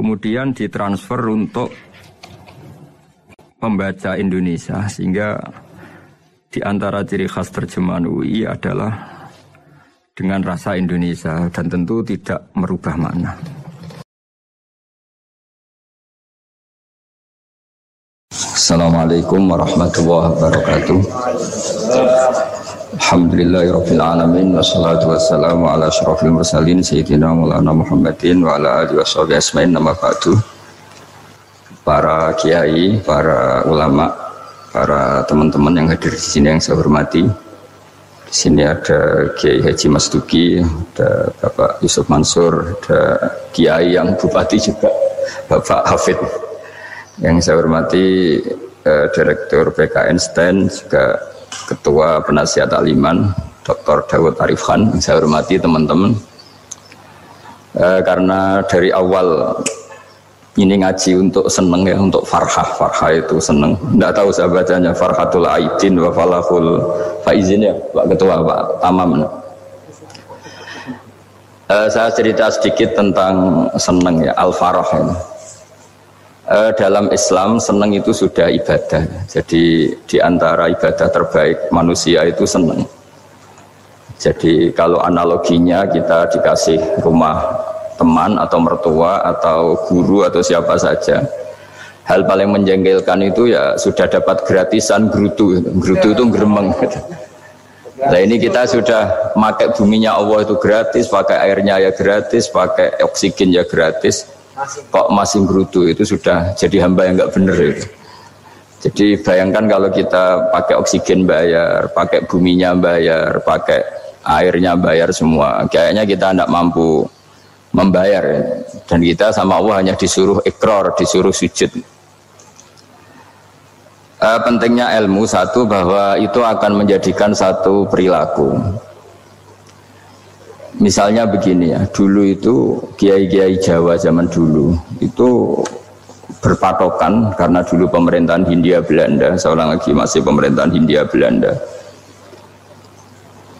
kemudian ditransfer untuk pembaca Indonesia sehingga di antara ciri khas terjemahan UI adalah dengan rasa Indonesia dan tentu tidak merubah makna. Assalamualaikum warahmatullahi wabarakatuh. Alhamdulillahirabbil alamin wassalatu wassalamu ala asyrafil mursalin sayyidina Maulana Muhammadin wa ala alihi washabihi asmain nama ba'du. Para kiai, para ulama, para teman-teman yang hadir di sini yang saya hormati. Di sini ada Kiai Haji Mas Duki, ada Bapak Yusuf Mansur, ada Kiai yang bupati juga, Bapak Hafid. Yang saya hormati eh, Direktur PKN STEN juga Ketua Penasihat Aliman Dr. Dawud Arif Khan. Yang saya hormati teman-teman. E, karena dari awal ini ngaji untuk seneng ya untuk farhah. Farhah itu seneng. Tidak tahu saya bacanya farhatul aidin wa falahul faizin ya Pak Ketua Pak Tamam. E, saya cerita sedikit tentang seneng ya al farah ini eh, dalam Islam senang itu sudah ibadah. Jadi di antara ibadah terbaik manusia itu senang. Jadi kalau analoginya kita dikasih rumah teman atau mertua atau guru atau siapa saja. Hal paling menjengkelkan itu ya sudah dapat gratisan gerutu. Gerutu itu geremeng. Nah ini kita sudah pakai buminya Allah itu gratis, pakai airnya ya gratis, pakai oksigen ya gratis kok masih gerutu itu sudah jadi hamba yang nggak benar itu. Jadi bayangkan kalau kita pakai oksigen bayar, pakai buminya bayar, pakai airnya bayar semua, kayaknya kita tidak mampu membayar ya. dan kita sama Allah hanya disuruh ikrar, disuruh sujud. Uh, pentingnya ilmu satu bahwa itu akan menjadikan satu perilaku Misalnya begini ya, dulu itu kiai-kiai Jawa zaman dulu itu berpatokan karena dulu pemerintahan Hindia Belanda, seorang lagi masih pemerintahan Hindia Belanda.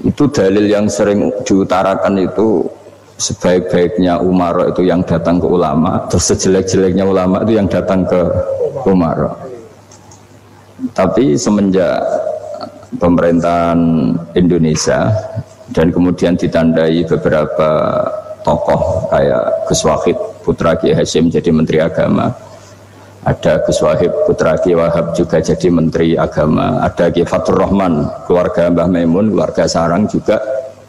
Itu dalil yang sering diutarakan itu sebaik-baiknya Umar itu yang datang ke ulama, terus sejelek-jeleknya ulama itu yang datang ke Umar. Tapi semenjak pemerintahan Indonesia dan kemudian ditandai beberapa tokoh kayak Gus Wahid putra Ki Hasim jadi menteri agama. Ada Gus Wahid putra Ki Wahab juga jadi menteri agama. Ada Ki Fatur Rahman keluarga Mbah Maimun keluarga Sarang juga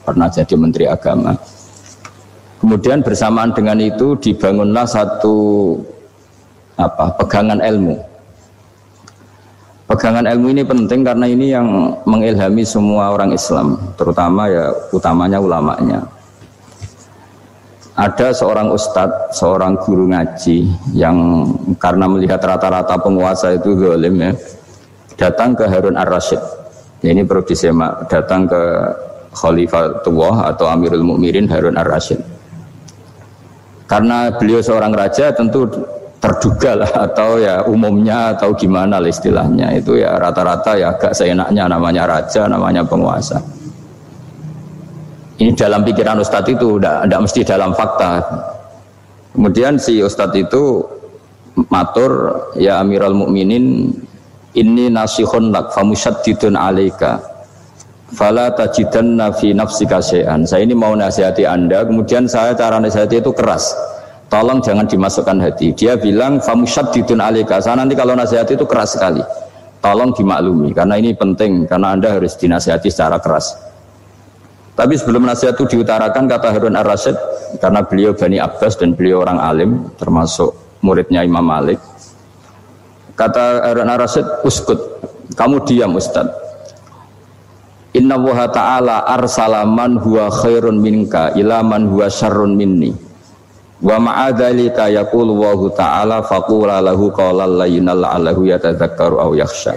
pernah jadi menteri agama. Kemudian bersamaan dengan itu dibangunlah satu apa pegangan ilmu Pegangan ilmu ini penting karena ini yang mengilhami semua orang Islam, terutama ya utamanya ulamanya. Ada seorang ustadz, seorang guru ngaji yang karena melihat rata-rata penguasa itu zalim ya, datang ke Harun ar-Rasyid. Ini perlu disemak, datang ke Khalifatullah atau Amirul Mukminin Harun ar-Rasyid. Karena beliau seorang raja tentu terduga lah atau ya umumnya atau gimana lah istilahnya. Itu ya rata-rata ya agak seenaknya namanya raja namanya penguasa. Ini dalam pikiran Ustadz itu tidak mesti dalam fakta. Kemudian si Ustadz itu matur ya Amirul Mukminin ini nasihun lak famusyaddidun alaika fala tajidanna fi nafsika syai'an. Saya ini mau nasihati anda kemudian saya cara nasihati itu keras Tolong jangan dimasukkan hati. Dia bilang famusyadidun alika. Saya nanti kalau nasihat itu keras sekali. Tolong dimaklumi karena ini penting karena Anda harus dinasihati secara keras. Tapi sebelum nasihat itu diutarakan kata Harun Ar-Rasyid karena beliau Bani Abbas dan beliau orang alim termasuk muridnya Imam Malik. Kata Harun Ar-Rasyid, "Uskut. Kamu diam, Ustaz." Inna ta'ala arsalaman huwa khairun minka ila man huwa syarrun minni. Wa ma'adzalika yaqulu wa ta'ala faqula lahu qawlan layyinan la'allahu yatadzakkaru aw yakhsha.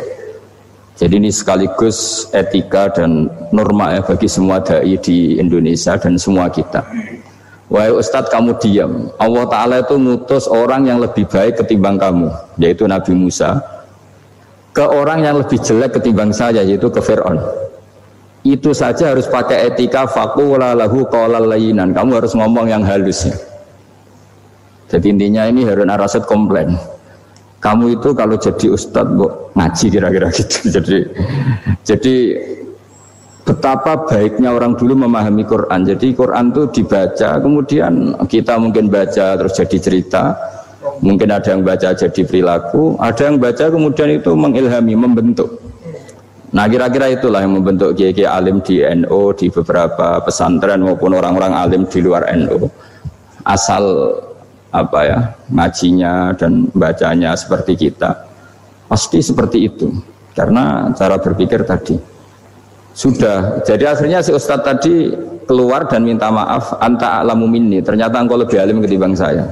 Jadi ini sekaligus etika dan norma ya bagi semua dai di Indonesia dan semua kita. Wahai Ustadz kamu diam. Allah Ta'ala itu ngutus orang yang lebih baik ketimbang kamu, yaitu Nabi Musa. Ke orang yang lebih jelek ketimbang saya, yaitu ke Fir'aun. Itu saja harus pakai etika faqula lahu qawlan layyinan. Kamu harus ngomong yang halus ya Jadi intinya ini Harun Ar-Rasyid komplain. Kamu itu kalau jadi ustadz kok ngaji kira-kira gitu. Jadi jadi betapa baiknya orang dulu memahami Quran. Jadi Quran itu dibaca, kemudian kita mungkin baca terus jadi cerita, mungkin ada yang baca jadi perilaku, ada yang baca kemudian itu mengilhami, membentuk. Nah kira-kira itulah yang membentuk kiai alim di NU, di beberapa pesantren maupun orang-orang alim di luar NU. Asal apa ya ngajinya dan bacanya seperti kita, pasti seperti itu. Karena cara berpikir tadi sudah. Jadi akhirnya si Ustadz tadi keluar dan minta maaf anta alamu minni. Ternyata engkau lebih alim ketimbang saya.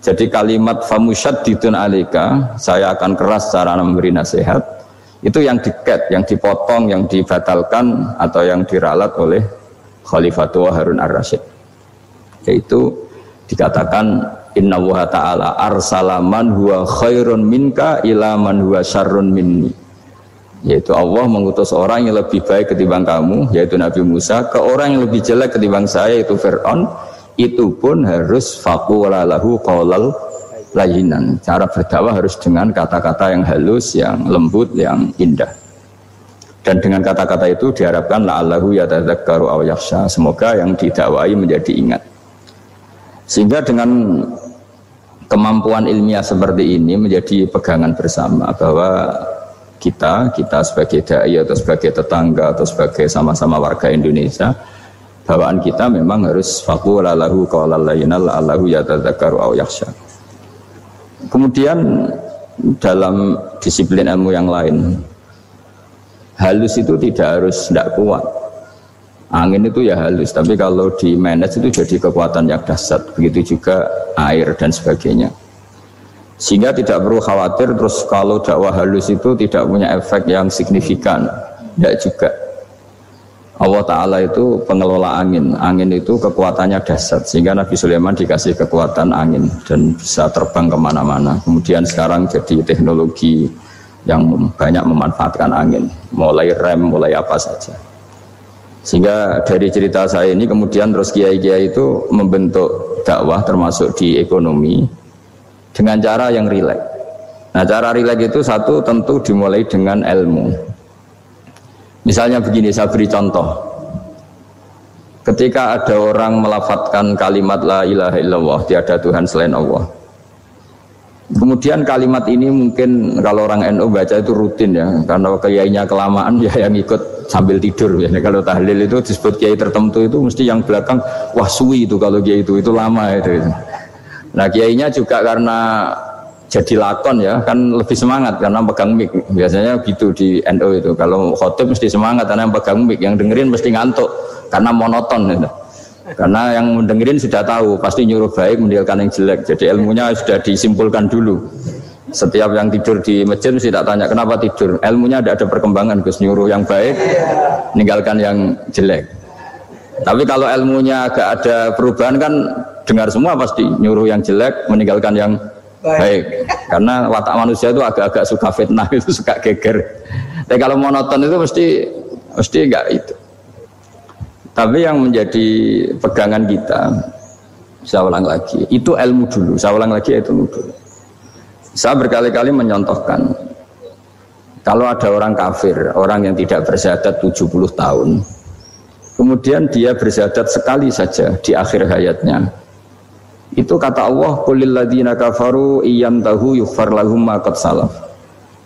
Jadi kalimat famusyad ditun alika, saya akan keras cara memberi nasihat itu yang diket, yang dipotong, yang dibatalkan atau yang diralat oleh Khalifatul Harun Ar-Rasyid. Yaitu dikatakan Inna wa ta'ala arsalaman huwa khairun minka ila man huwa syarrun minni. Yaitu Allah mengutus orang yang lebih baik ketimbang kamu, yaitu Nabi Musa, ke orang yang lebih jelek ketimbang saya, yaitu Fir'aun. Itu pun harus faqula lahu qawlal layinan. Cara berdakwah harus dengan kata-kata yang halus, yang lembut, yang indah. Dan dengan kata-kata itu diharapkan la'allahu yatadzakkaru aw yakhsha. Semoga yang didakwai menjadi ingat. Sehingga dengan kemampuan ilmiah seperti ini menjadi pegangan bersama bahwa kita, kita sebagai dai atau sebagai tetangga atau sebagai sama-sama warga Indonesia, bawaan kita memang harus faqula lahu qawlan layyinal la'allahu yatadzakkaru aw. Kemudian dalam disiplin ilmu yang lain, halus itu tidak harus tidak kuat. Angin itu ya halus, tapi kalau di manage itu jadi kekuatan yang dahsyat. Begitu juga air dan sebagainya. Sehingga tidak perlu khawatir terus kalau dakwah halus itu tidak punya efek yang signifikan. Tidak juga. Allah Ta'ala itu pengelola angin Angin itu kekuatannya dasar Sehingga Nabi Sulaiman dikasih kekuatan angin Dan bisa terbang ke mana-mana Kemudian sekarang jadi teknologi Yang banyak memanfaatkan angin Mulai rem, mulai apa saja Sehingga dari cerita saya ini Kemudian terus kiai-kiai itu Membentuk dakwah termasuk di ekonomi Dengan cara yang rileks Nah cara rileks itu satu tentu dimulai dengan ilmu Misalnya begini, saya beri contoh. Ketika ada orang melafatkan kalimat la ilaha illallah, tiada Tuhan selain Allah. Kemudian kalimat ini mungkin kalau orang NU baca itu rutin ya, karena kiainya kelamaan ya yang ikut sambil tidur ya. Kalau tahlil itu disebut kiai tertentu itu mesti yang belakang wah suwi itu kalau kiai itu itu lama itu. Nah kiainya juga karena jadi lakon ya kan lebih semangat karena pegang mic biasanya gitu di NU itu kalau khotib mesti semangat karena yang pegang mic yang dengerin mesti ngantuk karena monoton gitu. karena yang dengerin sudah tahu pasti nyuruh baik meninggalkan yang jelek jadi ilmunya sudah disimpulkan dulu setiap yang tidur di masjid mesti tak tanya kenapa tidur ilmunya tidak ada perkembangan Gus nyuruh yang baik meninggalkan yang jelek tapi kalau ilmunya agak ada perubahan kan dengar semua pasti nyuruh yang jelek meninggalkan yang baik. Karena watak manusia itu agak-agak suka fitnah itu suka geger. Tapi kalau monoton itu mesti mesti enggak itu. Tapi yang menjadi pegangan kita, saya ulang lagi, itu ilmu dulu. Saya ulang lagi itu dulu. Saya berkali-kali menyontohkan, kalau ada orang kafir, orang yang tidak bersyahadat 70 tahun, kemudian dia bersyahadat sekali saja di akhir hayatnya, itu kata Allah, "Qulil ladzina kafaru tahu salaf."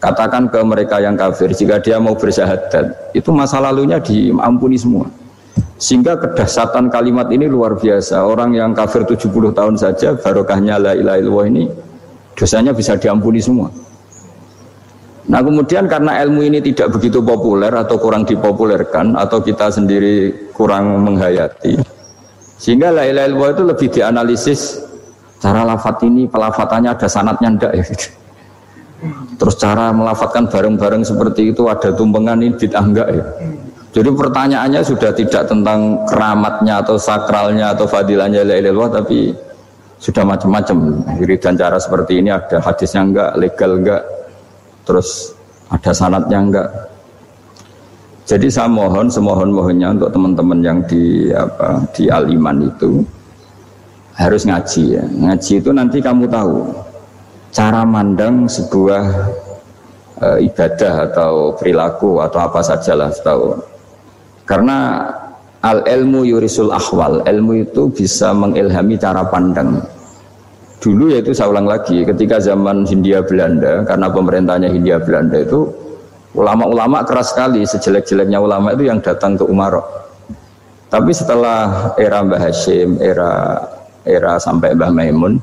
Katakan ke mereka yang kafir jika dia mau bersyahadat, itu masa lalunya diampuni semua. Sehingga kedahsatan kalimat ini luar biasa. Orang yang kafir 70 tahun saja barokahnya la ilaha illallah ini dosanya bisa diampuni semua. Nah kemudian karena ilmu ini tidak begitu populer atau kurang dipopulerkan atau kita sendiri kurang menghayati, sehingga la ilaha itu lebih dianalisis cara lafat ini pelafatannya ada sanatnya ndak ya gitu. Terus cara melafatkan bareng-bareng seperti itu ada tumpengan ini bid'ah enggak ya. Jadi pertanyaannya sudah tidak tentang keramatnya atau sakralnya atau fadilahnya la ilaha tapi sudah macam-macam. Jadi dan cara seperti ini ada hadisnya enggak, legal enggak, terus ada sanatnya enggak. Jadi saya mohon semohon mohonnya untuk teman-teman yang di apa di aliman itu harus ngaji ya. Ngaji itu nanti kamu tahu cara mandang sebuah e, ibadah atau perilaku atau apa sajalah tahu. Karena al ilmu yurisul ahwal, ilmu itu bisa mengilhami cara pandang. Dulu yaitu saya ulang lagi, ketika zaman Hindia Belanda, karena pemerintahnya Hindia Belanda itu ulama-ulama keras sekali, sejelek-jeleknya ulama itu yang datang ke Umaro. Tapi setelah era Mbah Hashim, era era sampai Mbah Maimun,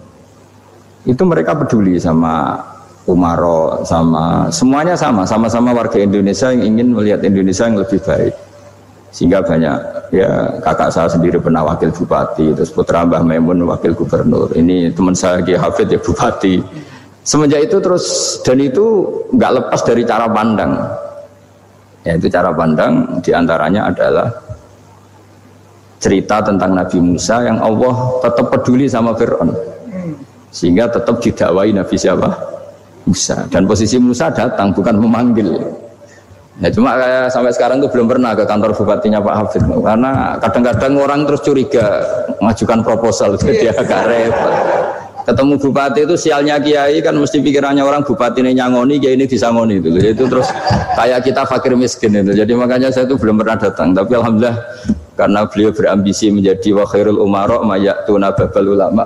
itu mereka peduli sama Umaro, sama semuanya sama, sama-sama warga Indonesia yang ingin melihat Indonesia yang lebih baik. Sehingga banyak ya kakak saya sendiri pernah wakil bupati, terus putra Mbah Maimun wakil gubernur. Ini teman saya Ki Hafid ya bupati. Semenjak itu terus dan itu nggak lepas dari cara pandang. Ya itu cara pandang di antaranya adalah cerita tentang Nabi Musa yang Allah tetap peduli sama Fir'aun sehingga tetap didakwai Nabi siapa? Musa dan posisi Musa datang bukan memanggil Ya cuma kayak sampai sekarang tuh belum pernah ke kantor bupatinya Pak Hafid karena kadang-kadang orang terus curiga mengajukan proposal jadi agak repot. Ketemu bupati itu sialnya kiai kan mesti pikirannya orang bupati ini nyangoni kiai ini disangoni itu. Itu terus kayak kita fakir miskin itu. Jadi makanya saya itu belum pernah datang. Tapi alhamdulillah karena beliau berambisi menjadi wakhirul umaro mayatuna babal ulama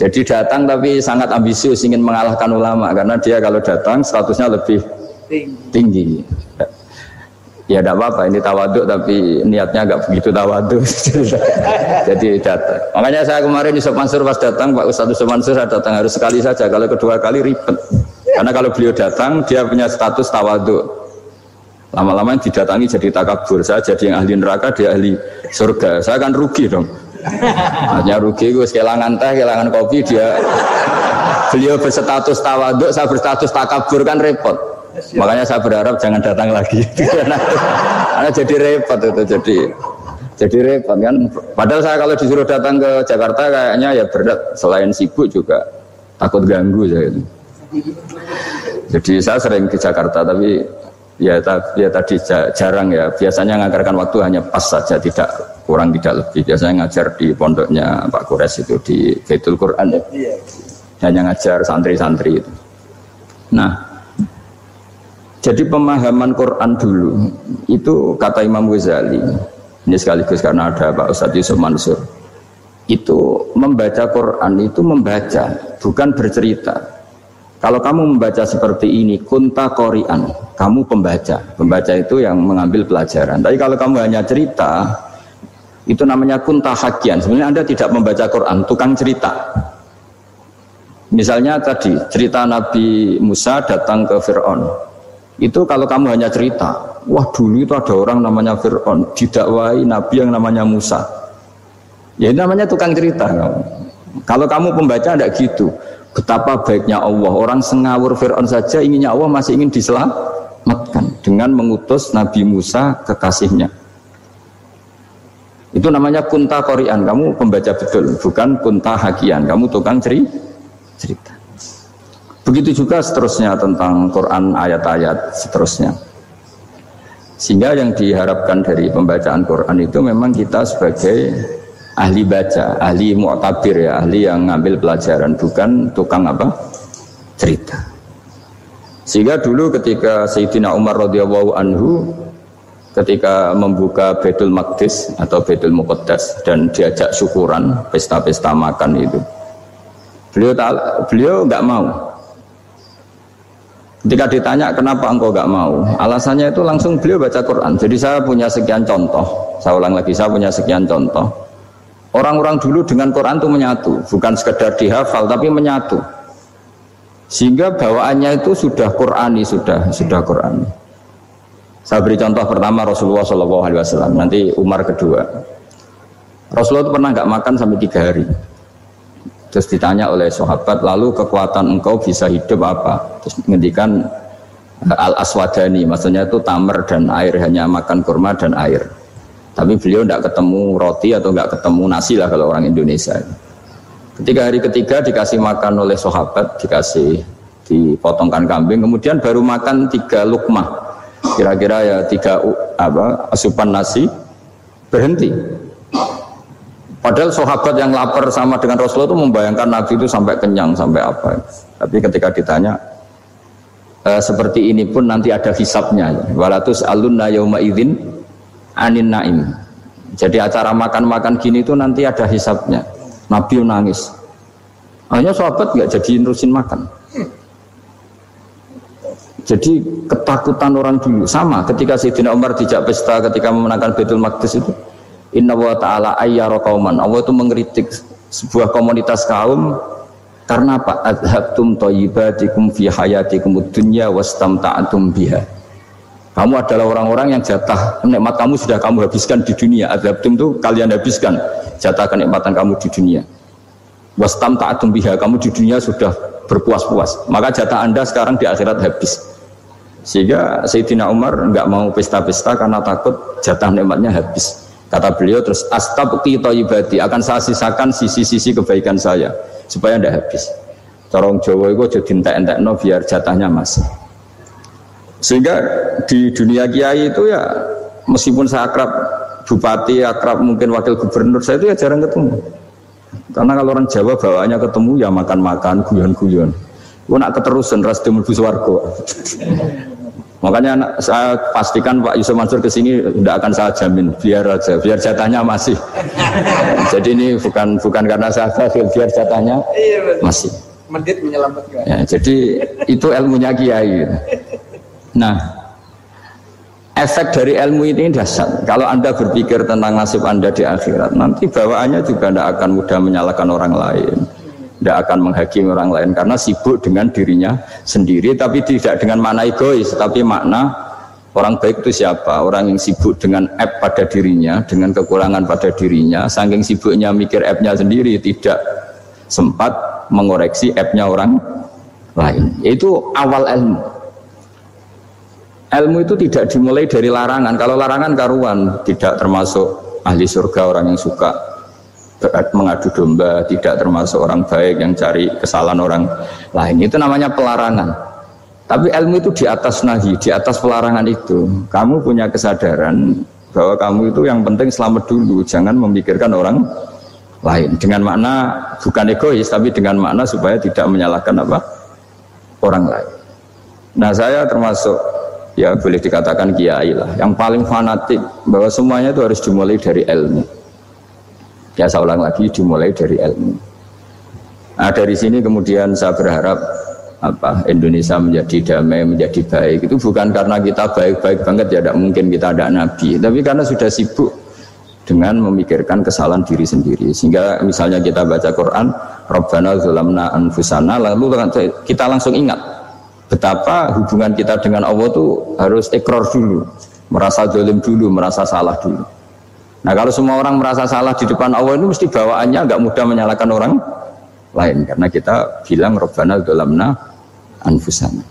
jadi datang tapi sangat ambisius ingin mengalahkan ulama karena dia kalau datang statusnya lebih tinggi. Ya tidak apa-apa ini tawaduk tapi niatnya agak begitu tawaduk. Jadi datang. Makanya saya kemarin Yusuf Mansur pas datang Pak Ustadz Yusuf Mansur saya datang harus sekali saja. Kalau kedua kali ribet. Karena kalau beliau datang dia punya status tawaduk. Lama-lama didatangi jadi takabur, saya jadi yang ahli neraka, dia ahli surga. Saya akan rugi dong. Hanya rugi gue kehilangan teh, kehilangan kopi, dia beliau berstatus tawaduk, saya berstatus takabur kan repot. Makanya saya berharap jangan datang lagi. Karena jadi repot itu jadi jadi repot kan. Padahal saya kalau disuruh datang ke Jakarta kayaknya ya berat. Selain sibuk juga takut ganggu saya itu. Jadi saya sering ke Jakarta tapi ya, ya tadi jarang ya biasanya mengajarkan waktu hanya pas saja tidak kurang tidak lebih biasanya ngajar di pondoknya Pak Kures itu di Baitul Quran ya iya. hanya ngajar santri-santri itu nah jadi pemahaman Quran dulu itu kata Imam Ghazali ini sekaligus karena ada Pak Ustadz Yusuf Mansur itu membaca Quran itu membaca bukan bercerita kalau kamu membaca seperti ini, kunta korian, kamu pembaca. Pembaca itu yang mengambil pelajaran. Tapi kalau kamu hanya cerita, itu namanya kunta hakian. Sebenarnya Anda tidak membaca Quran, tukang cerita. Misalnya tadi, cerita Nabi Musa datang ke Fir'aun. Itu kalau kamu hanya cerita, wah dulu itu ada orang namanya Fir'aun, didakwai Nabi yang namanya Musa. Ya ini namanya tukang cerita. Kalau kamu pembaca tidak gitu. Betapa baiknya Allah. Orang sengawur Fir'aun saja inginnya Allah masih ingin diselamatkan dengan mengutus Nabi Musa kekasihnya. Itu namanya kunta korian. Kamu pembaca betul, bukan kunta hakian. Kamu tukang ceri cerita. Begitu juga seterusnya tentang Quran ayat-ayat seterusnya. Sehingga yang diharapkan dari pembacaan Quran itu memang kita sebagai ahli baca, ahli mu'tabir ya, ahli yang ngambil pelajaran bukan tukang apa? cerita. Sehingga dulu ketika Sayyidina Umar radhiyallahu anhu ketika membuka Baitul Maqdis atau Baitul Muqaddas dan diajak syukuran pesta-pesta makan itu. Beliau beliau nggak mau. Ketika ditanya kenapa engkau nggak mau, alasannya itu langsung beliau baca Quran. Jadi saya punya sekian contoh. Saya ulang lagi, saya punya sekian contoh Orang-orang dulu dengan Quran itu menyatu, bukan sekedar dihafal tapi menyatu. Sehingga bawaannya itu sudah Qurani, sudah sudah Qurani. Saya beri contoh pertama Rasulullah Wasallam, nanti Umar kedua. Rasulullah itu pernah nggak makan sampai tiga hari. Terus ditanya oleh sahabat, lalu kekuatan engkau bisa hidup apa? Terus menghentikan al aswadani, maksudnya itu tamer dan air hanya makan kurma dan air. Tapi beliau tidak ketemu roti atau nggak ketemu nasi lah kalau orang Indonesia. Ketika hari ketiga dikasih makan oleh sahabat, dikasih dipotongkan kambing, kemudian baru makan tiga lukmah, kira-kira ya tiga apa asupan nasi berhenti. Padahal sahabat yang lapar sama dengan Rasulullah itu membayangkan Nabi itu sampai kenyang, sampai apa. Tapi ketika ditanya, e, seperti ini pun nanti ada hisapnya. Walatus alunna yauma idzin anin naim. Jadi acara makan-makan gini itu nanti ada hisapnya. Nabi nangis. Hanya sahabat nggak jadi nerusin makan. Jadi ketakutan orang dulu sama ketika Sayyidina Umar dijak pesta ketika memenangkan Betul Maqdis itu. Inna wa ta'ala ayyara qauman. Allah itu mengkritik sebuah komunitas kaum karena apa? Adhabtum thayyibatikum fi hayatikum dunya wastamta'tum biha. Kamu adalah orang-orang yang jatah nikmat kamu sudah kamu habiskan di dunia. Adhabtum itu kalian habiskan jatah kenikmatan kamu di dunia. Wastamta'tum biha. Kamu di dunia sudah berpuas-puas. Maka jatah Anda sekarang di akhirat habis. Sehingga Sayyidina Umar nggak mau pesta-pesta karena takut jatah nikmatnya habis. Kata beliau terus astabqi thayyibati akan saya sisakan sisi-sisi kebaikan saya supaya tidak habis. Corong Jawa itu jadi entek-entekno biar jatahnya masih. Sehingga di dunia kiai itu ya meskipun saya akrab bupati, akrab mungkin wakil gubernur, saya itu ya jarang ketemu. Karena kalau orang Jawa bawaannya ketemu ya makan-makan, guyon-guyon. Gue nak keterusan ras demul warga. Makanya saya pastikan Pak Yusuf Mansur ke sini tidak akan saya jamin, biar aja, biar jatahnya masih. Jadi ini bukan bukan karena saya kafir, biar jatahnya iya, masih. Medit menyelamatkan. Ya, jadi itu ilmunya kiai. Nah, efek dari ilmu ini dasar. Kalau anda berpikir tentang nasib anda di akhirat, nanti bawaannya juga tidak akan mudah menyalahkan orang lain tidak akan menghakimi orang lain karena sibuk dengan dirinya sendiri tapi tidak dengan makna egois tapi makna orang baik itu siapa? Orang yang sibuk dengan app pada dirinya dengan kekurangan pada dirinya saking sibuknya mikir appnya sendiri tidak sempat mengoreksi appnya orang lain. Itu awal ilmu. Ilmu itu tidak dimulai dari larangan. Kalau larangan karuan tidak termasuk ahli surga orang yang suka mengadu domba, tidak termasuk orang baik yang cari kesalahan orang lain. Itu namanya pelarangan. Tapi ilmu itu di atas nahi, di atas pelarangan itu. Kamu punya kesadaran bahwa kamu itu yang penting selamat dulu, jangan memikirkan orang lain. Dengan makna bukan egois, tapi dengan makna supaya tidak menyalahkan apa orang lain. Nah saya termasuk ya boleh dikatakan kiai lah, yang paling fanatik bahwa semuanya itu harus dimulai dari ilmu. Ya saya ulang lagi dimulai dari ilmu. Nah dari sini kemudian saya berharap apa Indonesia menjadi damai, menjadi baik itu bukan karena kita baik-baik banget ya tidak mungkin kita ada nabi, tapi karena sudah sibuk dengan memikirkan kesalahan diri sendiri. Sehingga misalnya kita baca Quran, Rabbana zulamna anfusana, lalu kita langsung ingat betapa hubungan kita dengan Allah itu harus ekor dulu, merasa zalim dulu, merasa salah dulu. Nah kalau semua orang merasa salah di depan Allah itu mesti bawaannya nggak mudah menyalahkan orang lain. Karena kita bilang Robbana dalamna anfusana.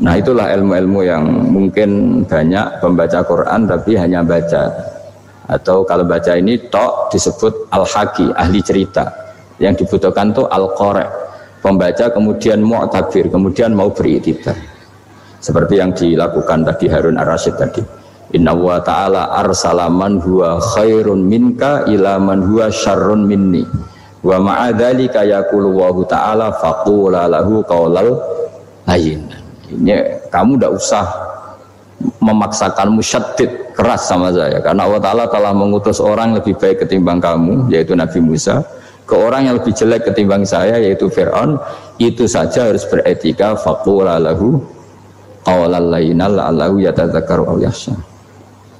Nah itulah ilmu-ilmu yang mungkin banyak pembaca Quran tapi hanya baca. Atau kalau baca ini tok disebut al-haki ahli cerita. Yang dibutuhkan tuh al-qore pembaca kemudian mau takbir kemudian mau beritibar seperti yang dilakukan tadi Harun Ar-Rasyid tadi Inna wa ta'ala arsala man huwa khairun minka ila man huwa syarrun minni. Wa ma'adhalika yakulu wa ta'ala faqula lahu qawlal layin. Ini kamu tidak usah memaksakan musyaddid keras sama saya karena Allah Ta'ala telah mengutus orang lebih baik ketimbang kamu yaitu Nabi Musa ke orang yang lebih jelek ketimbang saya yaitu Fir'aun itu saja harus beretika faqula lahu qawlal lainal la'allahu yatadzakaru aw yakhsha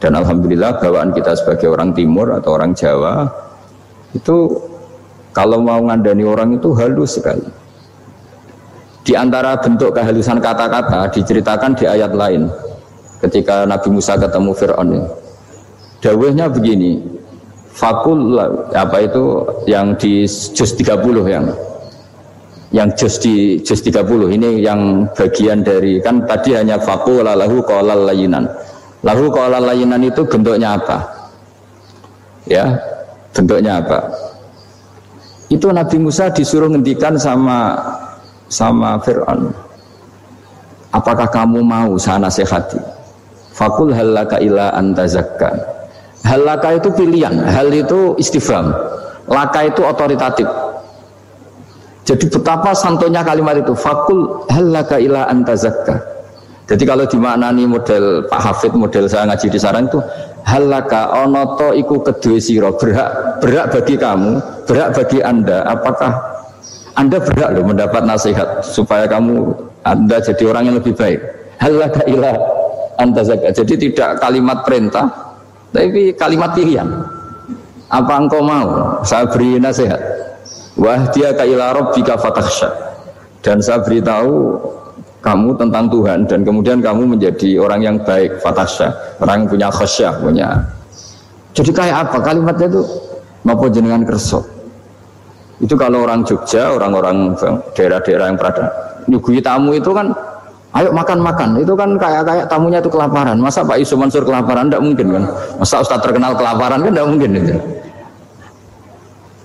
dan alhamdulillah bawaan kita sebagai orang timur atau orang Jawa itu kalau mau ngandani orang itu halus sekali. Di antara bentuk kehalusan kata-kata diceritakan di ayat lain ketika Nabi Musa ketemu Fir'aun. Dawehnya begini, fakul apa itu yang di juz 30 yang yang juz di juz 30 ini yang bagian dari kan tadi hanya fakul lahu qolal layinan Lalu kalau layanan itu bentuknya apa? Ya, bentuknya apa? Itu Nabi Musa disuruh ngendikan sama sama Fir'aun. Apakah kamu mau saya nasihati? Fakul halaka ila anta zakka. Halaka itu pilihan, hal itu istifham. Laka itu otoritatif. Jadi betapa santonya kalimat itu. Fakul halaka ila antazakka. Jadi kalau dimaknani model Pak Hafid, model saya ngaji di sarang itu halaka onoto iku kedue siro berhak berhak bagi kamu, berhak bagi anda. Apakah anda berhak loh mendapat nasihat supaya kamu anda jadi orang yang lebih baik. Halaka ila antazakka. Jadi tidak kalimat perintah, tapi kalimat pilihan. Apa engkau mau? Saya beri nasihat. Wah dia ka ila rabbika fatakhsha. Dan saya beritahu kamu tentang Tuhan dan kemudian kamu menjadi orang yang baik fatakhsha, orang yang punya khasyah, punya. Jadi kayak apa kalimatnya itu? Napa jenengan kerso? Itu kalau orang Jogja, orang-orang daerah-daerah yang berada nyugui tamu itu kan Ayo makan-makan, itu kan kayak kayak tamunya itu kelaparan. Masa Pak Yusuf Mansur kelaparan? Tidak mungkin kan. Masa Ustadz terkenal kelaparan kan tidak mungkin itu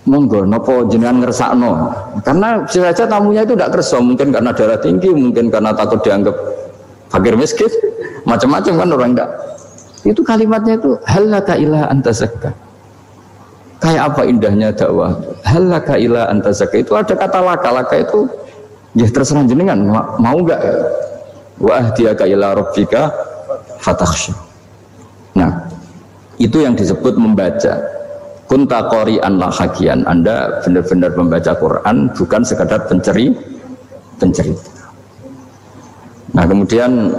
monggo nopo jenengan ngersakno? Karena bisa saja tamunya itu tidak kerso mungkin karena darah tinggi mungkin karena takut dianggap fakir miskin macam-macam kan orang enggak itu kalimatnya itu halaka ila antazakka kayak apa indahnya dakwah? Halaka ila antazakka itu ada kata laka laka itu ya terserah jenengan mau enggak wa ahdiyaka ila rabbika fatakhsha nah itu yang disebut membaca kunta qori'an lahagian Anda benar-benar membaca Quran bukan sekadar penceri pencerita nah kemudian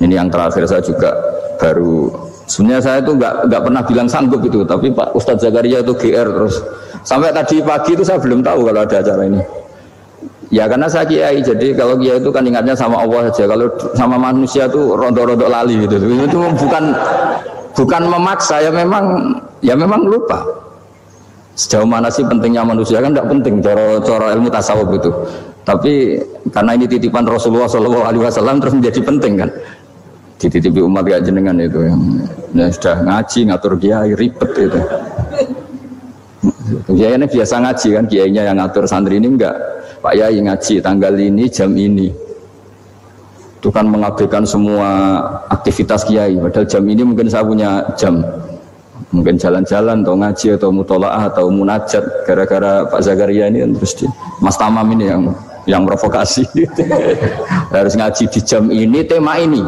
ini yang terakhir saya juga baru sebenarnya saya itu nggak nggak pernah bilang sanggup itu tapi Pak Ustadz Zakaria itu GR terus. Sampai tadi pagi itu saya belum tahu kalau ada acara ini. Ya karena saya kiai jadi kalau kiai itu kan ingatnya sama Allah saja. Kalau sama manusia itu rondo-rondo lali gitu. Itu bukan bukan memaksa ya memang ya memang lupa. Sejauh mana sih pentingnya manusia? Kan tidak penting cara cara ilmu tasawuf itu. Tapi karena ini titipan Rasulullah Shallallahu Alaihi Wasallam terus menjadi penting kan? Dititipi umat gak jenengan itu yang ya sudah ngaji ngatur kiai ribet itu. Kiai ini biasa ngaji kan? Kiainya yang ngatur santri ini enggak Pak Yai ngaji tanggal ini jam ini. Itu kan mengabaikan semua aktivitas kiai. Padahal jam ini mungkin saya punya jam mungkin jalan-jalan atau ngaji atau mutolaah atau munajat gara-gara Pak Zakaria ini kan terus di, Mas Tamam ini yang yang provokasi. Harus ngaji di jam ini tema ini.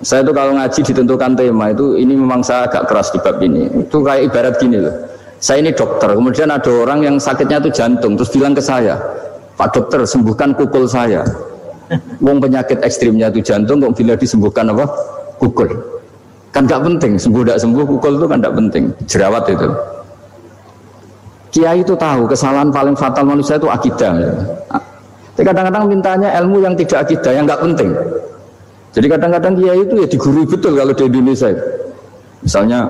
Saya itu kalau ngaji ditentukan tema itu ini memang saya agak keras di bab ini. Itu kayak ibarat gini loh. Saya ini dokter kemudian ada orang yang sakitnya itu jantung terus bilang ke saya Pak dokter sembuhkan kukul saya. Wong penyakit ekstrimnya itu jantung kok bila disembuhkan apa? Kukul Kan gak penting, sembuh tidak sembuh, pukul itu kan gak penting. Jerawat itu. Kiai itu tahu kesalahan paling fatal manusia itu akidah. Tapi kadang-kadang mintanya ilmu yang tidak akidah, yang gak penting. Jadi kadang-kadang kiai itu ya digurui betul kalau di Indonesia. Misalnya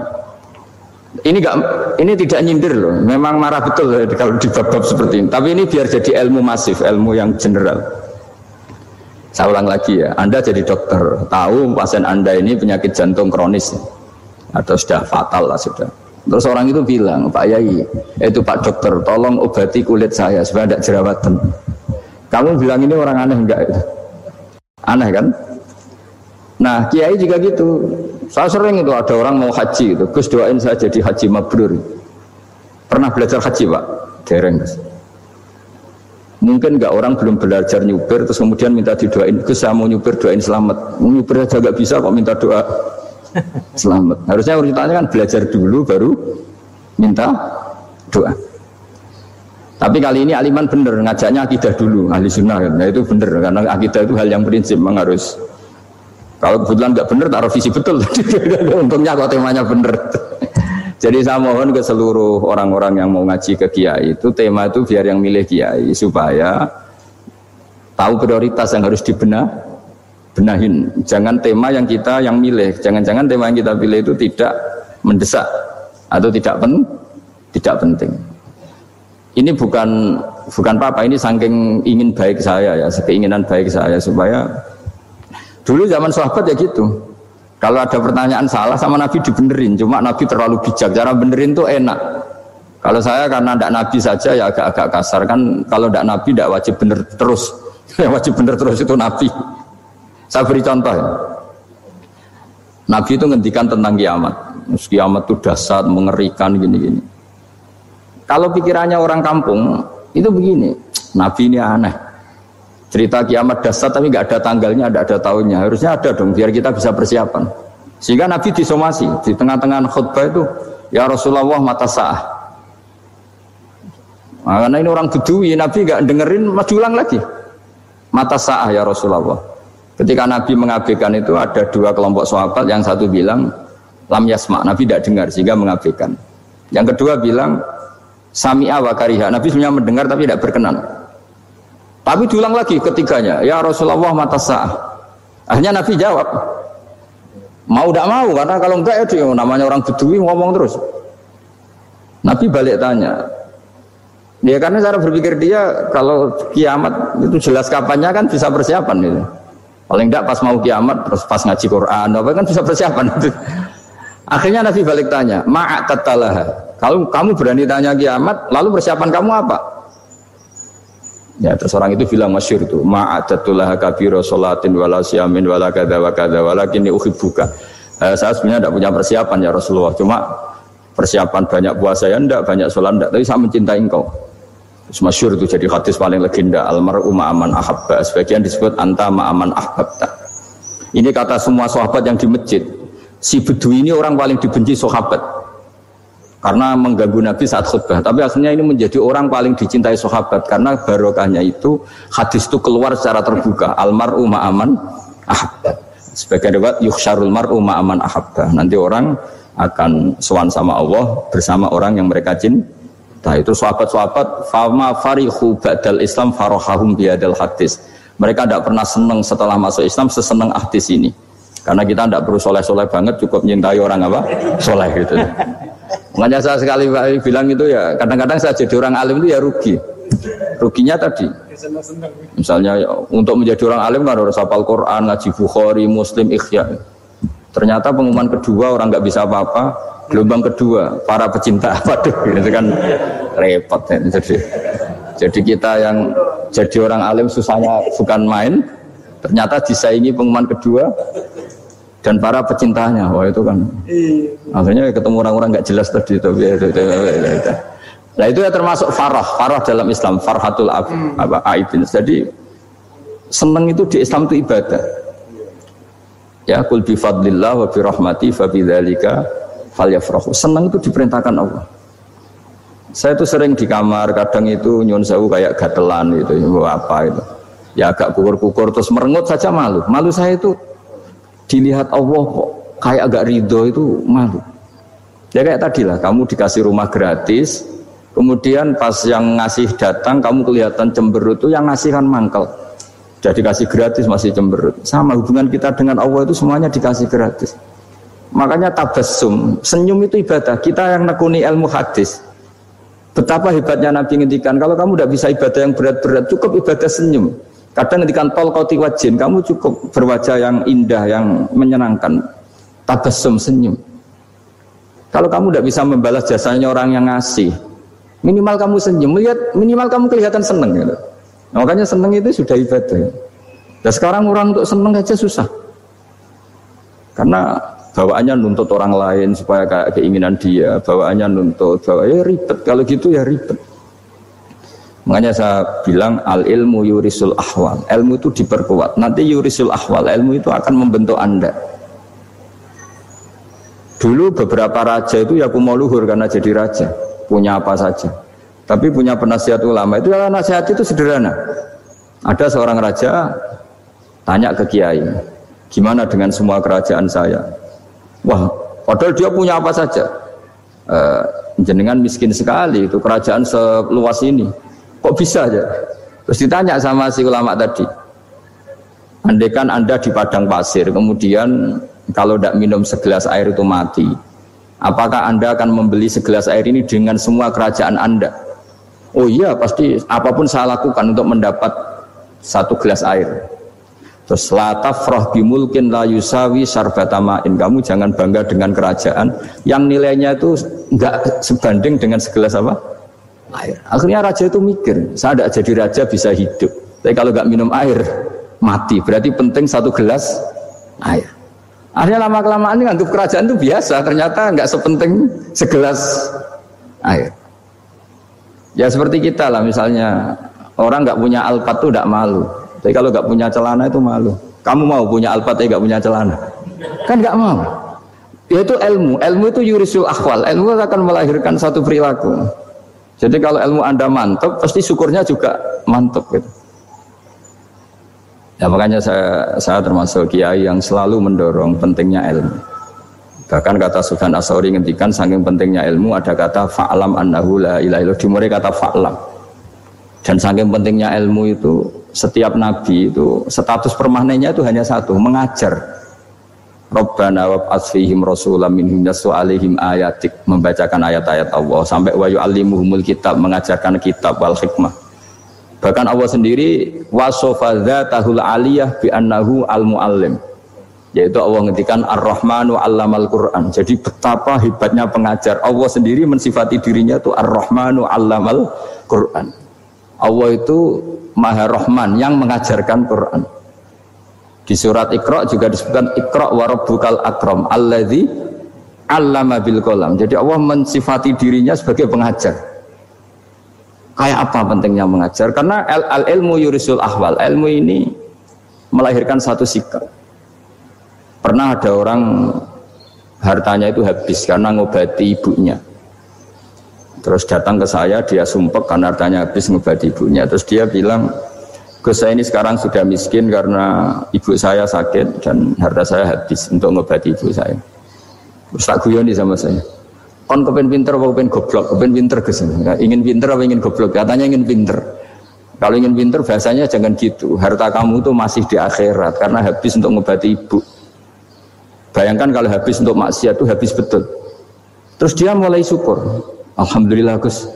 ini gak, ini tidak nyindir loh, memang marah betul kalau di bab-bab seperti ini. Tapi ini biar jadi ilmu masif, ilmu yang general. Saya ulang lagi ya, Anda jadi dokter, tahu pasien Anda ini penyakit jantung kronis atau sudah fatal lah sudah. Terus orang itu bilang, Pak Yai, itu Pak dokter, tolong obati kulit saya supaya tidak jerawatan. Kamu bilang ini orang aneh enggak itu? Aneh kan? Nah, kiai juga gitu. Saya sering itu ada orang mau haji itu, Gus doain saya jadi haji mabrur. Pernah belajar haji, Pak? Dereng. Mungkin nggak orang belum belajar nyupir terus kemudian minta didoain, Gus saya mau nyupir doain selamat. Mau nyupir aja nggak bisa kok minta doa selamat. Harusnya urutannya kan belajar dulu baru minta doa. Tapi kali ini aliman bener ngajaknya akidah dulu ahli sunnah kan. Nah, itu bener karena akidah itu hal yang prinsip memang harus. Kalau kebetulan nggak bener taruh visi betul. Untungnya kok temanya bener. Jadi saya mohon ke seluruh orang-orang yang mau ngaji ke kiai itu tema itu biar yang milih kiai supaya tahu prioritas yang harus dibenah benahin. Jangan tema yang kita yang milih, jangan-jangan tema yang kita pilih itu tidak mendesak atau tidak pen, tidak penting. Ini bukan bukan apa-apa, ini saking ingin baik saya ya, keinginan baik saya supaya dulu zaman sahabat ya gitu. Kalau ada pertanyaan salah sama Nabi dibenerin, cuma Nabi terlalu bijak. Cara benerin tuh enak. Kalau saya karena tidak Nabi saja ya agak-agak kasar kan. Kalau tidak Nabi tidak wajib bener terus. Yang wajib bener terus itu Nabi. Saya beri contoh ya. Nabi itu ngendikan tentang kiamat. Kiamat itu dasar, mengerikan gini-gini. Kalau pikirannya orang kampung itu begini, Nabi ini aneh. Cerita kiamat dasar tapi nggak ada tanggalnya, ada ada tahunnya. Harusnya ada dong biar kita bisa persiapan. Sehingga Nabi disomasi di tengah-tengah khutbah itu, ya Rasulullah mata sah. Nah, karena ini orang Bedui, Nabi nggak dengerin, maju ulang lagi. Mata sah ya Rasulullah. Ketika Nabi mengabaikan itu ada dua kelompok sahabat, yang satu bilang lam yasma, Nabi tidak dengar sehingga mengabaikan. Yang kedua bilang Sami'a wa kariha. Nabi sebenarnya mendengar tapi tidak berkenan. Tapi diulang lagi ketiganya, ya Rasulullah mata sah. Akhirnya Nabi jawab, mau tidak mau karena kalau enggak ya namanya orang bedui ngomong terus. Nabi balik tanya, ya karena cara berpikir dia kalau kiamat itu jelas kapannya kan bisa persiapan itu. Paling enggak pas mau kiamat terus pas ngaji Quran apa kan bisa persiapan itu. Akhirnya Nabi balik tanya, ma'at tatalaha. Kalau kamu berani tanya kiamat, lalu persiapan kamu apa? Ya, terus orang itu bilang masyur itu, ma'adatullah kabiro sholatin wala siyamin wala kada wa kada walakin uhibbuka. Eh, saya sebenarnya tidak punya persiapan ya Rasulullah, cuma persiapan banyak puasa ya enggak, banyak sholat enggak, tapi saya mencintai engkau. Terus masyur itu jadi hadis paling legenda, almar'u ma'aman ahabba. Sebagian disebut anta ma'aman ahabbta. Ini kata semua sahabat yang di masjid. Si Bedui ini orang paling dibenci sahabat karena mengganggu Nabi saat khutbah. Tapi akhirnya ini menjadi orang paling dicintai sahabat karena barokahnya itu hadis itu keluar secara terbuka. Almar umma aman ahabba. Sebagai riwayat yukhsyarul mar'u aman ahabba. Nanti orang akan sowan sama Allah bersama orang yang mereka cinta. Itu sahabat-sahabat fama farihu ba'dal Islam farohahum biadal hadis. Mereka tidak pernah senang setelah masuk Islam sesenang hadis ini. Karena kita tidak perlu soleh-soleh banget, cukup menyintai orang apa? Soleh gitu. Makanya saya sekali bilang itu ya kadang-kadang saya jadi orang alim itu ya rugi. Ruginya tadi. Misalnya ya, untuk menjadi orang alim kan harus hafal Quran, ngaji Bukhari, Muslim, Ikhya. Ternyata pengumuman kedua orang nggak bisa apa-apa. Gelombang kedua para pecinta waduh itu kan repot ya. Jadi jadi kita yang jadi orang alim susahnya bukan main. Ternyata disaingi pengumuman kedua dan para pecintanya wah itu kan. Iya. akhirnya ketemu orang-orang nggak jelas tadi itu. Nah itu ya termasuk farah farah dalam Islam farhatul ab, hmm. apa aibin. Jadi seneng itu di Islam itu ibadah. Ya kul bi fadlillah wa bi rahmati fa bidzalika falyafrahu. Seneng itu diperintahkan Allah. Saya itu sering di kamar kadang itu nyun sewu kayak gatelan itu apa itu. Ya agak kukur-kukur terus merengut saja malu. Malu saya itu dilihat Allah kok kayak agak ridho itu malu. Ya kayak tadi lah, kamu dikasih rumah gratis, kemudian pas yang ngasih datang kamu kelihatan cemberut itu yang ngasih kan mangkel. Jadi kasih gratis masih cemberut. Sama hubungan kita dengan Allah itu semuanya dikasih gratis. Makanya tabassum, senyum itu ibadah. Kita yang nekuni ilmu hadis. Betapa hebatnya Nabi ngendikan, kalau kamu tidak bisa ibadah yang berat-berat, cukup ibadah senyum. Kadang ketika tol kau tiwajin, kamu cukup berwajah yang indah, yang menyenangkan. Tabasum senyum. Kalau kamu tidak bisa membalas jasanya orang yang ngasih, minimal kamu senyum, melihat minimal kamu kelihatan seneng. Gitu. Nah, makanya seneng itu sudah ibadah. Dan sekarang orang untuk seneng aja susah. Karena bawaannya nuntut orang lain supaya kayak keinginan dia, bawaannya nuntut, bawa ya ribet. Kalau gitu ya ribet. Makanya saya bilang al ilmu yurisul ahwal. Ilmu itu diperkuat. Nanti yurisul ahwal. Ilmu itu akan membentuk anda. Dulu beberapa raja itu ya mau luhur karena jadi raja. Punya apa saja. Tapi punya penasihat ulama. Itu adalah nasihat itu sederhana. Ada seorang raja tanya ke kiai. Gimana dengan semua kerajaan saya? Wah, padahal dia punya apa saja. E, jenengan miskin sekali itu kerajaan seluas ini Kok bisa aja? Terus ditanya sama si ulama tadi. Andaikan Anda di padang pasir, kemudian kalau tidak minum segelas air itu mati. Apakah Anda akan membeli segelas air ini dengan semua kerajaan Anda? Oh iya, pasti apa pun saya lakukan untuk mendapat satu gelas air. Terus latafroh bimulkin la yusawi sarbatamain. Kamu jangan bangga dengan kerajaan yang nilainya itu enggak sebanding dengan segelas apa? Air. Akhirnya raja itu mikir, saya tidak jadi raja bisa hidup. Tapi kalau nggak minum air, mati. Berarti penting satu gelas air. Akhirnya lama kelamaan ini anggap kerajaan itu biasa. Ternyata nggak sepenting segelas air. Ya seperti kita lah misalnya orang nggak punya alpat tuh tidak malu. Tapi kalau nggak punya celana itu malu. Kamu mau punya alpat tapi nggak punya celana? Kan nggak mau. Yaitu ilmu. Ilmu itu yurisul akhwal. Ilmu akan melahirkan satu perilaku. Jadi kalau ilmu anda mantap, pasti syukurnya juga mantap gitu. Ya makanya saya, saya termasuk kiai yang selalu mendorong pentingnya ilmu. Bahkan kata Sufyan Asori ngendikan saking pentingnya ilmu ada kata fa'lam annahu la ilaha illallah. Dimulai kata fa'lam. Dan saking pentingnya ilmu itu setiap nabi itu status permanennya itu hanya satu, mengajar. Rabbana wa fihim rasulam minhum yasu alaihim ayatik membacakan ayat-ayat Allah sampai wa yu'allimuhumul kitab mengajarkan kitab wal hikmah. Bahkan Allah sendiri wasofa tahul aliyah bi annahu al muallim. Yaitu Allah ngendikan Ar-Rahmanu Allamal Quran. Jadi betapa hebatnya pengajar. Allah sendiri mensifati dirinya itu Ar-Rahmanu Allamal Quran. Allah itu Maha Rahman yang mengajarkan Quran. Di surat Iqra juga disebutkan Iqra wa rabbukal akram alladzi 'allama bil qalam. Jadi Allah mensifati dirinya sebagai pengajar. Kayak apa pentingnya mengajar? Karena al, al ilmu yurisul ahwal. Ilmu ini melahirkan satu sikap. Pernah ada orang hartanya itu habis karena ngobati ibunya. Terus datang ke saya, dia sumpek karena hartanya habis ngobati ibunya. Terus dia bilang, Gus saya ini sekarang sudah miskin karena ibu saya sakit dan harta saya habis untuk ngobati ibu saya. Terus tak sama saya. Kon kepen pinter apa kepen goblok? Kepen pinter Gus. Ingin pinter apa ingin goblok? Katanya ingin pinter. Kalau ingin pinter bahasanya jangan gitu. Harta kamu itu masih di akhirat karena habis untuk ngobati ibu. Bayangkan kalau habis untuk maksiat itu habis betul. Terus dia mulai syukur. Alhamdulillah Gus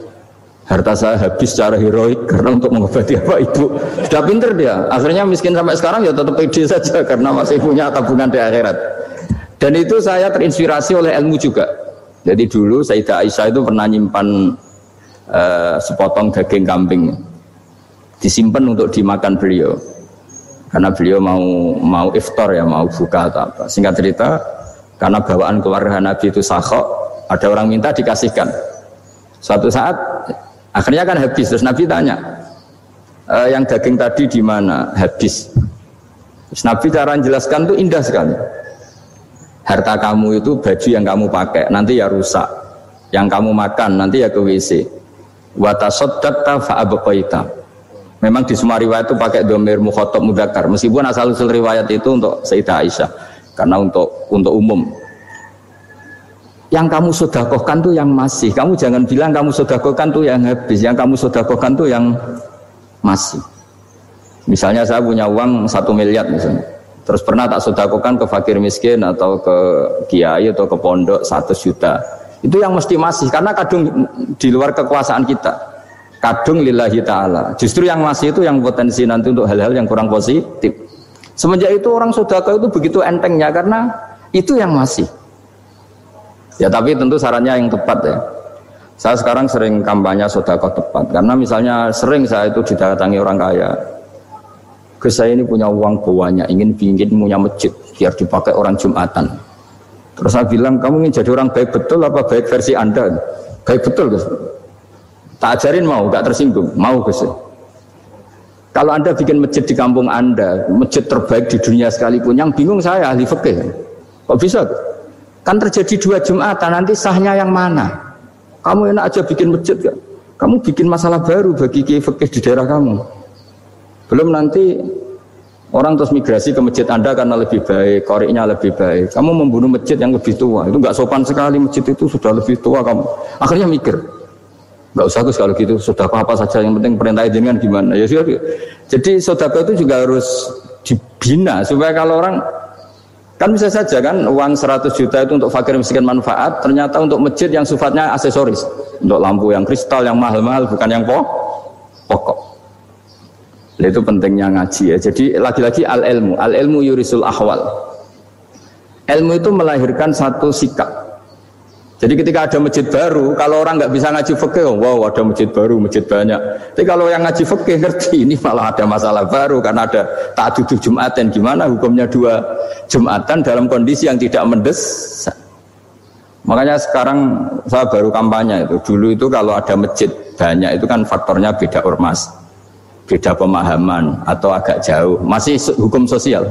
harta saya habis secara heroik karena untuk mengobati apa ibu? Sudah pinter dia. Akhirnya miskin sampai sekarang ya tetap pede saja karena masih punya tabungan di akhirat. Dan itu saya terinspirasi oleh ilmu juga. Jadi dulu Sayyidah Aisyah itu pernah nyimpan uh, sepotong daging kambing. Disimpan untuk dimakan beliau. Karena beliau mau mau iftar ya mau buka atau apa. Singkat cerita karena bawaan keluarga Nabi itu sahok ada orang minta dikasihkan. Suatu saat akhirnya kan habis terus Nabi tanya e, yang daging tadi di mana habis. Terus Nabi cara menjelaskan tuh indah sekali. Harta kamu itu baju yang kamu pakai nanti ya rusak. Yang kamu makan nanti ya ke WC. Watasoddaqta fa'abqaita. Memang di semua riwayat itu pakai domir mukhotob mudakar. Meskipun asal usul riwayat itu untuk Sayyidah Aisyah. Karena untuk untuk umum yang kamu sodakohkan tuh yang masih. Kamu jangan bilang kamu sodakohkan tuh yang habis. Yang kamu sodakohkan tuh yang masih. Misalnya saya punya uang satu miliar misalnya. Terus pernah tak sodakohkan ke fakir miskin atau ke kiai atau ke pondok satu juta. Itu yang mesti masih. Karena kadung di luar kekuasaan kita. Kadung lillahi ta'ala. Justru yang masih itu yang potensi nanti untuk hal-hal yang kurang positif. Semenjak itu orang sodako itu begitu entengnya karena itu yang masih. Ya tapi tentu sarannya yang tepat ya. Saya sekarang sering kampanye sodako tepat karena misalnya sering saya itu didatangi orang kaya. Ke saya ini punya uang banyak, ingin bikin punya masjid biar dipakai orang Jumatan. Terus saya bilang kamu ingin jadi orang baik betul apa baik versi anda? Baik betul Gus. Tak ajarin mau, gak tersinggung, mau Gus. Kalau anda bikin masjid di kampung anda, masjid terbaik di dunia sekalipun, yang bingung saya ahli fikih. Kok bisa? Kan terjadi dua Jumatan, nanti sahnya yang mana? Kamu enak aja bikin masjid kan? Kamu bikin masalah baru bagi kiai di daerah kamu. Belum nanti orang terus migrasi ke masjid Anda karena lebih baik, koriknya lebih baik. Kamu membunuh masjid yang lebih tua. Itu nggak sopan sekali masjid itu sudah lebih tua kamu. Akhirnya mikir. Nggak usah Gus kalau gitu, sudah apa, apa saja yang penting perintah jenengan gimana. Ya sudah. Jadi saudara itu juga harus dibina supaya kalau orang Kan bisa saja kan uang 100 juta itu untuk fakir miskin manfaat, ternyata untuk masjid yang sifatnya aksesoris. Untuk lampu yang kristal, yang mahal-mahal, bukan yang pokok. Nah, itu pentingnya ngaji ya. Jadi lagi-lagi al-ilmu. Al-ilmu yurisul ahwal. Ilmu itu melahirkan satu sikap. Jadi ketika ada masjid baru, kalau orang nggak bisa ngaji fikih, oh, wow ada masjid baru, masjid banyak. Tapi kalau yang ngaji fikih ngerti ini malah ada masalah baru karena ada tak duduk Jumatan. Gimana hukumnya dua Jumatan dalam kondisi yang tidak mendesak? Makanya sekarang saya baru kampanye itu. Dulu itu kalau ada masjid banyak itu kan faktornya beda ormas, beda pemahaman atau agak jauh. Masih hukum sosial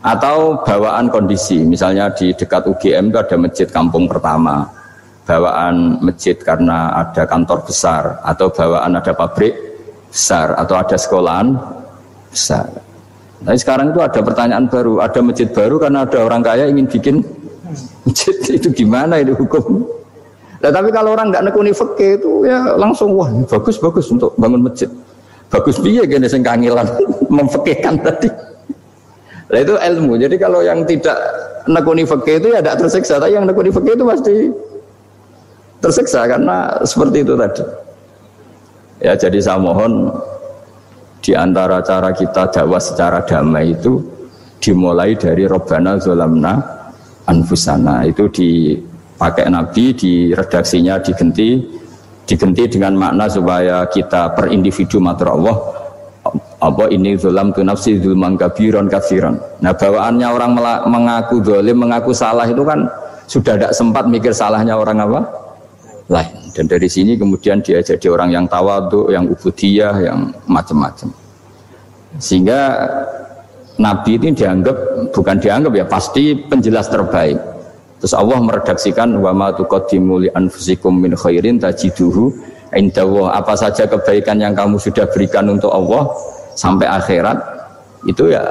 atau bawaan kondisi. Misalnya di dekat UGM itu ada masjid kampung pertama, bawaan masjid karena ada kantor besar atau bawaan ada pabrik besar atau ada sekolahan besar. Tapi sekarang itu ada pertanyaan baru, ada masjid baru karena ada orang kaya ingin bikin masjid itu gimana itu hukum? Nah, tapi kalau orang nggak nekuni fakih itu ya langsung wah bagus bagus untuk bangun masjid. Bagus biaya gini sing kangilan tadi. Nah itu ilmu. Jadi kalau yang tidak nekuni fakih itu ya tidak tersiksa, tapi yang nekuni fakih itu pasti tersiksa karena seperti itu tadi. Ya jadi saya mohon di antara cara kita dakwah secara damai itu dimulai dari Robbana Zolamna Anfusana itu dipakai Nabi di redaksinya digenti digenti dengan makna supaya kita per individu matur Allah apa ini zulam tu nafsi zulman kabiron kafiron nah bawaannya orang mengaku dolim mengaku salah itu kan sudah tidak sempat mikir salahnya orang apa? Lain. Dan dari sini kemudian dia jadi orang yang tawaduk yang ubudiyah yang macam-macam. Sehingga Nabi ini dianggap bukan dianggap ya pasti penjelas terbaik. Terus Allah meredaksikan wa ma tuqaddimu li anfusikum min khairin tajiduhu indallah apa saja kebaikan yang kamu sudah berikan untuk Allah sampai akhirat itu ya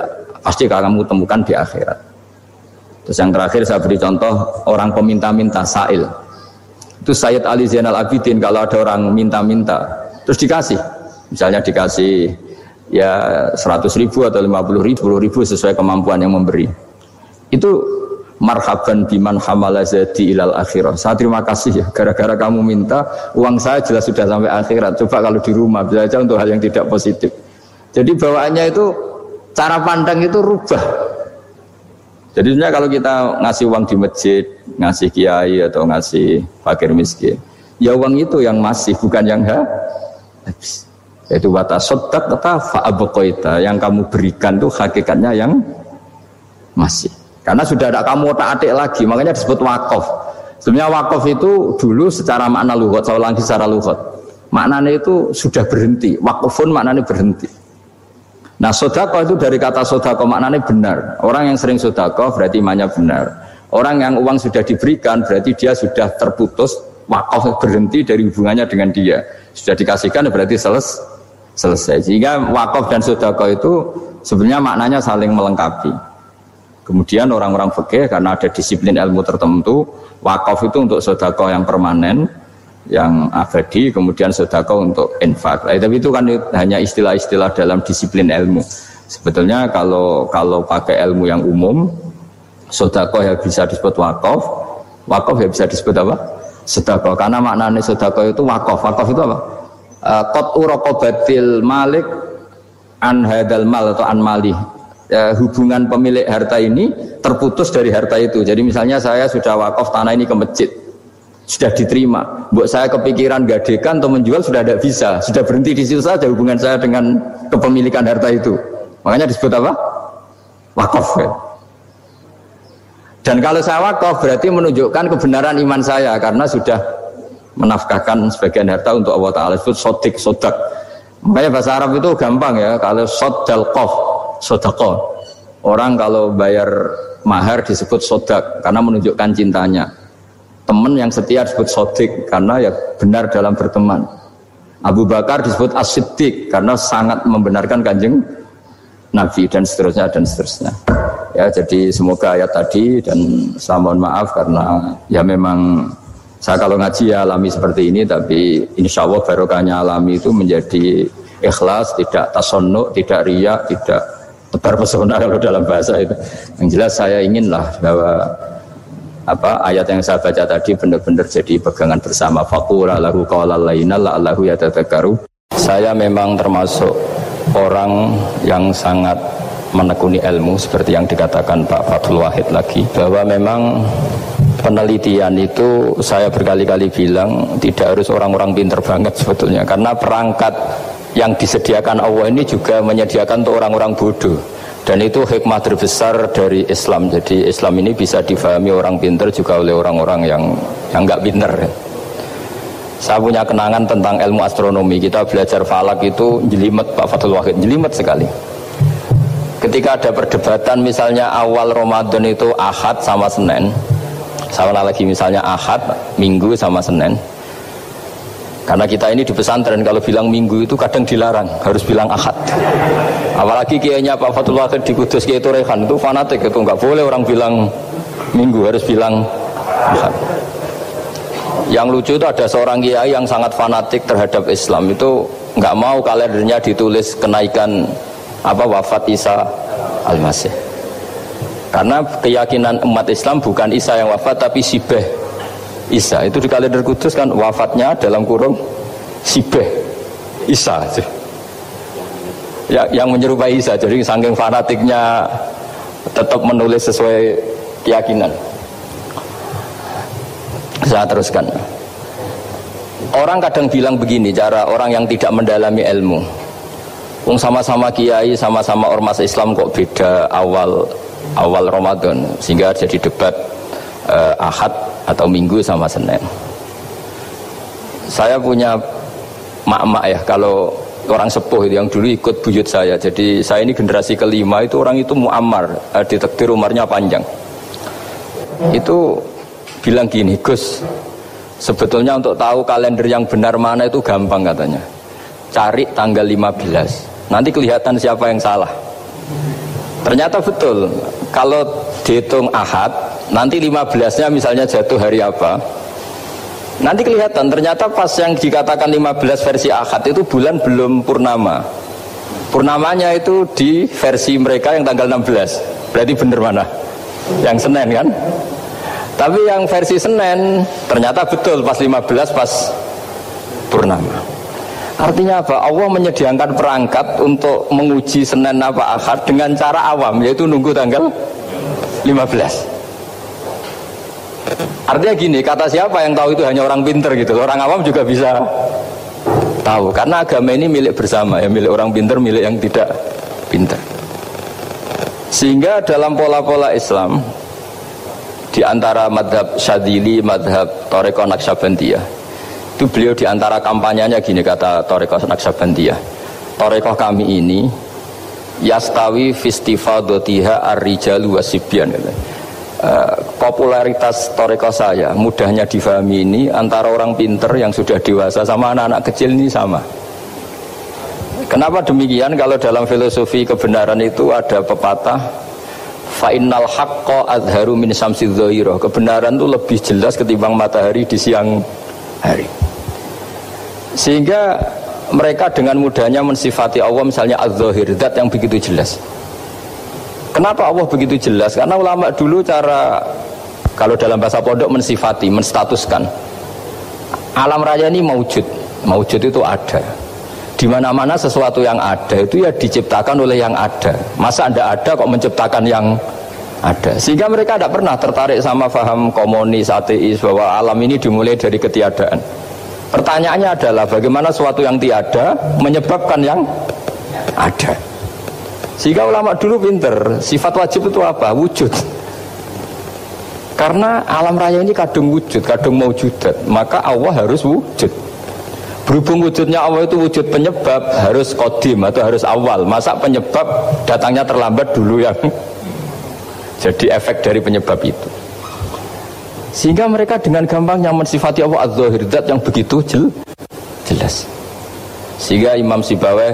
pasti kamu temukan di akhirat. Terus yang terakhir saya beri contoh orang peminta-minta sail. Itu Sayyid Ali Zainal Abidin kalau ada orang minta-minta terus dikasih. Misalnya dikasih ya 100 ribu atau 50 ribu, 10 ribu sesuai kemampuan yang memberi. Itu marhaban biman hamala zadi ilal akhirah. Saya terima kasih ya, gara-gara kamu minta uang saya jelas sudah sampai akhirat. Coba kalau di rumah bisa saja untuk hal yang tidak positif. Jadi bawaannya itu cara pandang itu rubah. Jadi sebenarnya kalau kita ngasih uang di masjid, ngasih kiai atau ngasih fakir miskin, ya uang itu yang masih bukan yang habis. Yaitu wata sotak kata fa'abokoita yang kamu berikan itu hakikatnya yang masih. Karena sudah ada kamu tak adik lagi, makanya disebut wakaf. Sebenarnya wakaf itu dulu secara makna luhut, saya ulangi secara luhut. Maknanya itu sudah berhenti, wakafun maknanya berhenti. Nah sodako itu dari kata sodako maknanya benar. Orang yang sering sodako berarti imannya benar. Orang yang uang sudah diberikan berarti dia sudah terputus wakaf berhenti dari hubungannya dengan dia. Sudah dikasihkan berarti seles, selesai. Sehingga wakaf dan sodako itu sebenarnya maknanya saling melengkapi. Kemudian orang-orang fikih karena ada disiplin ilmu tertentu, wakaf itu untuk sodako yang permanen, yang abadi, kemudian sodako untuk infak. Nah, tapi itu kan hanya istilah-istilah dalam disiplin ilmu. Sebetulnya kalau kalau pakai ilmu yang umum, sodako ya bisa disebut wakaf, wakaf ya bisa disebut apa? Sodako. Karena maknanya sodako itu wakaf. Wakaf itu apa? Eh, Kot urokobatil malik an hadal mal atau an malih. Ya, hubungan pemilik harta ini terputus dari harta itu. Jadi misalnya saya sudah wakaf tanah ini ke masjid sudah diterima. Buat saya kepikiran gadekan atau menjual sudah tidak bisa, sudah berhenti di situ saja hubungan saya dengan kepemilikan harta itu. Makanya disebut apa? Wakaf. Ya. Dan kalau saya wakaf berarti menunjukkan kebenaran iman saya karena sudah menafkahkan sebagian harta untuk Allah Taala itu sodik sodak. Makanya bahasa Arab itu gampang ya kalau sodal kof sodako. Orang kalau bayar mahar disebut sodak karena menunjukkan cintanya. Teman yang setia disebut sodik karena ya benar dalam berteman. Abu Bakar disebut as karena sangat membenarkan kanjeng Nabi dan seterusnya dan seterusnya. Ya jadi semoga ayat tadi dan saya mohon maaf karena ya memang saya kalau ngaji ya alami seperti ini tapi insya Allah barokahnya alami itu menjadi ikhlas, tidak tasonuk, tidak riak, tidak tebar pesona kalau dalam bahasa itu. Yang jelas saya inginlah bahwa apa ayat yang saya baca tadi benar-benar jadi pegangan bersama. Fakura lahu la'allahu yatadzakkaru. Saya memang termasuk orang yang sangat menekuni ilmu seperti yang dikatakan Pak Fatul Wahid lagi. Bahwa memang penelitian itu saya berkali-kali bilang tidak harus orang-orang pinter banget sebetulnya. Karena perangkat yang disediakan Allah ini juga menyediakan untuk orang-orang bodoh Dan itu hikmah terbesar dari Islam. Jadi Islam ini bisa difahami orang pinter juga oleh orang-orang yang yang nggak pinter. Saya punya kenangan tentang ilmu astronomi. Kita belajar falak itu jelimet Pak Fatul Wahid, jelimet sekali. Ketika ada perdebatan misalnya awal Ramadan itu Ahad sama Senin. Sama lagi misalnya Ahad, Minggu sama Senin. Karena kita ini di pesantren kalau bilang minggu itu kadang dilarang, harus bilang ahad. Apalagi kiainya Pak Fatul Wahid di Kudus Kiai Rehan itu fanatik itu nggak boleh orang bilang minggu harus bilang ahad. Yang lucu itu ada seorang kiai yang sangat fanatik terhadap Islam itu nggak mau kalendernya ditulis kenaikan apa wafat Isa Al-Masih. Karena keyakinan umat Islam bukan Isa yang wafat tapi Sibeh Isa. Itu di kalender kudus kan wafatnya dalam kurung Sibeh. Isa ya, yang menyerupai Isa. Jadi saking fanatiknya tetap menulis sesuai keyakinan. Saya teruskan. Orang kadang bilang begini cara orang yang tidak mendalami ilmu. Wong sama-sama kiai, sama-sama ormas Islam kok beda awal awal Ramadan. Sehingga jadi debat uh, Ahad atau Minggu sama Senin. Saya punya mak-mak ya kalau orang sepuh yang dulu ikut buyut saya. Jadi saya ini generasi kelima itu orang itu muammar, uh, ditektir umurnya panjang. Itu bilang gini, Gus, sebetulnya untuk tahu kalender yang benar mana itu gampang katanya. Cari tanggal 15. Nanti kelihatan siapa yang salah. Ternyata betul. Kalau dihitung Ahad, nanti 15-nya misalnya jatuh hari apa? Nanti kelihatan ternyata pas yang dikatakan 15 versi Ahad itu bulan belum purnama. Purnamanya itu di versi mereka yang tanggal 16. Berarti benar mana? Yang Senin kan? Tapi yang versi Senin ternyata betul pas 15 pas purnama. Artinya apa? Allah menyediakan perangkat untuk menguji Senin apa Ahad dengan cara awam yaitu nunggu tanggal 15. Artinya gini, kata siapa yang tahu itu hanya orang pinter gitu. Orang awam juga bisa tahu karena agama ini milik bersama ya, milik orang pinter, milik yang tidak pinter. Sehingga dalam pola-pola Islam di antara madhab Syadili, madhab Toreko Naksabandiyah itu beliau di antara kampanyenya gini kata Toreko Naksabandiyah. Toreko kami ini yastawi dotiha ar-rijalu wasibyan. Uh, popularitas toreko saya mudahnya difahami ini antara orang pinter yang sudah dewasa sama anak-anak kecil ini sama. Kenapa demikian? Kalau dalam filosofi kebenaran itu ada pepatah fa'innal haqqo adharu min samsid kebenaran itu lebih jelas ketimbang matahari di siang hari. Sehingga mereka dengan mudahnya mensifati Allah misalnya az-zahir, zat yang begitu jelas. Kenapa Allah begitu jelas? Karena ulama dulu cara kalau dalam bahasa pondok mensifati, menstatuskan alam raya ini maujud. Maujud itu ada. Di mana-mana sesuatu yang ada itu ya diciptakan oleh yang ada. Masa Anda ada kok menciptakan yang ada. Sehingga mereka tidak pernah tertarik sama faham komunis, ateis bahwa alam ini dimulai dari ketiadaan. Pertanyaannya adalah bagaimana suatu yang tiada menyebabkan yang ada. Sehingga ulama dulu pinter, sifat wajib itu apa? Wujud. Karena alam raya ini kadung wujud, kadung maujudat, maka Allah harus wujud. Berhubung wujudnya Allah itu wujud penyebab, harus kodim atau harus awal. Masa penyebab datangnya terlambat dulu yang jadi efek dari penyebab itu. Sehingga mereka dengan gampangnya mensifati Allah az-zahir yang begitu jel, jelas. Sehingga Imam Sibaweh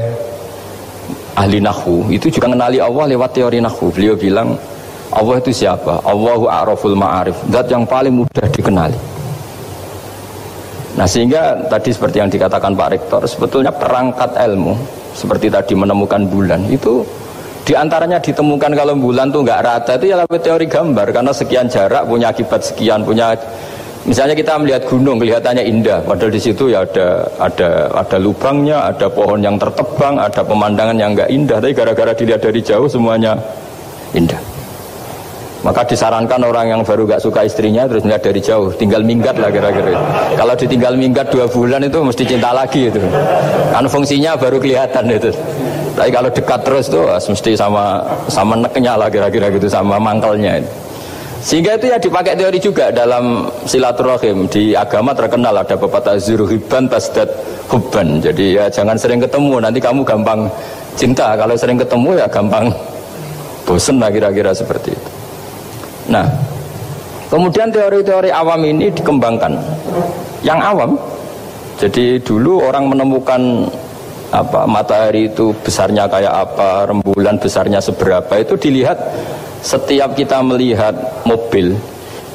ahli nahu itu juga mengenali Allah lewat teori nahu. Beliau bilang Allah itu siapa? Allahu a'raful ma'arif, zat yang paling mudah dikenali. Nah sehingga tadi seperti yang dikatakan Pak Rektor, sebetulnya perangkat ilmu seperti tadi menemukan bulan itu di antaranya ditemukan kalau bulan tuh nggak rata itu ya lewat teori gambar karena sekian jarak punya akibat sekian punya misalnya kita melihat gunung kelihatannya indah. Padahal di situ ya ada ada ada lubangnya ada pohon yang tertebang ada pemandangan yang nggak indah. Tapi gara-gara dilihat dari jauh semuanya indah. Maka disarankan orang yang baru gak suka istrinya terus melihat dari jauh. Tinggal minggat lah kira-kira kalau ditinggal minggat dua bulan itu mesti cinta lagi itu. Kan fungsinya baru kelihatan itu. Tapi kalau dekat terus tuh mesti sama sama neknya lah kira-kira gitu sama mangkelnya. Sehingga itu ya dipakai teori juga dalam silaturahim di agama terkenal ada pepatah zuruhiban tasdat hubban. Jadi ya jangan sering ketemu nanti kamu gampang cinta. Kalau sering ketemu ya gampang bosen lah kira-kira seperti itu. Nah, kemudian teori-teori awam ini dikembangkan. Yang awam, jadi dulu orang menemukan apa matahari itu besarnya kayak apa, rembulan besarnya seberapa itu dilihat setiap kita melihat mobil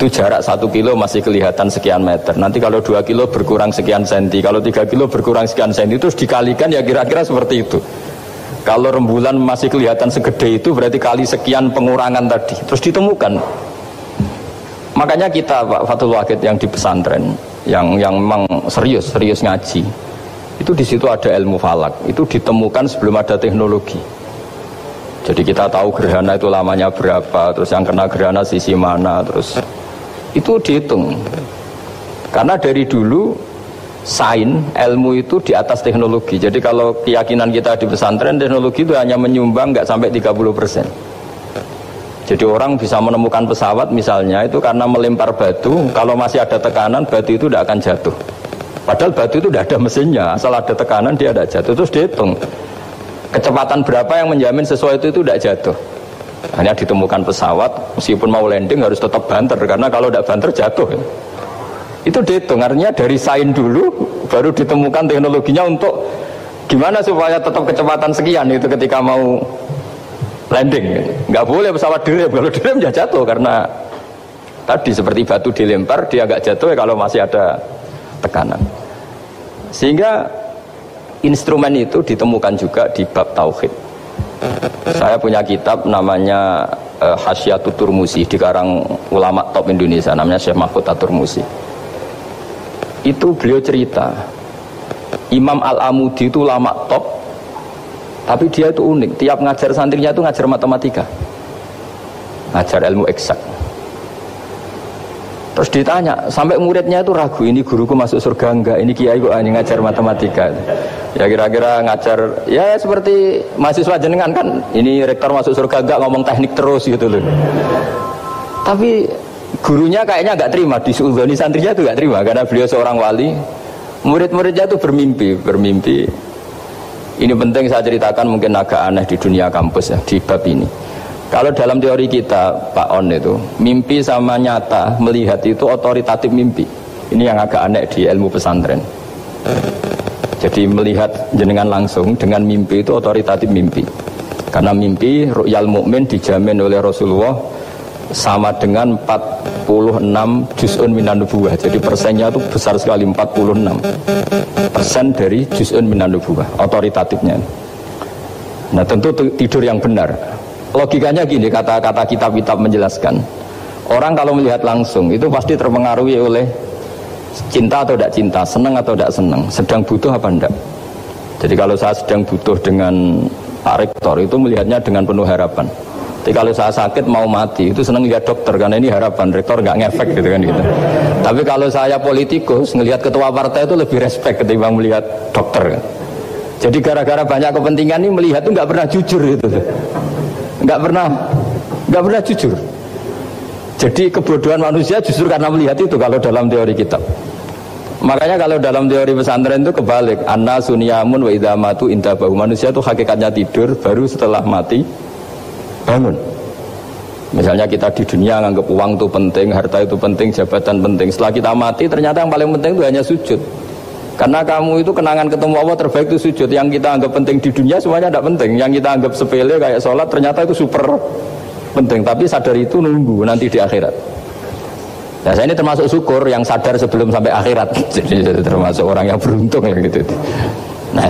itu jarak satu kilo masih kelihatan sekian meter. Nanti kalau dua kilo berkurang sekian senti, kalau tiga kilo berkurang sekian senti, terus dikalikan ya kira-kira seperti itu. Kalau rembulan masih kelihatan segede itu berarti kali sekian pengurangan tadi. Terus ditemukan. Makanya kita Pak Fatul Wahid yang di pesantren, yang yang memang serius serius ngaji, itu di situ ada ilmu falak. Itu ditemukan sebelum ada teknologi. Jadi kita tahu gerhana itu lamanya berapa, terus yang kena gerhana sisi mana, terus itu dihitung. Karena dari dulu sain ilmu itu di atas teknologi. Jadi kalau keyakinan kita di pesantren teknologi itu hanya menyumbang nggak sampai 30 persen. Jadi orang bisa menemukan pesawat misalnya itu karena melempar batu, kalau masih ada tekanan batu itu tidak akan jatuh. Padahal batu itu tidak ada mesinnya, asal ada tekanan dia tidak jatuh. Terus dihitung kecepatan berapa yang menjamin sesuai itu tidak jatuh. Hanya ditemukan pesawat, meskipun mau landing harus tetap banter karena kalau tidak banter jatuh. Itu dihitung, artinya dari sain dulu baru ditemukan teknologinya untuk gimana supaya tetap kecepatan sekian itu ketika mau landing. Nggak boleh pesawat direm, kalau direm ya jatuh karena tadi seperti batu dilempar dia agak jatuh ya kalau masih ada tekanan. Sehingga instrumen itu ditemukan juga di bab tauhid. Saya punya kitab namanya uh, Hasyiatut Turmusi dikarang ulama top Indonesia namanya Syekh Mahfud Turmusi. Itu beliau cerita Imam Al-Amudi itu ulama top tapi dia itu unik tiap ngajar santrinya itu ngajar matematika ngajar ilmu eksak Terus ditanya, sampai muridnya itu ragu, ini guruku masuk surga enggak, ini kiai kok hanya ngajar matematika. Ya kira-kira ngajar, ya seperti mahasiswa jenengan kan, ini rektor masuk surga enggak ngomong teknik terus gitu loh. Tapi gurunya kayaknya enggak terima, di Suudhoni santrinya itu enggak terima, karena beliau seorang wali. Murid-muridnya itu bermimpi, bermimpi. Ini penting saya ceritakan mungkin agak aneh di dunia kampus ya, di bab ini kalau dalam teori kita, Pak On itu, mimpi sama nyata melihat itu otoritatif mimpi. Ini yang agak aneh di ilmu pesantren. Jadi melihat jenengan langsung dengan mimpi itu otoritatif mimpi. Karena mimpi ru'yal mukmin dijamin oleh Rasulullah sama dengan 46 juz'un minan nubuwah. Jadi persennya itu besar sekali 46 persen dari juz'un minan nubuwah, otoritatifnya. Nah tentu tidur yang benar logikanya gini kata-kata kitab-kitab menjelaskan orang kalau melihat langsung itu pasti terpengaruhi oleh cinta atau tidak cinta senang atau tidak senang sedang butuh apa enggak jadi kalau saya sedang butuh dengan Pak Rektor itu melihatnya dengan penuh harapan tapi kalau saya sakit mau mati itu senang lihat dokter karena ini harapan rektor nggak ngefek gitu kan gitu. Tapi kalau saya politikus ngelihat ketua partai itu lebih respect ketimbang melihat dokter. Jadi gara-gara banyak kepentingan ini melihat itu nggak pernah jujur itu nggak pernah. Nggak pernah jujur. Jadi kebodohan manusia justru karena melihat itu kalau dalam teori kitab makanya kalau dalam teori pesantren itu kebalik. Anna sunyamun wa idamatu indabahu manusia itu hakikatnya tidur baru setelah mati bangun. Misalnya kita di dunia nganggap uang itu penting, harta itu penting, jabatan penting. Setelah kita mati ternyata yang paling penting itu hanya sujud. Karena kamu itu kenangan ketemu Allah terbaik itu sujud. Yang kita anggap penting di dunia semuanya tidak penting. Yang kita anggap sepele kayak sholat ternyata itu super penting. Tapi sadar itu nunggu nanti di akhirat. Nah saya ini termasuk syukur yang sadar sebelum sampai akhirat. Jadi termasuk orang yang beruntung gitu. Nah,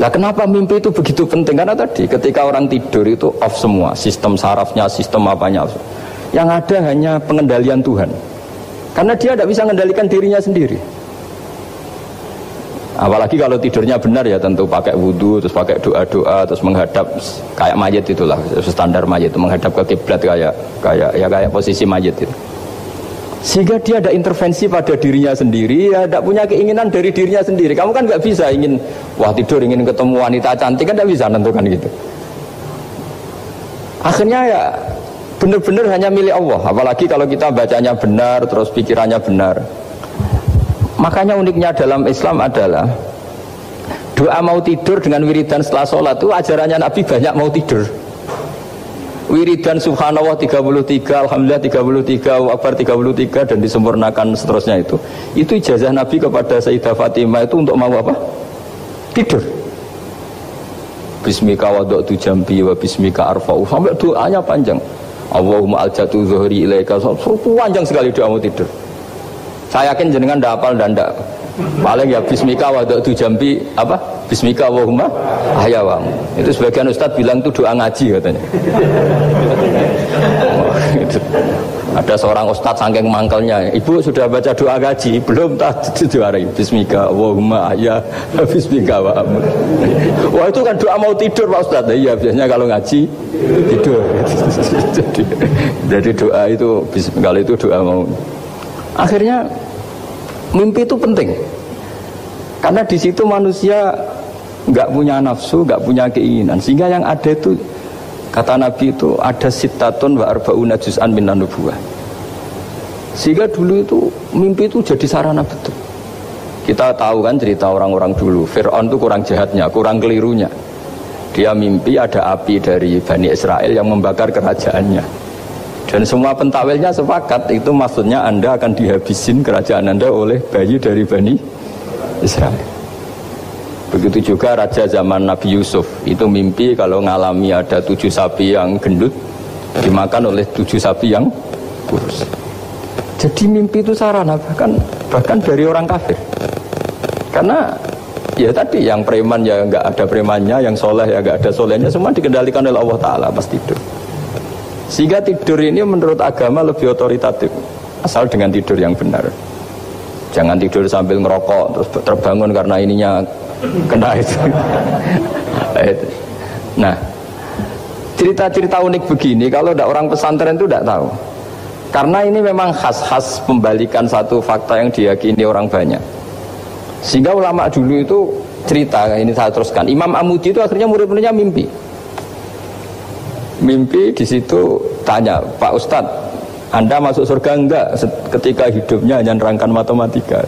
Nah kenapa mimpi itu begitu penting? Karena tadi ketika orang tidur itu off semua, sistem sarafnya, sistem apanya. Yang ada hanya pengendalian Tuhan. Karena dia tidak bisa mengendalikan dirinya sendiri. Apalagi kalau tidurnya benar ya tentu pakai wudhu, terus pakai doa-doa, terus menghadap kayak mayat itulah standar mayat itu menghadap ke kiblat kayak kayak ya kayak posisi mayat itu. Sehingga dia ada intervensi pada dirinya sendiri, ya tidak punya keinginan dari dirinya sendiri. Kamu kan nggak bisa ingin, wah tidur ingin ketemu wanita cantik kan tidak bisa nentukan gitu. Akhirnya ya benar-benar hanya milik Allah. Apalagi kalau kita bacanya benar, terus pikirannya benar. Makanya uniknya dalam Islam adalah doa mau tidur dengan wiridan setelah sholat itu ajarannya Nabi banyak mau tidur. Wiridan subhanallah 33 alhamdulillah 33 akbar 33 dan disempurnakan seterusnya itu. Itu ijazah Nabi kepada Sayyidah Fatimah itu untuk mau apa? tidur. Bismika tu jambi wa bismika arfa'u. Sampai doanya panjang. Allahumma aljatu zuhri ilaika. Panjang sekali doa mau tidur saya yakin jenengan tidak hafal dan tidak paling ya bismika tu jambi apa Bismika Allahumma ahyawamu. Itu sebagian ustadz bilang itu doa ngaji katanya. Ada seorang ustadz sangking mangkelnya, ibu sudah baca doa ngaji, belum tak juara Bismika Allahumma ahya, Bismika wa Wah itu kan doa mau tidur Pak Ustadz. Iya biasanya kalau ngaji tidur. jadi, jadi doa itu kalau itu doa mau. Akhirnya mimpi itu penting. Karena di situ manusia nggak punya nafsu, nggak punya keinginan. Sehingga yang ada itu kata Nabi itu ada sitatun wa arbauna juz'an minan nubuwah. Sehingga dulu itu mimpi itu jadi sarana betul. Kita tahu kan cerita orang-orang dulu, Fir'aun itu kurang jahatnya, kurang kelirunya. Dia mimpi ada api dari Bani Israel yang membakar kerajaannya. Dan semua pentawilnya sepakat itu maksudnya Anda akan dihabisin kerajaan Anda oleh bayi dari Bani Israel. Begitu juga raja zaman Nabi Yusuf itu mimpi kalau ngalami ada tujuh sapi yang gendut dimakan oleh tujuh sapi yang kurus. Jadi mimpi itu sarana bahkan bahkan dari orang kafir. Karena ya tadi yang preman ya nggak ada premannya, yang soleh ya nggak ada solehnya, semua dikendalikan oleh Allah Taala pas tidur. Sehingga tidur ini menurut agama lebih otoritatif asal dengan tidur yang benar. Jangan tidur sambil ngerokok terus terbangun karena ininya kena itu. nah, cerita-cerita unik begini kalau tidak orang pesantren itu tidak tahu. Karena ini memang khas-khas pembalikan satu fakta yang diyakini orang banyak. Sehingga ulama dulu itu cerita ini saya teruskan. Imam Amudi itu akhirnya murid-muridnya mimpi. Mimpi di situ tanya Pak Ustadz anda masuk surga enggak ketika hidupnya hanya nerangkan matematika?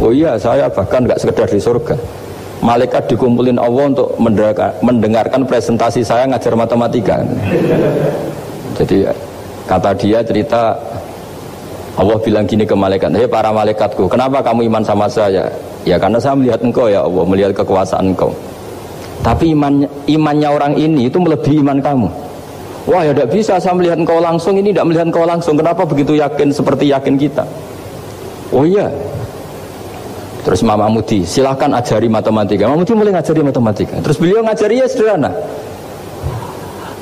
Oh iya, saya bahkan enggak sekedar di surga. Malaikat dikumpulin Allah untuk mendengarkan presentasi saya ngajar matematika. Jadi kata dia cerita Allah bilang gini ke malaikat, hei para malaikatku, kenapa kamu iman sama saya? Ya karena saya melihat engkau ya Allah, melihat kekuasaan engkau. Tapi iman, imannya orang ini itu melebihi iman kamu. Wah ya tidak bisa saya melihat engkau langsung ini tidak melihat engkau langsung. Kenapa begitu yakin seperti yakin kita? Oh iya. Terus Mama Mudi, silahkan ajari matematika. Mama Mudi mulai ngajari matematika. Terus beliau ngajari ya sederhana.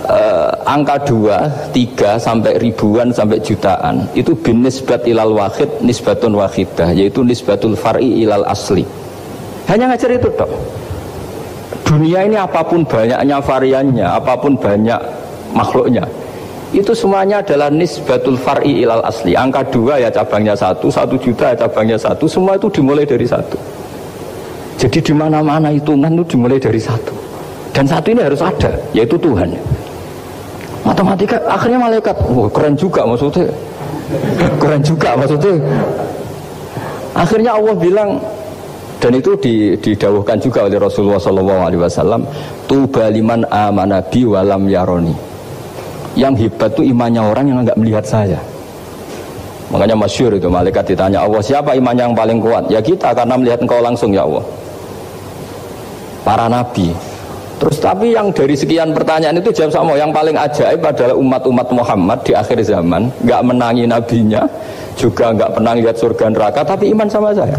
Uh, angka 2, 3 sampai ribuan sampai jutaan itu bin nisbat ilal wahid nisbatun wahidah yaitu nisbatul far'i ilal asli hanya ngajar itu dok dunia ini apa pun banyaknya variannya apa pun banyak makhluknya. Itu semuanya adalah nisbatul far'i ilal asli. Angka dua ya cabangnya satu satu juta ya cabangnya satu. Semua itu dimulai dari satu. Jadi di mana mana hitungan itu dimulai dari satu. Dan satu ini harus ada yaitu Tuhan. Matematika akhirnya malaikat. Oh, keren juga maksudnya. Keren juga maksudnya. Akhirnya Allah bilang dan itu didawuhkan juga oleh Rasulullah SAW tuba liman amanabi walam yaroni yang hebat itu imannya orang yang nggak melihat saya. Makanya masyur itu malaikat ditanya Allah siapa iman yang paling kuat? Ya kita karena melihat engkau langsung ya Allah. Para nabi. Terus tapi yang dari sekian pertanyaan itu jawab sama yang paling ajaib adalah umat-umat Muhammad di akhir zaman. Nggak menangi nabinya juga nggak pernah lihat surga neraka tapi iman sama saya.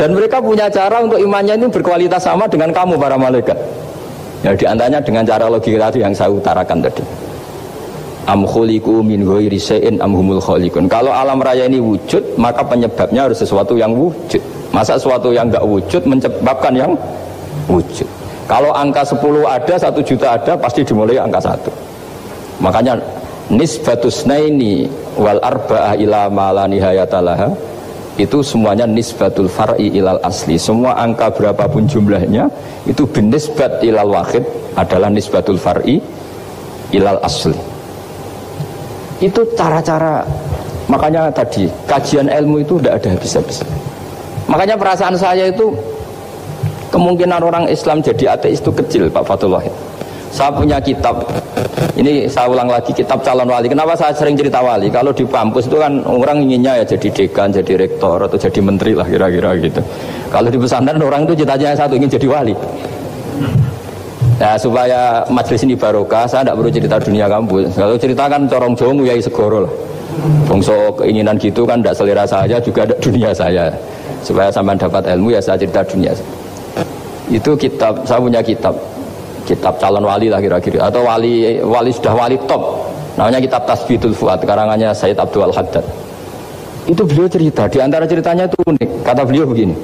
Dan mereka punya cara untuk imannya ini berkualitas sama dengan kamu para malaikat. Ya di antaranya dengan cara logika itu yang saya utarakan tadi am min ghairi syai'in am. Kalau alam raya ini wujud, maka penyebabnya harus sesuatu yang wujud. Masa sesuatu yang enggak wujud menyebabkan yang wujud. Kalau angka 10 ada, 1 juta ada, pasti dimulai angka 1. Makanya nisbatus naini wal arba'ah ila ma la nihayatalaha itu semuanya nisbatul far'i ilal asli semua angka berapapun jumlahnya itu binisbat ilal wahid adalah nisbatul far'i ilal asli itu cara-cara makanya tadi kajian ilmu itu tidak ada habis-habis makanya perasaan saya itu kemungkinan orang Islam jadi ateis itu kecil Pak Fatul Wahid saya punya kitab, ini saya ulang lagi kitab calon wali. Kenapa saya sering cerita wali? Kalau di kampus itu kan orang inginnya ya jadi dekan, jadi rektor atau jadi menteri lah kira-kira gitu. Kalau di pesantren orang itu cita-citanya satu ingin jadi wali. Nah supaya majelis ini barokah, saya tidak perlu cerita dunia kampus. Kalau ceritakan corong jong ya segoro lah. Bongso keinginan gitu kan tidak selera saya juga ada dunia saya. Supaya sampai dapat ilmu ya saya cerita dunia. Itu kitab, saya punya kitab kitab calon wali lah kira-kira atau wali wali sudah wali top namanya kitab Tasbidul Fuad karangannya Said Abdul Haddad itu beliau cerita di antara ceritanya itu unik kata beliau begini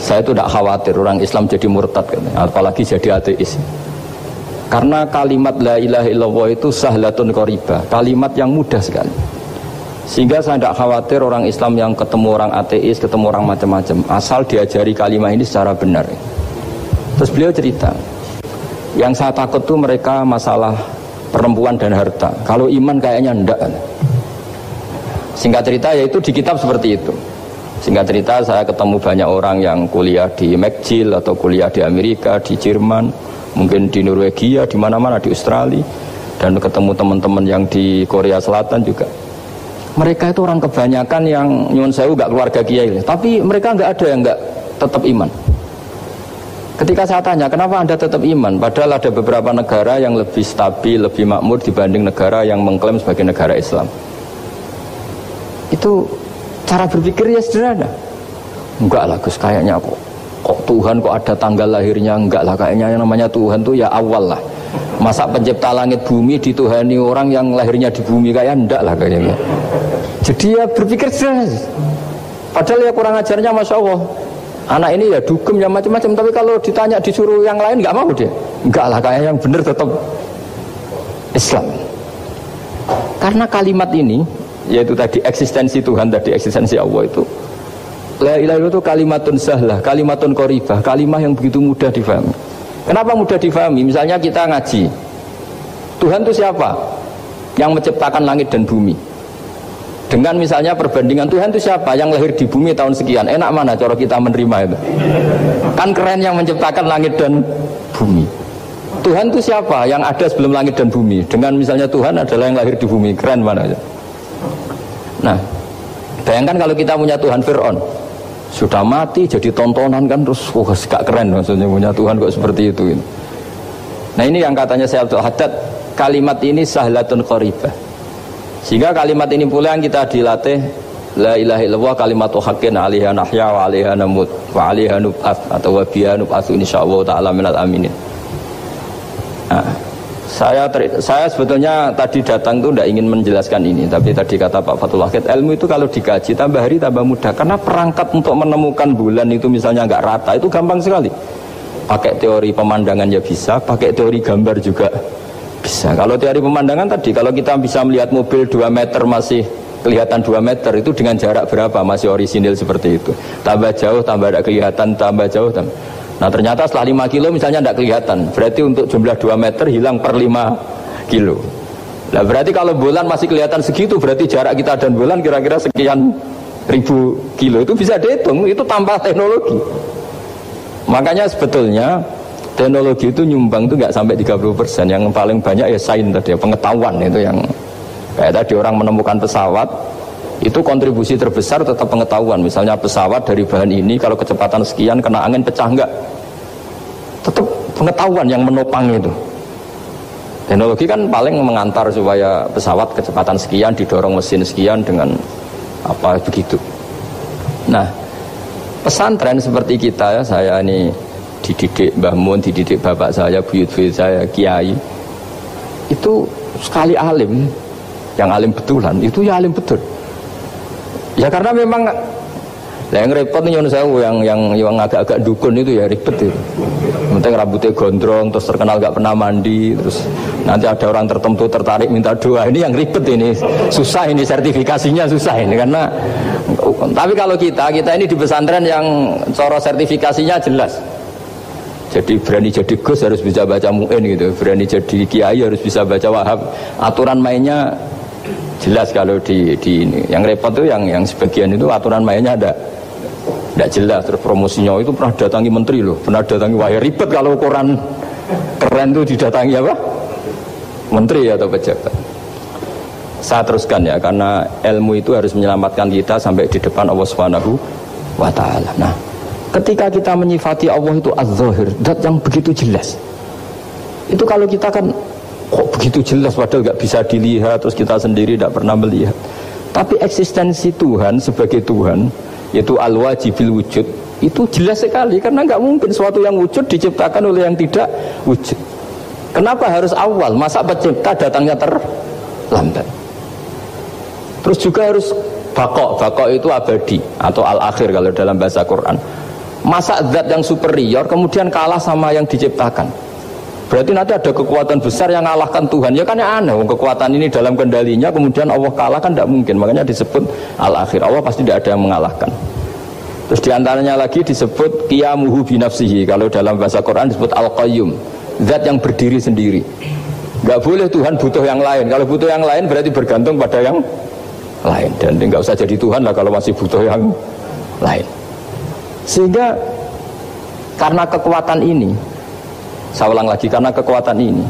saya itu tidak khawatir orang Islam jadi murtad apalagi jadi ateis karena kalimat la ilaha illallah itu sahlatun qoriba kalimat yang mudah sekali sehingga saya tidak khawatir orang Islam yang ketemu orang ateis ketemu orang macam-macam asal diajari kalimat ini secara benar terus beliau cerita yang saya takut tuh mereka masalah perempuan dan harta. Kalau iman kayaknya enggak. Singkat cerita yaitu di kitab seperti itu. Singkat cerita saya ketemu banyak orang yang kuliah di McGill atau kuliah di Amerika, di Jerman, mungkin di Norwegia, di mana-mana di Australia dan ketemu teman-teman yang di Korea Selatan juga. Mereka itu orang kebanyakan yang nyuwun sewu gak keluarga kiai, tapi mereka nggak ada yang nggak tetap iman. Ketika saya tanya, kenapa Anda tetap iman? Padahal ada beberapa negara yang lebih stabil, lebih makmur dibanding negara yang mengklaim sebagai negara Islam. Itu cara berpikir ya sederhana. Enggak lah Gus, kayaknya kok kok Tuhan kok ada tanggal lahirnya? Enggak lah kayaknya yang namanya Tuhan tuh ya awal lah. Masa pencipta langit bumi dituhani orang yang lahirnya di bumi? Kayak enggak lah kayaknya. Jadi ya berpikir sederhana padahal ya kurang ajarnya Masya Allah. Anak ini ya dugem ya macam-macam. Tapi kalau ditanya disuruh yang lain nggak mau dia. Nggak lah kayak yang benar tetap Islam. Karena kalimat ini yaitu tadi eksistensi Tuhan tadi eksistensi Allah itu. La ilaha itu kalimatun sahlah, kalimatun koribah, kalimat yang begitu mudah difahami. Kenapa mudah difahami? Misalnya kita ngaji, Tuhan itu siapa? Yang menciptakan langit dan bumi. Dengan misalnya perbandingan Tuhan itu siapa? Yang lahir di bumi tahun sekian. Enak mana cara kita menerima itu? Kan keren yang menciptakan langit dan bumi. Tuhan itu siapa? Yang ada sebelum langit dan bumi. Dengan misalnya Tuhan adalah yang lahir di bumi. Keren mana aja nah bayangkan kalau kita punya Tuhan Fir'aun. Sudah mati jadi tontonan kan terus wah gak keren maksudnya punya Tuhan kok seperti itu nah ini yang katanya saya Abdul Haddad kalimat ini sahlatun qaribah. Sehingga kalimat ini pula yang kita dilatih La ilaha illallah kalimatu haqqin alaiha nahya wa alaiha namut wa alaiha nub'ats atau wa biha nub'atsu insyaallah taala minal aminin. Nah, saya ter, saya sebetulnya tadi datang itu tidak ingin menjelaskan ini tapi tadi kata Pak Fatul Wahid ilmu itu kalau dikaji tambah hari tambah mudah karena perangkat untuk menemukan bulan itu misalnya nggak rata itu gampang sekali pakai teori pemandangan ya bisa pakai teori gambar juga bisa. Kalau teori pemandangan tadi, kalau kita bisa melihat mobil 2 meter masih kelihatan 2 meter itu dengan jarak berapa masih orisinil seperti itu. Tambah jauh, tambah tidak kelihatan, tambah jauh. Tambah. Nah ternyata setelah 5 kilo misalnya tidak kelihatan. Berarti untuk jumlah 2 meter hilang per 5 kilo. Nah berarti kalau bulan masih kelihatan segitu berarti jarak kita dan bulan kira-kira sekian ribu kilo itu bisa dihitung itu tanpa teknologi. Makanya sebetulnya teknologi itu nyumbang itu nggak sampai 30 persen yang paling banyak ya sains tadi pengetahuan itu yang kayak tadi orang menemukan pesawat itu kontribusi terbesar tetap pengetahuan misalnya pesawat dari bahan ini kalau kecepatan sekian kena angin pecah enggak tetap pengetahuan yang menopang itu teknologi kan paling mengantar supaya pesawat kecepatan sekian didorong mesin sekian dengan apa begitu nah pesantren seperti kita ya saya ini dididik Mbah Mun, dididik bapak saya, buyut-buyut saya, kiai. Itu sekali alim, yang alim betulan, itu ya alim betul. Ya karena memang lah yang repot nih saya yang yang yang agak-agak dukun itu ya ribet itu. Penting rambutnya gondrong, terus terkenal gak pernah mandi, terus Nanti ada orang tertentu tertarik minta doa. Ini yang ribet ini. Susah ini sertifikasinya susah ini karena tapi kalau kita kita ini di pesantren yang coro sertifikasinya jelas. Jadi berani jadi Gus harus bisa baca muin gitu. Berani jadi kiai harus bisa baca wahab. Aturan mainnya jelas kalau di, di ini. Yang repot tuh yang yang sebagian itu aturan mainnya ada tidak jelas terus promosinya itu pernah datangi menteri loh pernah datangi wah ribet kalau ukuran keren tuh didatangi apa menteri atau pejabat saya teruskan ya karena ilmu itu harus menyelamatkan kita sampai di depan Allah Subhanahu wa taala. Nah, ketika kita menyifati Allah itu az-zahir, dat yang begitu jelas. Itu kalau kita kan kok begitu jelas padahal nggak bisa dilihat terus kita sendiri tidak pernah melihat. Tapi eksistensi Tuhan sebagai Tuhan yaitu al-wajibil wujud itu jelas sekali karena nggak mungkin suatu yang wujud diciptakan oleh yang tidak wujud. Kenapa harus awal? Masa pencipta datangnya terlambat? Terus juga harus bakok, bakok itu abadi atau al-akhir kalau dalam bahasa Quran. Masa zat yang superior kemudian kalah sama yang diciptakan. Berarti nanti ada kekuatan besar yang mengalahkan Tuhan. Ya kan ya aneh, kekuatan ini dalam kendalinya kemudian Allah kalah kan tidak mungkin. Makanya disebut al-akhir. Allah pasti tidak ada yang mengalahkan. Terus di antaranya lagi disebut qiyamuhu binafsihi. Kalau dalam bahasa Quran disebut al-qayyum. Zat yang berdiri sendiri. Gak boleh Tuhan butuh yang lain. Kalau butuh yang lain berarti bergantung pada yang lain. Dan nggak usah jadi Tuhan lah kalau masih butuh yang lain. Sehingga karena kekuatan ini, saya ulang lagi karena kekuatan ini,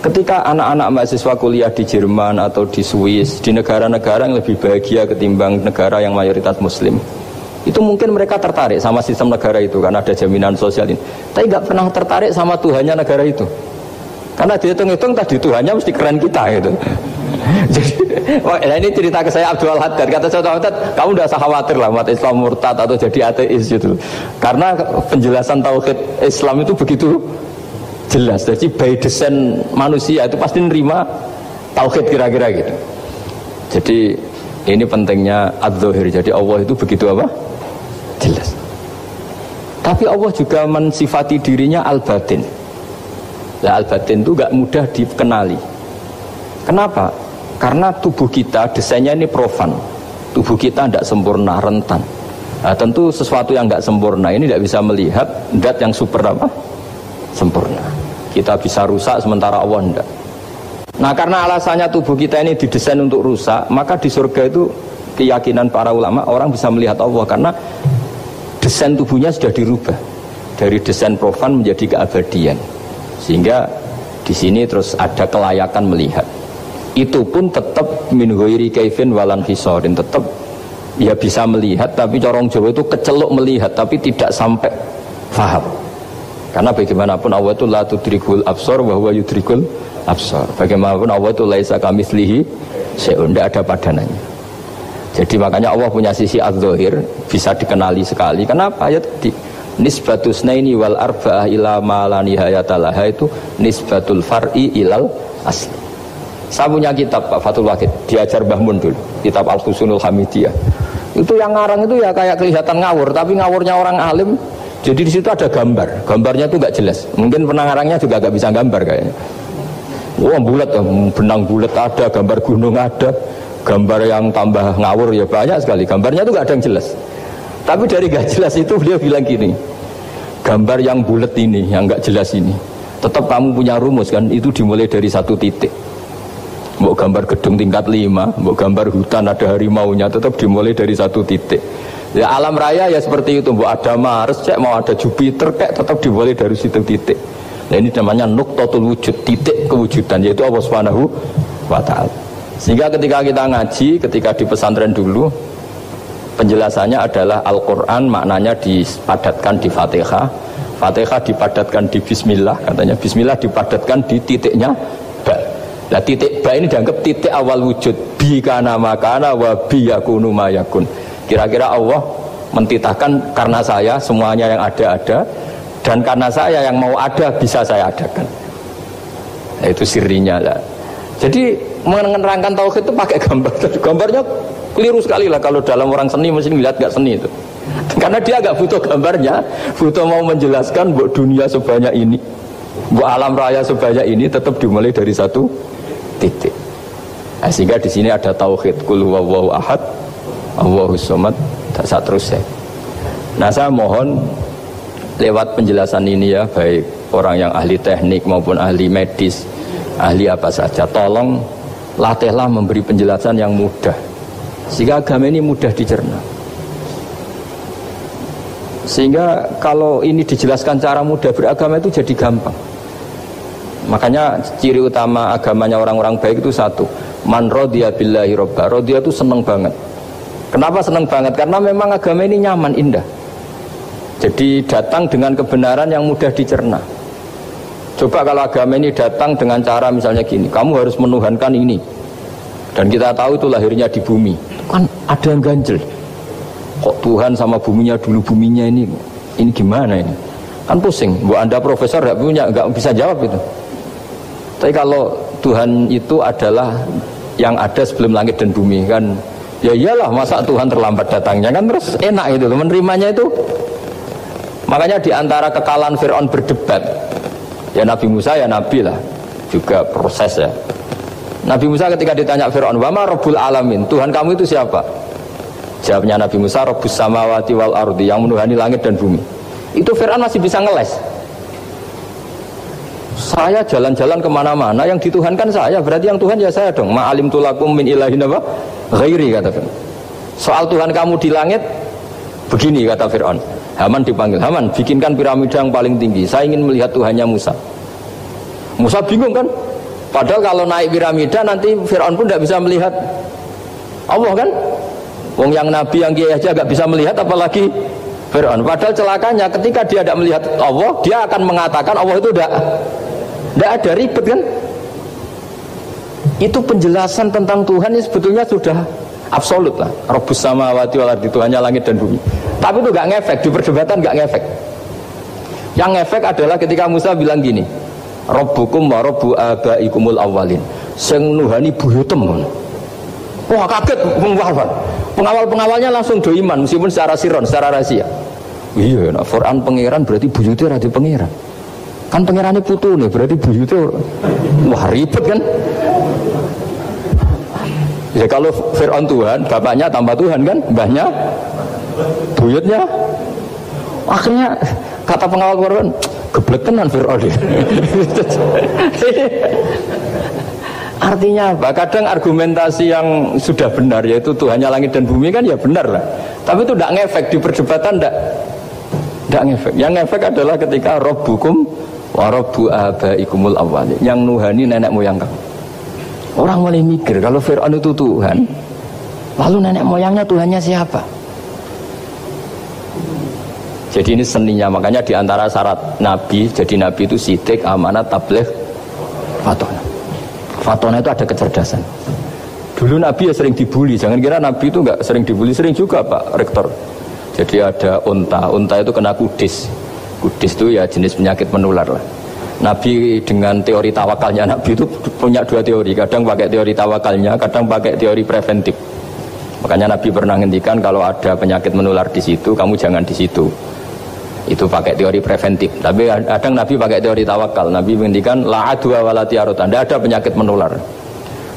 ketika anak-anak mahasiswa kuliah di Jerman atau di Swiss, di negara-negara yang lebih bahagia ketimbang negara yang mayoritas Muslim, itu mungkin mereka tertarik sama sistem negara itu karena ada jaminan sosial ini. Tapi nggak pernah tertarik sama Tuhannya negara itu. Karena dihitung-hitung tadi Tuhannya mesti keren kita gitu jadi nah ini cerita ke saya Abdul Haddad kata saya Abdul Haddad kamu udah usah khawatir lah umat Islam murtad atau jadi ateis gitu karena penjelasan tauhid Islam itu begitu jelas jadi by design manusia itu pasti nerima tauhid kira-kira gitu jadi ini pentingnya ad-zahir jadi Allah itu begitu apa jelas. Tapi Allah juga mensifati dirinya al-batin. Nah, al-batin itu gak mudah dikenali. Kenapa? Karena tubuh kita desainnya ini profan. Tubuh kita tidak sempurna, rentan. Nah, tentu sesuatu yang nggak sempurna ini tidak bisa melihat dat yang super apa? Sempurna. Kita bisa rusak sementara Allah tidak. Nah karena alasannya tubuh kita ini didesain untuk rusak, maka di surga itu keyakinan para ulama orang bisa melihat Allah karena desain tubuhnya sudah dirubah dari desain profan menjadi keabadian sehingga di sini terus ada kelayakan melihat itu pun tetap min ghairi kaifin walan hisorin tetap ya bisa melihat tapi corong Jawa itu kecelok melihat tapi tidak sampai faham karena bagaimanapun Allah itu la tudrikul absor bahwa yudrikul absor bagaimanapun Allah itu laisa kamislihi seunda ada padanannya jadi makanya Allah punya sisi az-zahir bisa dikenali sekali. Kenapa? Ya tadi nisbatus naini wal arba'ah ila ma la nihayatalaha itu nisbatul far'i ilal asli. Saya punya kitab Pak Fatul Wahid, diajar Mbah Mun dulu, kitab Al-Husunul Hamidiyah. Itu yang ngarang itu ya kayak kelihatan ngawur, tapi ngawurnya orang alim. Jadi di situ ada gambar, gambarnya itu nggak jelas. Mungkin penangarangnya juga nggak bisa gambar kayaknya. Wah bulat, benang bulat ada, gambar gunung ada, gambar yang tambah ngawur ya banyak sekali gambarnya itu gak ada yang jelas tapi dari gak jelas itu beliau bilang gini gambar yang bulat ini yang gak jelas ini tetap kamu punya rumus kan itu dimulai dari satu titik mau gambar gedung tingkat lima mau gambar hutan ada harimaunya tetap dimulai dari satu titik. Ya alam raya ya seperti itu mau ada Mars cek mau ada Jupiter kayak tetap dimulai dari situ titik. Nah ini namanya nuktotul wujud titik kewujudan yaitu Allah Subhanahu wa taala. Sehingga ketika kita ngaji, ketika di pesantren dulu, penjelasannya adalah Al-Quran maknanya dipadatkan di Fatihah, Fatihah dipadatkan di Bismillah, katanya Bismillah dipadatkan di titiknya. Nah titik ba ini dianggap titik awal wujud bi kana makana wa bi yakunu mayakun. Kira-kira Allah mentitahkan karena saya semuanya yang ada-ada dan karena saya yang mau ada bisa saya adakan. Nah, itu sirinya lah. Jadi menerangkan tauhid itu pakai gambar. Gambarnya keliru sekali lah kalau dalam orang seni mesti lihat gak seni itu. Karena dia agak butuh gambarnya, butuh mau menjelaskan buat dunia sebanyak ini. Bu alam raya sebanyak ini tetap dimulai dari satu titik. Nah, sehingga di sini ada tauhid kul huwallahu ahad, Allahu somad, dan seterusnya. Nah, saya mohon lewat penjelasan ini ya, baik orang yang ahli teknik maupun ahli medis, ahli apa saja, tolong latihlah memberi penjelasan yang mudah. Sehingga agama ini mudah dicerna. Sehingga kalau ini dijelaskan cara mudah beragama itu jadi gampang. Makanya ciri utama agamanya orang-orang baik itu satu. Man rodiya billahi robba. Rodiya itu seneng banget. Kenapa seneng banget? Karena memang agama ini nyaman, indah. Jadi datang dengan kebenaran yang mudah dicerna. Coba kalau agama ini datang dengan cara misalnya gini, kamu harus menuhankan ini. Dan kita tahu itu lahirnya di bumi. Kan ada yang ganjel. Kok Tuhan sama buminya dulu buminya ini ini gimana ini? Kan pusing. Bu Anda profesor nggak punya nggak bisa jawab itu. Tapi kalau Tuhan itu adalah yang ada sebelum langit dan bumi kan? Ya iyalah masa Tuhan terlambat datangnya kan? Terus enak itu menerimanya itu. Makanya di antara kekalahan Fir'aun berdebat ya Nabi Musa ya Nabi lah juga proses ya. Nabi Musa ketika ditanya Fir'aun wama Rabbul Alamin? Tuhan kamu itu siapa? Jawabnya Nabi Musa Rabbus Samawati wal Ardi yang menuhani langit dan bumi. Itu Fir'aun masih bisa ngeles saya jalan-jalan ke mana-mana yang dituhankan saya berarti yang Tuhan ya saya dong. Ma'alim tulakum min ilahin apa? Ghairi kata Fir'aun soal Tuhan kamu di langit begini kata Fir'aun. Haman dipanggil. Haman bikinkan piramida yang paling tinggi. Saya ingin melihat Tuhannya Musa. Musa bingung kan? Padahal kalau naik piramida nanti Fir'aun pun tidak bisa melihat. Allah kan? Wong yang Nabi yang kiai aja gak bisa melihat apalagi Fir'aun. Padahal celakanya ketika dia tidak melihat Allah dia akan mengatakan Allah itu tidak tidak ada ribet kan? Itu penjelasan tentang Tuhan ini sebetulnya sudah absolut lah. Robus sama wati walardi Tuhannya langit dan bumi. Tapi itu gak ngefek di perdebatan gak ngefek. Yang ngefek adalah ketika Musa bilang gini, Robbukum wa robbu abaikumul awalin. Sing nuhani buyutem. Wah kaget pengawal. Pengawal-pengawalnya langsung do iman meskipun secara siron, secara rahasia. Iya, nah, Quran pangeran berarti buyutnya rada pangeran. Kan pangerannya putu nih, berarti buyutnya wah ribet kan? Ya kalau Fir'aun Tuhan, bapaknya tambah Tuhan kan, mbahnya, buyutnya. Akhirnya kata pengawal Quran, geblek tenan Fir'aun. Artinya apa? Kadang argumentasi yang sudah benar yaitu Tuhannya langit dan bumi kan ya benar lah. Tapi itu tidak ngefek di perdebatan tidak tidak ngefek. Yang ngefek adalah ketika Robbukum Warabu abaikumul awali yang nuhani nenek moyang kamu. Orang mulai mikir kalau Fir'aun itu Tuhan, lalu nenek moyangnya Tuhannya siapa? Jadi ini seninya, makanya di antara syarat Nabi, jadi Nabi itu sidik, amanat, tabligh, fatona. Fatona itu ada kecerdasan. Dulu Nabi ya sering dibully, jangan kira Nabi itu nggak sering dibully, sering juga Pak Rektor. Jadi ada unta, unta itu kena kudis, Kudis itu ya jenis penyakit menular lah. Nabi dengan teori tawakalnya Nabi itu punya dua teori. Kadang pakai teori tawakalnya kadang pakai teori preventif. Makanya Nabi pernah ngendikan kalau ada penyakit menular di situ kamu jangan di situ. Itu pakai teori preventif. Tapi kadang Nabi pakai teori tawakal. Nabi menghentikan la adwa wala tiarutan tidak ada penyakit menular.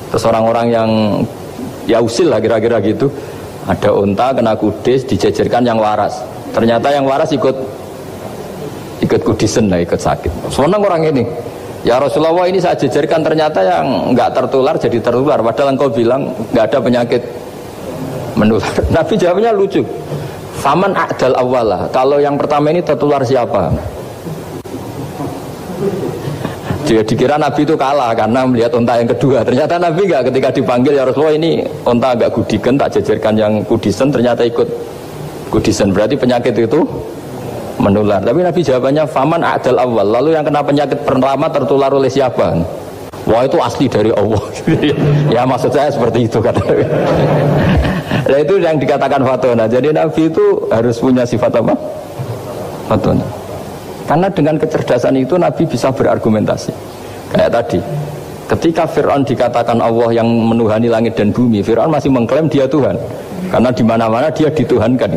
Terus orang-orang yang ya usil lah kira-kira gitu. Ada unta kena kudis dijejerkan yang waras. Ternyata yang waras ikut ikut kudisen lah ikut sakit. Senang orang ini. Ya Rasulullah ini saya jejerkan ternyata yang nggak tertular jadi tertular. Padahal engkau bilang nggak ada penyakit menular. Nabi jawabnya lucu. Faman adal awalah kalau yang pertama ini tertular siapa? Dia dikira Nabi itu kalah karena melihat unta yang kedua. Ternyata Nabi enggak ketika dipanggil ya Rasulullah ini unta agak kudikan tak jejerkan yang kudisen ternyata ikut kudisen. Berarti penyakit itu menular. Tapi Nabi jawabannya faman adal awal. Lalu yang kena penyakit pertama tertular oleh siapa? Wah itu asli dari Allah. ya maksud saya seperti itu kata. nah itu yang dikatakan fatona. Jadi Nabi itu harus punya sifat apa? Fatona. Karena dengan kecerdasan itu Nabi bisa berargumentasi. Kayak tadi, ketika Fir'aun dikatakan Allah yang menuhani langit dan bumi, Fir'aun masih mengklaim dia Tuhan. Karena di mana-mana dia dituhankan.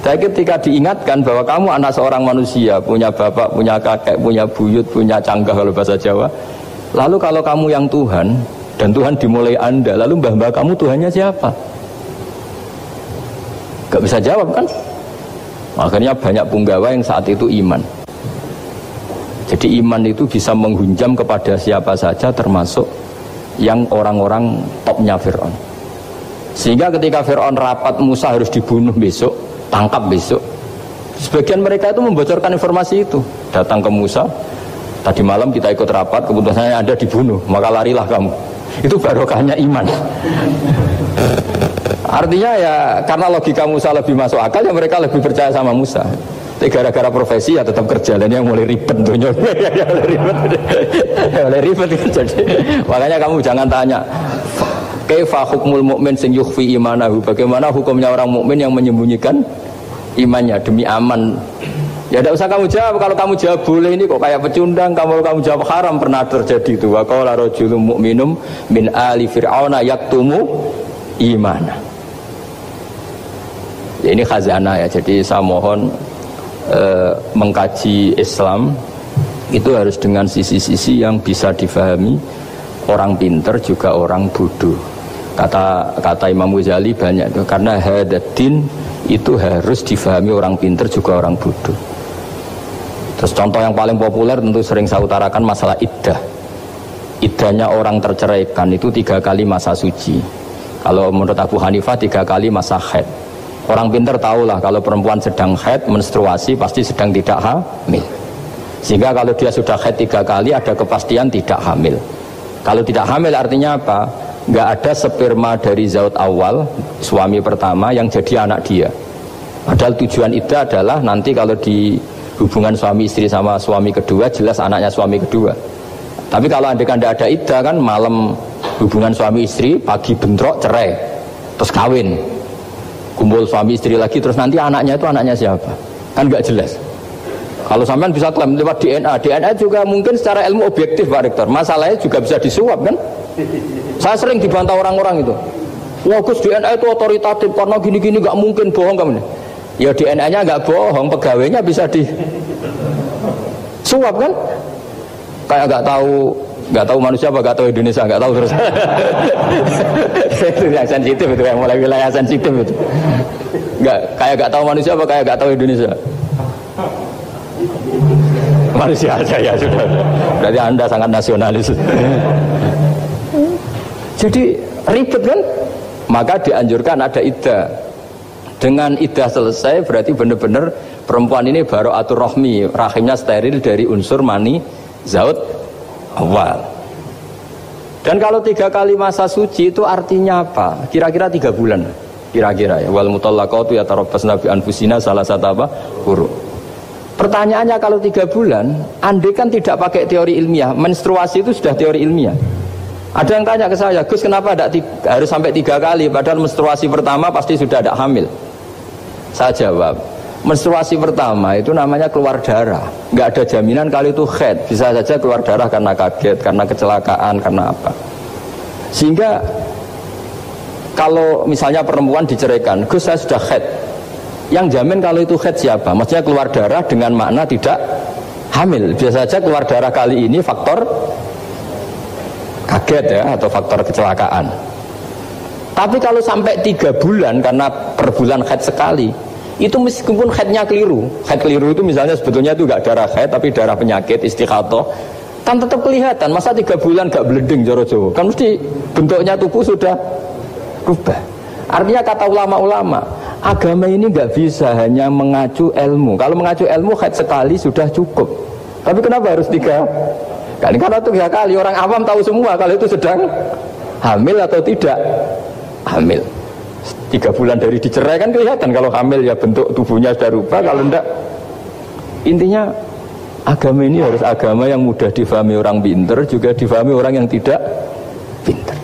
Tapi ketika diingatkan bahwa kamu anak seorang manusia, punya bapak, punya kakek, punya buyut, punya canggah kalau bahasa Jawa. Lalu kalau kamu yang Tuhan, dan Tuhan dimulai Anda, lalu mbah-mbah kamu Tuhannya siapa? Gak bisa jawab kan? Akhirnya banyak punggawa yang saat itu iman. Jadi iman itu bisa menghunjam kepada siapa saja termasuk yang orang-orang topnya Fir'aun. Sehingga ketika Fir'aun rapat Musa harus dibunuh besok, tangkap besok. Sebagian mereka itu membocorkan informasi itu. Datang ke Musa, tadi malam kita ikut rapat, keputusannya ada dibunuh, maka larilah kamu. Itu barokahnya iman. Artinya ya karena logika Musa lebih masuk akal ya mereka lebih percaya sama Musa. Tapi gara-gara profesi ya tetap kerja dan yang mulai ribet tuh ya mulai ribet mulai ribet jadi makanya kamu jangan tanya Kaifa hukmul mukmin sing yukhfi imanahu? Bagaimana hukumnya orang mukmin yang menyembunyikan imannya demi aman? Ya tidak usah kamu jawab. Kalau kamu jawab boleh ini kok kayak pecundang. Kamu kamu jawab haram pernah terjadi itu. Wa qala rajulun mu'minum min ali fir'auna yaktumu imana. Ya, ini khazanah ya. Jadi saya mohon eh, mengkaji Islam itu harus dengan sisi-sisi yang bisa difahami orang pinter juga orang bodoh kata kata Imam Ghazali banyak itu. Karena hadatin itu harus difahami orang pinter juga orang bodoh. Terus contoh yang paling populer tentu sering saya utarakan masalah iddah. Iddahnya orang terceraikan itu tiga kali masa suci. Kalau menurut Abu Hanifah tiga kali masa haid. Orang pinter tahulah kalau perempuan sedang haid menstruasi pasti sedang tidak hamil. Sehingga kalau dia sudah haid tiga kali ada kepastian tidak hamil. Kalau tidak hamil artinya apa nggak ada sperma dari zaut awal suami pertama yang jadi anak dia. Padahal tujuan itu adalah nanti kalau di hubungan suami istri sama suami kedua jelas anaknya suami kedua. Tapi kalau anda tidak ada ida kan malam hubungan suami istri pagi bentrok cerai terus kawin. Kumpul suami istri lagi terus nanti anaknya itu anaknya siapa? Kan nggak jelas kalau sampean bisa klaim lewat DNA DNA juga mungkin secara ilmu objektif Pak Rektor. Masalahnya juga bisa disuap kan? Saya sering dibantah orang-orang itu. Wah Gus DNA itu otoritatif. Karena gini-gini gak mungkin bohong kamu. Ya DNA-nya gak bohong, pegawainya bisa di suap kan? Kayak gak tahu nggak tahu manusia apa nggak tahu Indonesia nggak tahu terus. Itu yang sensitif itu yang mulai wilayah sensitif itu. Nggak kayak nggak tahu manusia apa kayak nggak tahu Indonesia manusia aja ya sudah berarti anda sangat nasionalis jadi ribet kan? Maka dianjurkan ada ida. Dengan ida selesai berarti benar-benar perempuan ini baru atur rohmi, rahimnya steril dari unsur mani zaut awal. Dan kalau tiga kali masa suci itu artinya apa? Kira-kira tiga bulan. Kira-kira ya. Wal mutallaqatu ya tarabbas nabi anfusina salah satu apa? Huruf. Pertanyaannya kalau tiga bulan, andai kan tidak pakai teori ilmiah, menstruasi itu sudah teori ilmiah. Ada yang tanya ke saya, Gus kenapa ada harus sampai tiga kali padahal menstruasi pertama pasti sudah ada hamil? Saya jawab, menstruasi pertama itu namanya keluar darah. Nggak ada jaminan kali itu head, bisa saja keluar darah karena kaget, karena kecelakaan, karena apa. Sehingga kalau misalnya perempuan diceraikan, Gus saya sudah head. Yang jamin kalau itu head siapa? Maksudnya keluar darah dengan makna tidak hamil. Biasa saja keluar darah kali ini faktor kaget ya atau faktor kecelakaan. Tapi kalau sampai tiga bulan karena per bulan head sekali, itu meskipun headnya keliru, head keliru itu misalnya sebetulnya itu nggak darah head tapi darah penyakit istiqato, kan tetap kelihatan. Masa tiga bulan nggak bleeding joro jowo, kan mesti bentuknya tubuh sudah rubah. Artinya kata ulama-ulama, agama ini nggak bisa hanya mengacu ilmu. Kalau mengacu ilmu head sekali sudah cukup. Tapi kenapa harus tiga Kali karena tiga kali orang awam tahu semua kalau itu sedang hamil atau tidak hamil. Tiga bulan dari dicerai kan kelihatan kalau hamil ya bentuk tubuhnya sudah rubah kalau tidak intinya agama ini harus agama yang mudah difahami orang pinter juga difahami orang yang tidak pinter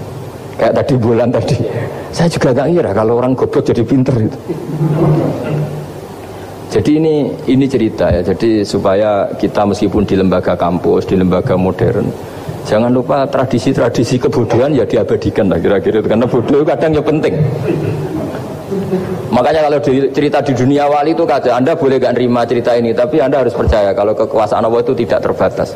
kayak tadi bulan tadi saya juga gak ngira kalau orang goblok jadi pinter itu jadi ini ini cerita ya. Jadi supaya kita meskipun di lembaga kampus, di lembaga modern, jangan lupa tradisi-tradisi kebodohan ya diabadikan lah kira-kira itu karena bodoh kadang ya penting. Makanya kalau di, cerita di dunia wali itu kata Anda boleh gak nerima cerita ini, tapi Anda harus percaya kalau kekuasaan Allah itu tidak terbatas.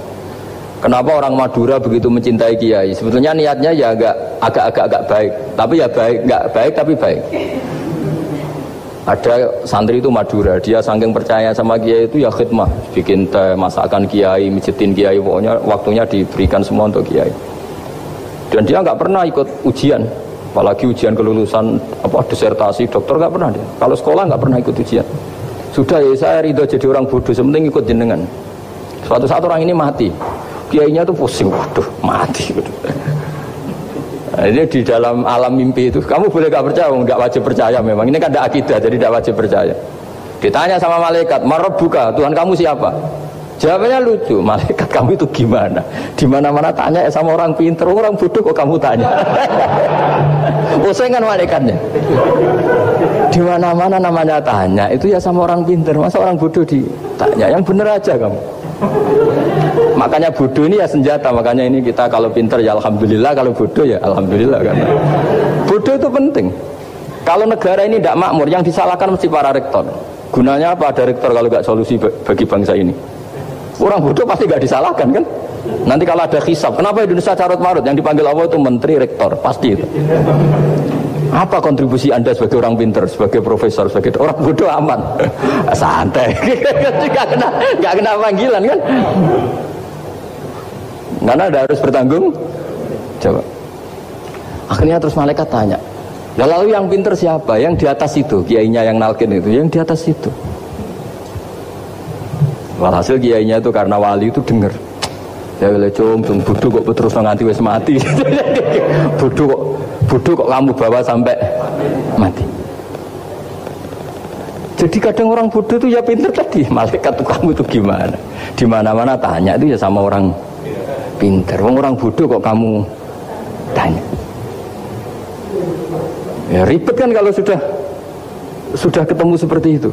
Kenapa orang Madura begitu mencintai Kiai? Sebetulnya niatnya ya agak agak agak baik, tapi ya baik, nggak baik tapi baik. Ada santri itu Madura, dia saking percaya sama Kiai itu ya khidmah, bikin teh, masakan Kiai, mijitin Kiai, pokoknya waktunya diberikan semua untuk Kiai. Dan dia nggak pernah ikut ujian, apalagi ujian kelulusan apa disertasi dokter nggak pernah dia. Kalau sekolah nggak pernah ikut ujian. Sudah ya saya ridho jadi orang bodoh sementing ikut jenengan. Suatu saat orang ini mati kiainya tuh pusing waduh mati. Nah, ini di dalam alam mimpi itu kamu boleh gak percaya nggak wajib percaya memang ini kan ada akidah jadi tidak wajib percaya ditanya sama malaikat buka Tuhan kamu siapa Jawabannya lucu, malaikat kamu itu gimana? Di mana-mana tanya ya sama orang pinter, orang bodoh kok kamu tanya. Pusing kan malaikatnya. Di mana-mana namanya tanya, itu ya sama orang pinter, masa orang bodoh ditanya? Yang bener aja kamu. Makanya bodoh ini ya senjata, makanya ini kita kalau pinter ya alhamdulillah, kalau bodoh ya alhamdulillah kan. Bodoh itu penting. Kalau negara ini tidak makmur, yang disalahkan mesti para rektor. Gunanya apa ada rektor kalau nggak solusi bagi bangsa ini? Orang bodoh pasti gak disalahkan kan? Nanti kalau ada hisap, kenapa Indonesia carut marut? Yang dipanggil Allah itu menteri, rektor, pasti itu. Apa kontribusi Anda sebagai orang pinter, sebagai profesor, sebagai orang bodoh aman? Santai. gak kena, gak kena panggilan kan? Karena ada harus bertanggung Coba. Akhirnya terus malaikat tanya, lalu yang pinter siapa? Yang di atas itu, kiainya yang nalkin itu, yang di atas itu. Walhasil kiainya itu karena wali itu denger. Ya boleh cung, cung bodoh kok terus nganti wes mati. bodoh kok bodoh kok kamu bawa sampai mati. Jadi kadang orang bodoh itu ya pinter tadi. Malaikat tuh kamu itu gimana? Di mana-mana tanya itu ya sama orang pinter. Wong orang bodoh kok kamu tanya. Ya ribet kan kalau sudah sudah ketemu seperti itu.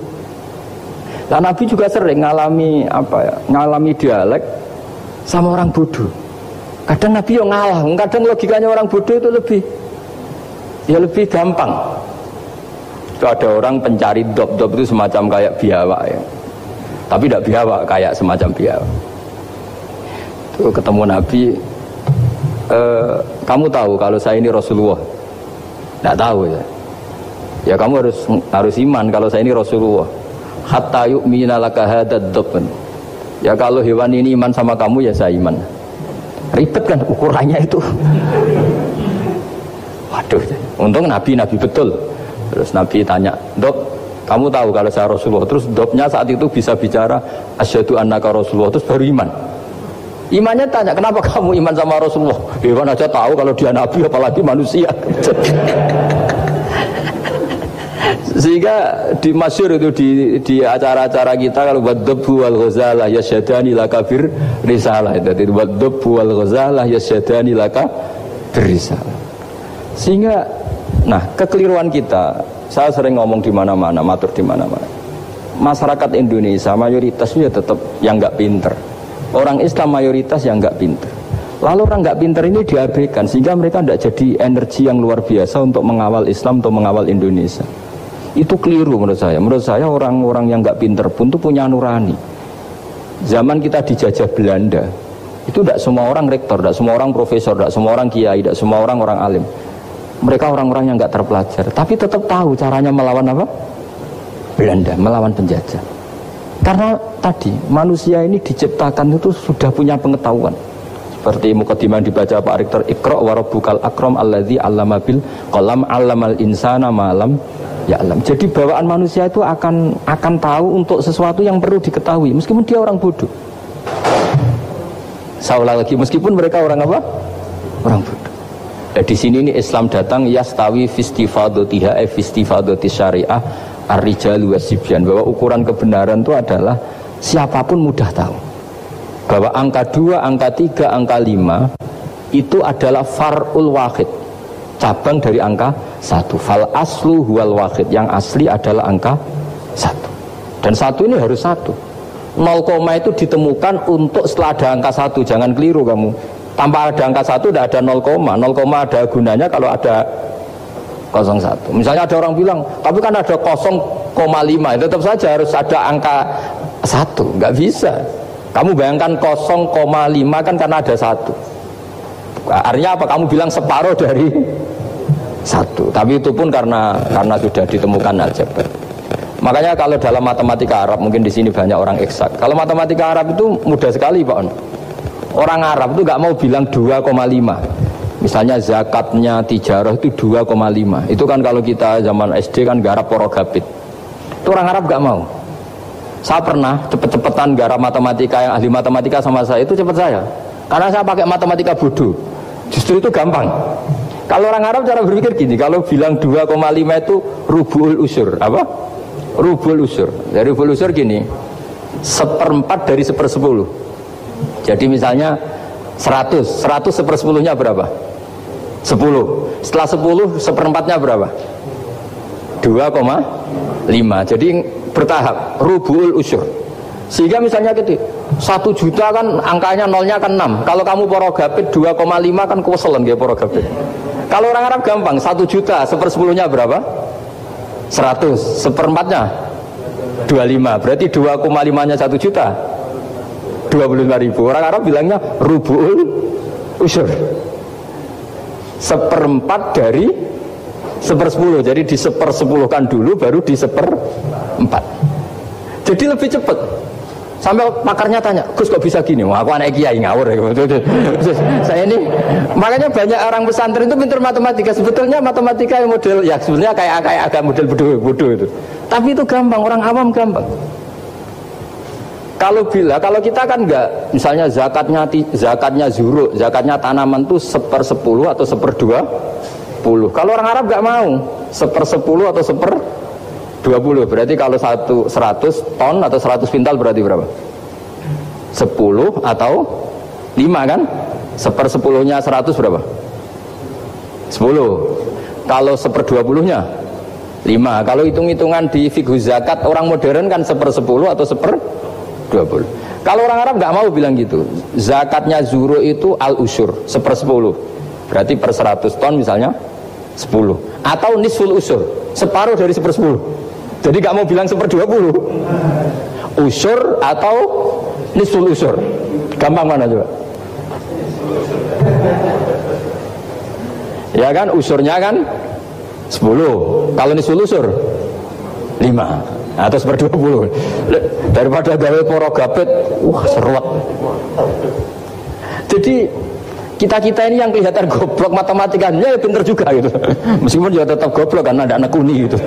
Nah Nabi juga sering ngalami apa ya, ngalami dialek sama orang bodoh. Kadang Nabi yang ngalah, kadang logikanya orang bodoh itu lebih ya lebih gampang. Itu ada orang pencari dop-dop itu semacam kayak biawak ya. Tapi tidak biawak, kayak semacam biawak. Itu ketemu Nabi, e, kamu tahu kalau saya ini Rasulullah? Tidak tahu ya. Ya kamu harus harus iman kalau saya ini Rasulullah hatta yu'mina laka hadad ya kalau hewan ini iman sama kamu ya saya iman. Ribet kan ukurannya itu. Waduh untung nabi nabi betul. Terus nabi tanya dok kamu tahu kalau saya Rasulullah? Terus doknya saat itu bisa bicara asyhadu annaka Rasulullah terus baru iman. Imannya tanya, kenapa kamu iman sama Rasulullah? Hewan aja tahu kalau dia nabi apalagi manusia. Sehingga di masyur itu di di acara-acara kita kalau buat debu wal ghazalah yasyadani laka bir risalah itu buat debu wal ghazalah yasyadani laka risalah. Sehingga nah kekeliruan kita saya sering ngomong di mana-mana, matur di mana-mana. Masyarakat Indonesia mayoritas ya tetap yang nggak pinter. Orang Islam mayoritas yang nggak pinter. Lalu orang nggak pinter ini diabaikan sehingga mereka tidak jadi energi yang luar biasa untuk mengawal Islam atau mengawal Indonesia. Itu keliru menurut saya. Menurut saya orang-orang yang nggak pinter pun tuh punya nurani. Zaman kita dijajah Belanda, itu tidak semua orang rektor, tidak semua orang profesor, tidak semua orang kiai, tidak semua orang orang alim. Mereka orang-orang yang nggak terpelajar, tapi tetap tahu caranya melawan apa? Belanda, melawan penjajah. Karena tadi manusia ini diciptakan itu sudah punya pengetahuan. Seperti mukadimah dibaca Pak Rektor Iqra wa rabbukal akram alladzi 'allama bil qalam 'allamal insana malam ya alam. Jadi bawaan manusia itu akan akan tahu untuk sesuatu yang perlu diketahui meskipun dia orang bodoh. Saulah lagi meskipun mereka orang apa? Orang bodoh. Nah, di sini ini Islam datang yastawi fistifadatiha eh fistifadati syariah ar-rijalu bahwa ukuran kebenaran itu adalah siapa pun mudah tahu. Bahwa angka dua, angka tiga, angka lima itu adalah farul wahid cabang dari angka satu. Fal aslu huwal wahid yang asli adalah angka satu. Dan satu ini harus satu. 0, itu ditemukan untuk setelah ada angka satu. Jangan keliru kamu. Tanpa ada angka satu tidak ada 0, 0, ada gunanya kalau ada 01. Misalnya ada orang bilang, tapi kan ada 0,5, tetap saja harus ada angka 1, nggak bisa. Kamu bayangkan 0,5 kan karena ada satu. Artinya apa? Kamu bilang separuh dari satu. Tapi itu pun karena karena sudah ditemukan aljabar. Makanya kalau dalam matematika Arab mungkin di sini banyak orang eksak. Kalau matematika Arab itu mudah sekali Pak. Orang Arab itu nggak mau bilang 2,5. Misalnya zakatnya tijarah itu 2,5. Itu kan kalau kita zaman SD kan garap porogapit. Itu orang Arab gak mau. Saya pernah cepet-cepetan garap matematika yang ahli matematika sama saya itu cepet saya. Karena saya pakai matematika bodoh. Justru itu gampang. Kalau orang Arab cara berpikir gini, kalau bilang 2,5 itu rubul usur, apa? Rubul usur. Dari rubul usur gini, seperempat dari sepersepuluh. Jadi misalnya 100, 100 sepersepuluhnya berapa? 10 setelah 10 seperempatnya berapa 2,5 jadi bertahap rubul usur sehingga misalnya gitu satu juta kan angkanya nolnya kan 6 kalau kamu porogapit 2,5 kan kueselan dia porogapit. Kalau orang Arab gampang satu juta sepersepuluhnya berapa? 100 seperempatnya? 25 berarti 2,5 nya 1 juta? 25 ribu. Orang Arab bilangnya rubul usur. Seperempat dari sepersepuluh. Jadi di sepersepuluhkan dulu baru di seperempat jadi lebih cepat sampai pakarnya tanya Gus kok bisa gini? Wah aku anak kiai ngawur. Ya saya ini makanya banyak orang pesantren itu pintar matematika. Sebetulnya matematika yang model ya sebenarnya kayak kayak agak model bodoh bodoh itu. Tapi itu gampang orang awam gampang. Kalau bila, kalau kita kan enggak, misalnya zakatnya zakatnya zuru, zakatnya tanaman tuh seper sepuluh atau seper dua puluh. Kalau orang Arab enggak mau seper sepuluh atau seper dua puluh. Berarti kalau satu seratus ton atau seratus pintal berarti berapa? Sepuluh atau lima kan? Seper sepuluhnya seratus berapa? Sepuluh. Kalau seper dua puluhnya lima. Kalau hitung-hitungan di figur zakat orang modern kan seper sepuluh atau seper 20 kalau orang Arab nggak mau bilang gitu zakatnya zuru itu al usur seper 10 berarti per 100 ton misalnya 10 atau nisful usur separuh dari seper 10 jadi nggak mau bilang seper 20 usur atau nisful usur? Gampang mana coba? Ya kan usurnya kan 10 kalau nisful usur? 5 atau seper 20 daripada gawe poro gapet wah seruat. Jadi kita-kita ini yang kelihatan goblok matematikanya ya pinter juga gitu. Meskipun juga tetap goblok karena ada anak kuni gitu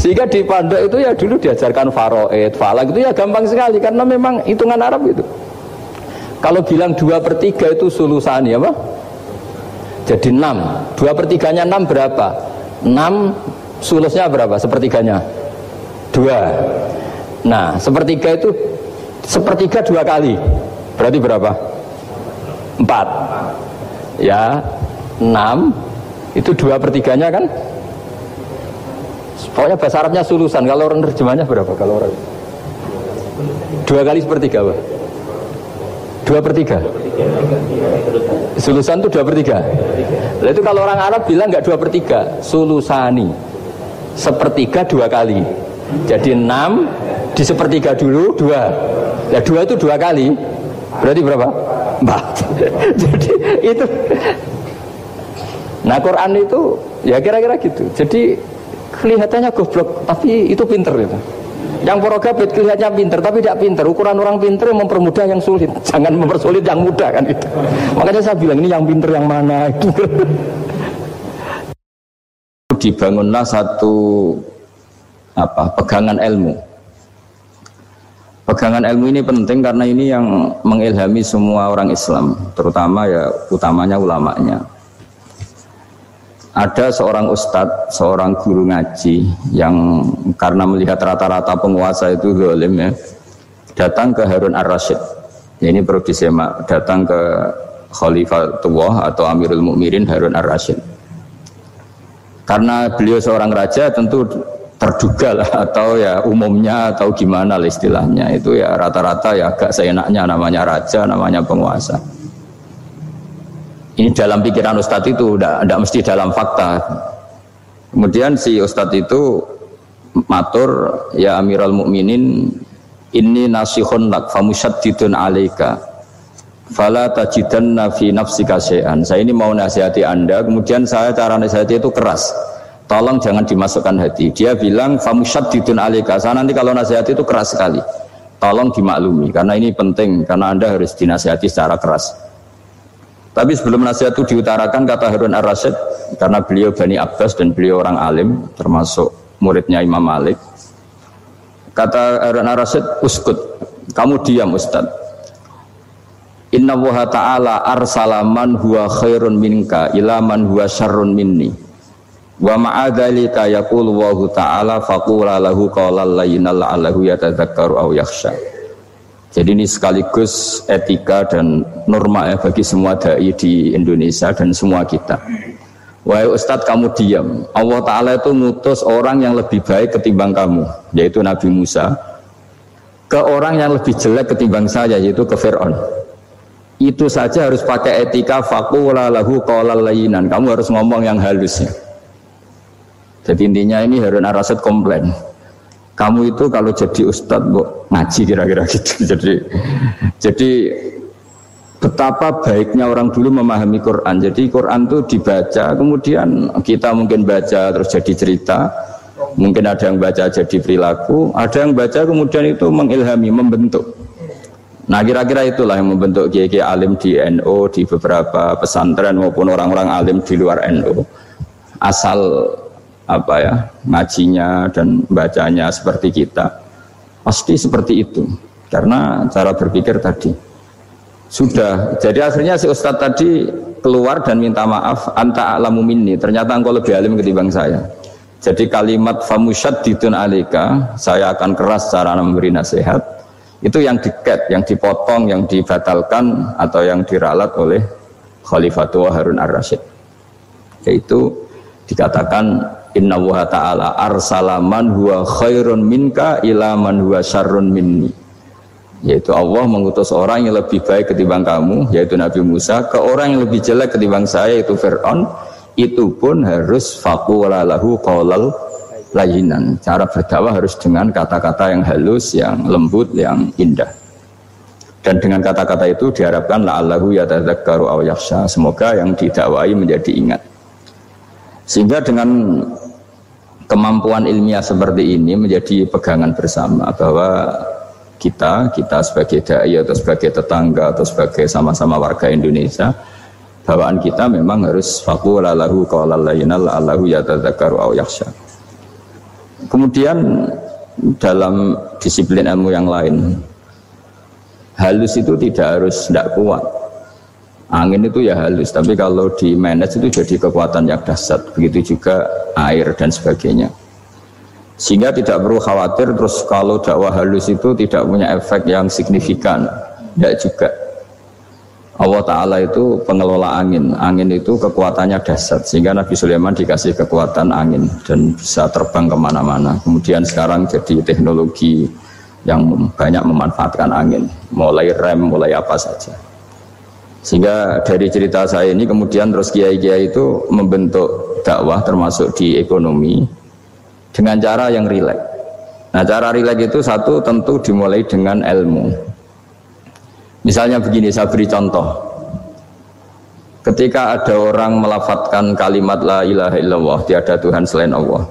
sehingga di pondok itu ya dulu diajarkan faroid, falak itu ya gampang sekali karena memang hitungan Arab itu. Kalau bilang dua per tiga itu sulusan ya apa? jadi enam. Dua per tiganya enam berapa? enam sulusnya berapa? sepertiganya? Dua. Nah sepertiga itu sepertiga dua kali. Berarti berapa? Empat. Ya enam. Itu dua pertiganya kan pokoknya bahasa Arabnya sulusan kalau orang terjemahnya berapa kalau orang dua kali sepertiga apa? dua per tiga sulusan itu dua per tiga Lalu itu kalau orang Arab bilang nggak dua per tiga sulusani sepertiga dua kali jadi enam di sepertiga dulu dua. Ya dua itu dua kali. Berarti berapa? Empat. Jadi itu. Nah Quran itu ya kira-kira gitu. Jadi kelihatannya goblok, tapi itu pinter itu. Yang porogabit kelihatannya pinter, tapi tidak pinter. Ukuran orang pinter mempermudah yang sulit. Jangan mempersulit yang mudah kan itu. Makanya saya bilang ini yang pinter yang mana itu. Dibangunlah satu apa pegangan ilmu. Pegangan ilmu ini penting karena ini yang mengilhami semua orang Islam, terutama ya utamanya ulamanya. Ada seorang ustadz, seorang guru ngaji yang karena melihat rata-rata penguasa itu zalim ya, datang ke Harun ar-Rasyid. Ini perlu disemak, datang ke Khalifatullah atau Amirul Mukminin Harun ar-Rasyid. Karena beliau seorang raja tentu terduga lah atau ya umumnya atau gimana lah istilahnya itu ya rata-rata ya agak seenaknya namanya raja namanya penguasa ini dalam pikiran Ustadz itu tidak mesti dalam fakta Kemudian si ustadz itu matur ya Amirul Mukminin ini nasihun lak famusyaddidun alaika fala tajidanna fi nafsika syai'an. Saya ini mau nasihati Anda, kemudian saya cara nasihati itu keras. Tolong jangan dimasukkan hati. Dia bilang famusyaddidun alaika. Saya nanti kalau nasihati itu keras sekali. Tolong dimaklumi karena ini penting karena Anda harus dinasihati secara keras. Tapi sebelum nasihat itu diutarakan kata Harun Ar-Rasyid karena beliau Bani Abbas dan beliau orang alim termasuk muridnya Imam Malik. Kata Harun Ar-Rasyid, uskut, kamu diam Ustaz. Inna wa ta'ala arsala man huwa khairun minka ila man huwa syarrun minni. Wa ma'adhalika yaqulu wa ta'ala faqula lahu qawlan layyinal la'allahu yatadzakkaru aw yakhsha. Jadi ini sekaligus etika dan norma ya bagi semua dai di Indonesia dan semua kita. Wahai Ustadz kamu diam. Allah Ta'ala itu ngutus orang yang lebih baik ketimbang kamu, yaitu Nabi Musa. Ke orang yang lebih jelek ketimbang saya, yaitu ke Fir'aun. Itu saja harus pakai etika fakula lahu layinan. Kamu harus ngomong yang halus ya. Jadi intinya ini Harun Arasid komplain kamu itu kalau jadi ustadz kok ngaji kira-kira gitu. Jadi jadi betapa baiknya orang dulu memahami Quran. Jadi Quran itu dibaca kemudian kita mungkin baca terus jadi cerita. Mungkin ada yang baca jadi perilaku. Ada yang baca kemudian itu mengilhami membentuk. Nah kira-kira itulah yang membentuk kiai alim di NU di beberapa pesantren maupun orang-orang alim di luar NU asal apa ya ngajinya dan bacanya seperti kita. Pasti seperti itu. Karena cara berpikir tadi. Sudah. Jadi akhirnya si ustadz tadi keluar dan minta maaf anta alamu minni. Ternyata engkau lebih alim ketimbang saya. Jadi kalimat famusyad ditun alika saya akan keras cara memberi nasihat. Itu yang diket, yang dipotong, yang dibatalkan atau yang diralat oleh Khalifatul Harun ar-Rasyid yaitu dikatakan Inna wa ta'ala arsalaman huwa khairun minka ila man huwa syarrun minni. Yaitu Allah mengutus orang yang lebih baik ketimbang kamu yaitu Nabi Musa ke orang yang lebih jelek ketimbang saya yaitu Fir'aun. Itu pun harus faqula lahu qawlal layinan. Cara berdakwah harus dengan kata-kata yang halus yang lembut yang indah. Dan dengan kata-kata itu diharapkan la'allahu yatadzakkaru aw yakhsha. Semoga yang didakwai menjadi ingat. Sehingga dengan kemampuan ilmiah seperti ini menjadi pegangan bersama bahwa kita, kita sebagai dai atau sebagai tetangga atau sebagai sama-sama warga Indonesia, bawaan kita memang harus faqula lahu qawlan layyinal allahu aw yakhsha. Kemudian dalam disiplin ilmu yang lain, halus itu tidak harus tidak kuat Angin itu ya halus, tapi kalau di manage itu jadi kekuatan yang dahsyat. Begitu juga air dan sebagainya. Sehingga tidak perlu khawatir terus kalau dakwah halus itu tidak punya efek yang signifikan. Tidak juga. Allah Ta'ala itu pengelola angin. Angin itu kekuatannya dahsyat. Sehingga Nabi Sulaiman dikasih kekuatan angin dan bisa terbang ke mana-mana. Kemudian sekarang jadi teknologi yang banyak memanfaatkan angin. Mulai rem, mulai apa saja. Sehingga dari cerita saya ini kemudian terus kiai-kiai itu membentuk dakwah termasuk di ekonomi dengan cara yang rileks. Nah cara rileks itu satu tentu dimulai dengan ilmu. Misalnya begini, saya beri contoh. Ketika ada orang melafatkan kalimat la ilaha illallah, tiada Tuhan selain Allah.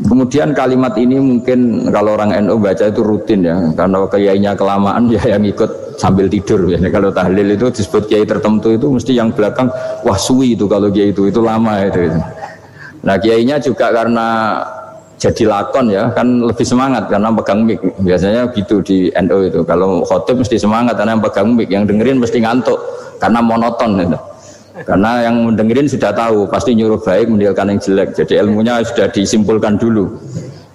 Kemudian kalimat ini mungkin kalau orang NU baca itu rutin ya, karena kiainya kelamaan ya yang ikut sambil tidur ya. Kalau tahlil itu disebut kiai tertentu itu mesti yang belakang wah suwi itu kalau kiai itu itu lama itu. itu. Nah kiainya juga karena jadi lakon ya kan lebih semangat karena pegang mic biasanya gitu di NU itu kalau khotib mesti semangat karena yang pegang mic yang dengerin mesti ngantuk karena monoton itu karena yang mendengerin sudah tahu pasti nyuruh baik meninggalkan yang jelek jadi ilmunya sudah disimpulkan dulu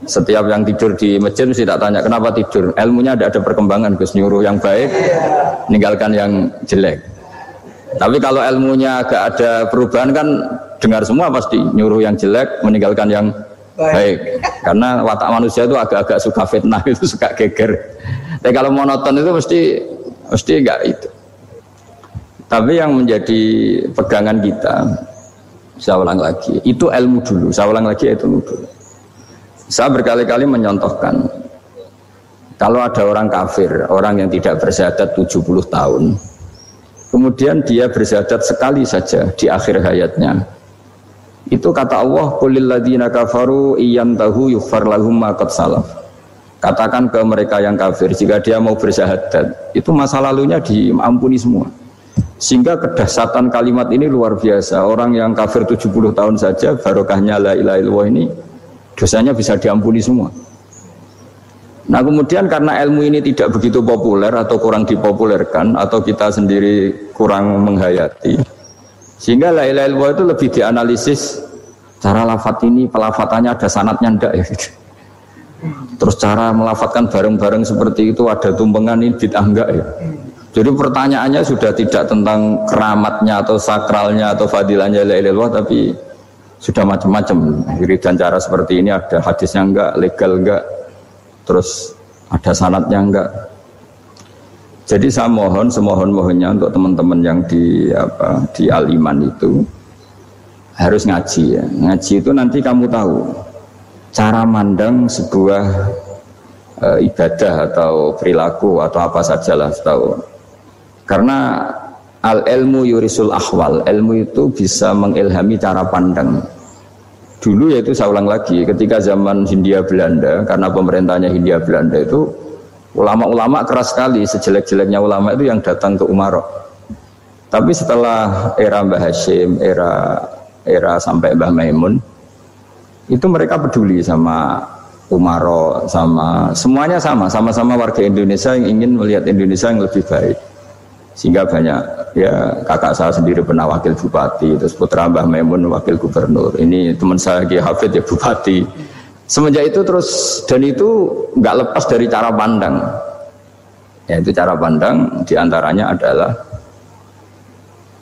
setiap yang tidur di masjid mesti tak tanya kenapa tidur. Ilmunya tidak ada perkembangan, Gus nyuruh yang baik, meninggalkan yang jelek. Tapi kalau ilmunya agak ada perubahan kan dengar semua pasti nyuruh yang jelek, meninggalkan yang baik. Karena watak manusia itu agak-agak suka fitnah itu suka geger. Tapi kalau monoton itu mesti mesti enggak itu. Tapi yang menjadi pegangan kita Saya ulang lagi, itu ilmu dulu. Saya ulang lagi itu ilmu dulu. Saya berkali-kali menyontohkan kalau ada orang kafir, orang yang tidak bersyahadat 70 tahun, kemudian dia bersyahadat sekali saja di akhir hayatnya. Itu kata Allah, "Qulil ladzina kafaru tahu yughfar lahum ma salaf." Katakan ke mereka yang kafir jika dia mau bersyahadat, itu masa lalunya diampuni semua. Sehingga kedahsatan kalimat ini luar biasa. Orang yang kafir 70 tahun saja barokahnya la ilaha illallah ini dosanya bisa diampuni semua. Nah kemudian karena ilmu ini tidak begitu populer atau kurang dipopulerkan atau kita sendiri kurang menghayati sehingga la ilaha illallah itu lebih dianalisis cara lafat ini pelafatannya ada sanatnya ndak ya. Terus cara melafatkan bareng-bareng seperti itu ada tumpengan ini bid'ah enggak ya. Jadi pertanyaannya sudah tidak tentang keramatnya atau sakralnya atau fadilahnya la ilaha tapi sudah macam-macam. dan cara seperti ini ada hadisnya enggak, legal enggak, terus ada sanatnya enggak. Jadi saya mohon semohon mohonnya untuk teman-teman yang di apa di aliman itu harus ngaji ya. Ngaji itu nanti kamu tahu cara mandang sebuah e, ibadah atau perilaku atau apa sajalah tahu. Karena al ilmu yurisul ahwal, ilmu itu bisa mengilhami cara pandang. Dulu yaitu saya ulang lagi, ketika zaman Hindia Belanda, karena pemerintahnya Hindia Belanda itu ulama-ulama keras sekali, sejelek-jeleknya ulama itu yang datang ke Umaro. Tapi setelah era Mbah Hashim, era era sampai Mbah Maimun, itu mereka peduli sama Umaro, sama semuanya sama, sama-sama warga Indonesia yang ingin melihat Indonesia yang lebih baik sehingga banyak ya kakak saya sendiri pernah wakil bupati terus putra Mbah Maimun wakil gubernur. Ini teman saya Ki Hafid ya bupati. Semenjak itu terus dan itu nggak lepas dari cara pandang. Ya itu cara pandang di antaranya adalah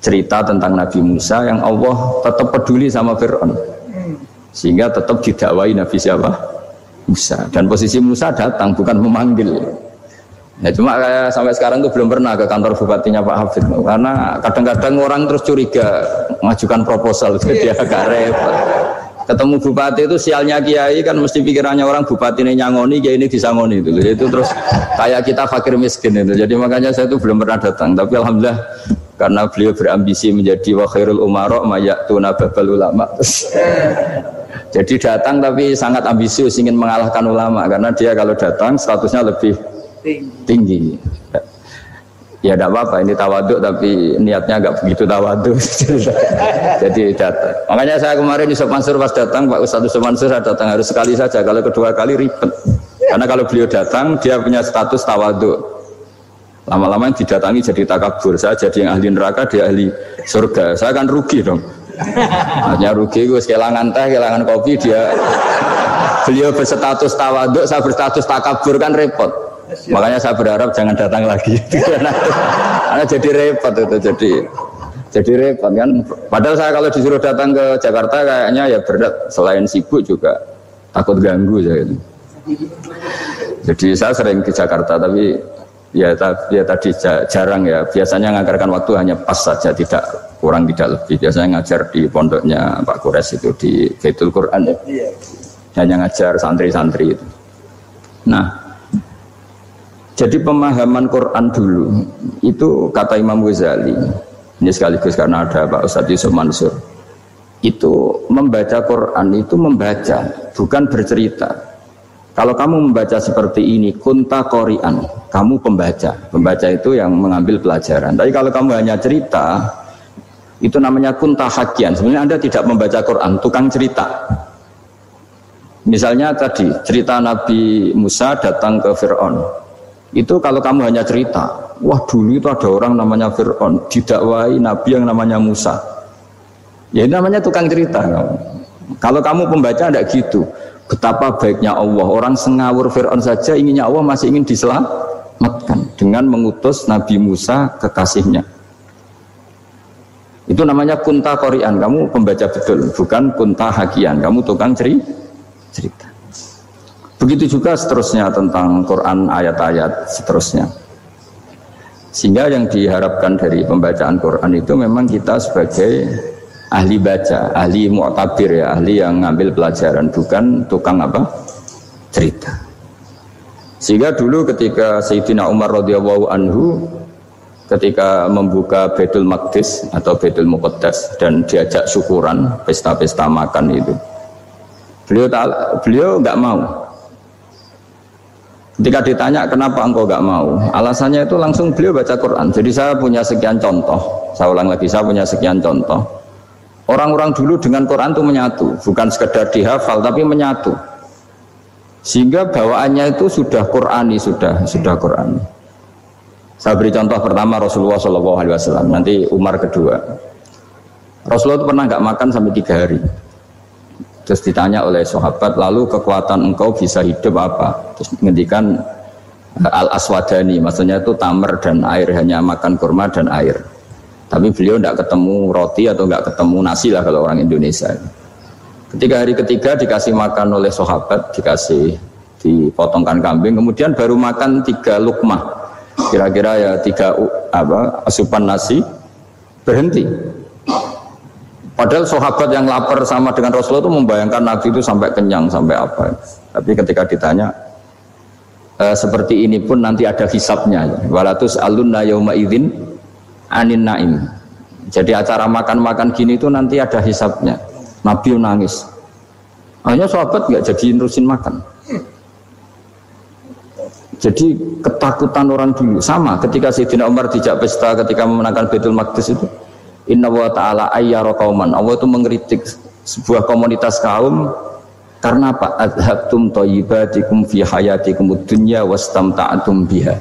cerita tentang Nabi Musa yang Allah tetap peduli sama Fir'aun. Sehingga tetap didakwai Nabi siapa? Musa. Dan posisi Musa datang bukan memanggil Ya cuma kayak sampai sekarang tuh belum pernah ke kantor bupatinya Pak Hafid karena kadang-kadang orang terus curiga mengajukan proposal jadi agak repot. Ketemu bupati itu sialnya kiai kan mesti pikirannya orang bupati ini nyangoni kiai ini disangoni itu. Itu terus kayak kita fakir miskin itu. Jadi makanya saya itu belum pernah datang. Tapi alhamdulillah karena beliau berambisi menjadi wakhirul umaro mayatuna babal ulama. Jadi datang tapi sangat ambisius ingin mengalahkan ulama karena dia kalau datang statusnya lebih tinggi. Ya tidak apa-apa, ini tawaduk tapi niatnya agak begitu tawaduk. Jadi datang. Makanya saya kemarin Yusuf Mansur pas datang, Pak Ustadz Yusuf Mansur saya datang harus sekali saja. Kalau kedua kali ribet. Karena kalau beliau datang, dia punya status tawaduk. Lama-lama yang didatangi jadi takabur. Saya jadi yang ahli neraka, dia ahli surga. Saya akan rugi dong. Hanya rugi gue kehilangan teh, kehilangan kopi, dia beliau berstatus tawaduk, saya berstatus takabur kan repot. Makanya saya berharap jangan datang lagi. Karena jadi repot itu jadi jadi repot kan. Padahal saya kalau disuruh datang ke Jakarta kayaknya ya berat. Selain sibuk juga takut ganggu saya itu. Jadi saya sering ke Jakarta tapi ya, ya tadi jarang ya. Biasanya mengajarkan waktu hanya pas saja tidak kurang tidak lebih. Biasanya ngajar di pondoknya Pak Kures itu di Baitul Quran ya. Hanya ngajar santri-santri itu. Nah, jadi pemahaman Quran dulu itu kata Imam Ghazali ini sekaligus karena ada Pak Ustadz Yusuf Mansur itu membaca Quran itu membaca bukan bercerita. Kalau kamu membaca seperti ini kunta korian kamu pembaca. Pembaca itu yang mengambil pelajaran. Tapi kalau kamu hanya cerita itu namanya kunta hakian. Sebenarnya Anda tidak membaca Quran, tukang cerita. Misalnya tadi cerita Nabi Musa datang ke Fir'aun itu kalau kamu hanya cerita, wah dulu itu ada orang namanya Fir'aun, didakwai Nabi yang namanya Musa. Ya ini namanya tukang cerita. Kalau kamu pembaca tidak gitu, betapa baiknya Allah. Orang sengawur Fir'aun saja inginnya Allah masih ingin diselamatkan dengan mengutus Nabi Musa kekasihnya. Itu namanya kunta korian. Kamu pembaca betul, bukan kunta hakian. Kamu tukang cerita. Begitu juga seterusnya tentang Quran ayat-ayat seterusnya. Sehingga yang diharapkan dari pembacaan Quran itu memang kita sebagai ahli baca, ahli mu'tabir ya, ahli yang ngambil pelajaran, bukan tukang apa? cerita. Sehingga dulu ketika Sayyidina Umar radhiyallahu anhu ketika membuka Betul Maqdis atau Betul Muqaddas dan diajak syukuran pesta-pesta makan itu. Beliau beliau nggak mau. Ketika ditanya kenapa engkau nggak mau, alasannya itu langsung beliau baca Quran. Jadi saya punya sekian contoh. Saya ulang lagi, saya punya sekian contoh. Orang-orang dulu dengan Quran itu menyatu, bukan sekedar dihafal tapi menyatu. Sehingga bawaannya itu sudah Qurani, sudah sudah Qurani. Saya beri contoh pertama Rasulullah Wasallam. Nanti Umar kedua. Rasulullah itu pernah nggak makan sampai tiga hari. Terus ditanya oleh sahabat, lalu kekuatan engkau bisa hidup apa? Terus menghentikan eh, al aswadani, maksudnya itu tamer dan air hanya makan kurma dan air. Tapi beliau tidak ketemu roti atau nggak ketemu nasi lah kalau orang Indonesia. Ketika hari ketiga dikasih makan oleh sahabat, dikasih dipotongkan kambing, kemudian baru makan tiga lukmah kira-kira ya tiga apa asupan nasi berhenti padahal sahabat yang lapar sama dengan Rasulullah itu membayangkan Nabi itu sampai kenyang sampai apa. Tapi ketika ditanya e, seperti ini pun nanti ada hisapnya. Walatus alunna yauma idzin anin naim. Jadi acara makan-makan gini itu nanti ada hisapnya. Nabi nangis. Hanya sahabat nggak jadi nerusin makan. Jadi ketakutan orang dulu. Sama ketika Sayyidina Umar dijak pesta ketika memenangkan Betul Maqdis itu Inna wa ta'ala ayyara qauman Allah itu mengkritik sebuah komunitas kaum karena apa? Adhabtum thayyibatikum fi hayatikum dunya wastamta'tum biha.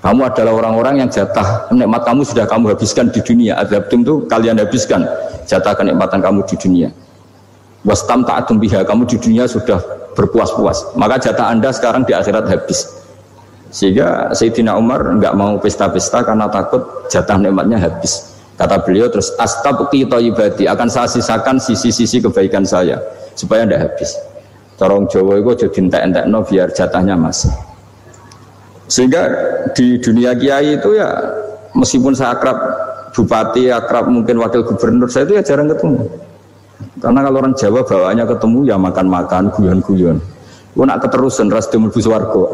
Kamu adalah orang-orang yang jatah nikmat kamu sudah kamu habiskan di dunia. Adhabtum itu kalian habiskan jatah kenikmatan kamu di dunia. Wastamta'tum biha. Kamu di dunia sudah berpuas-puas. Maka jatah Anda sekarang di akhirat habis. Sehingga Sayyidina Umar nggak mau pesta-pesta karena takut jatah nikmatnya habis. Kata beliau terus astabqi thayyibati akan saya sisakan sisi-sisi kebaikan saya supaya tidak habis. Corong Jawa itu jadi entek-entekno biar jatahnya masih. Sehingga di dunia kiai itu ya meskipun saya akrab bupati, akrab mungkin wakil gubernur, saya itu ya jarang ketemu. Karena kalau orang Jawa bawaannya ketemu ya makan-makan, guyon-guyon. Gue nak keterusan ras demul warga.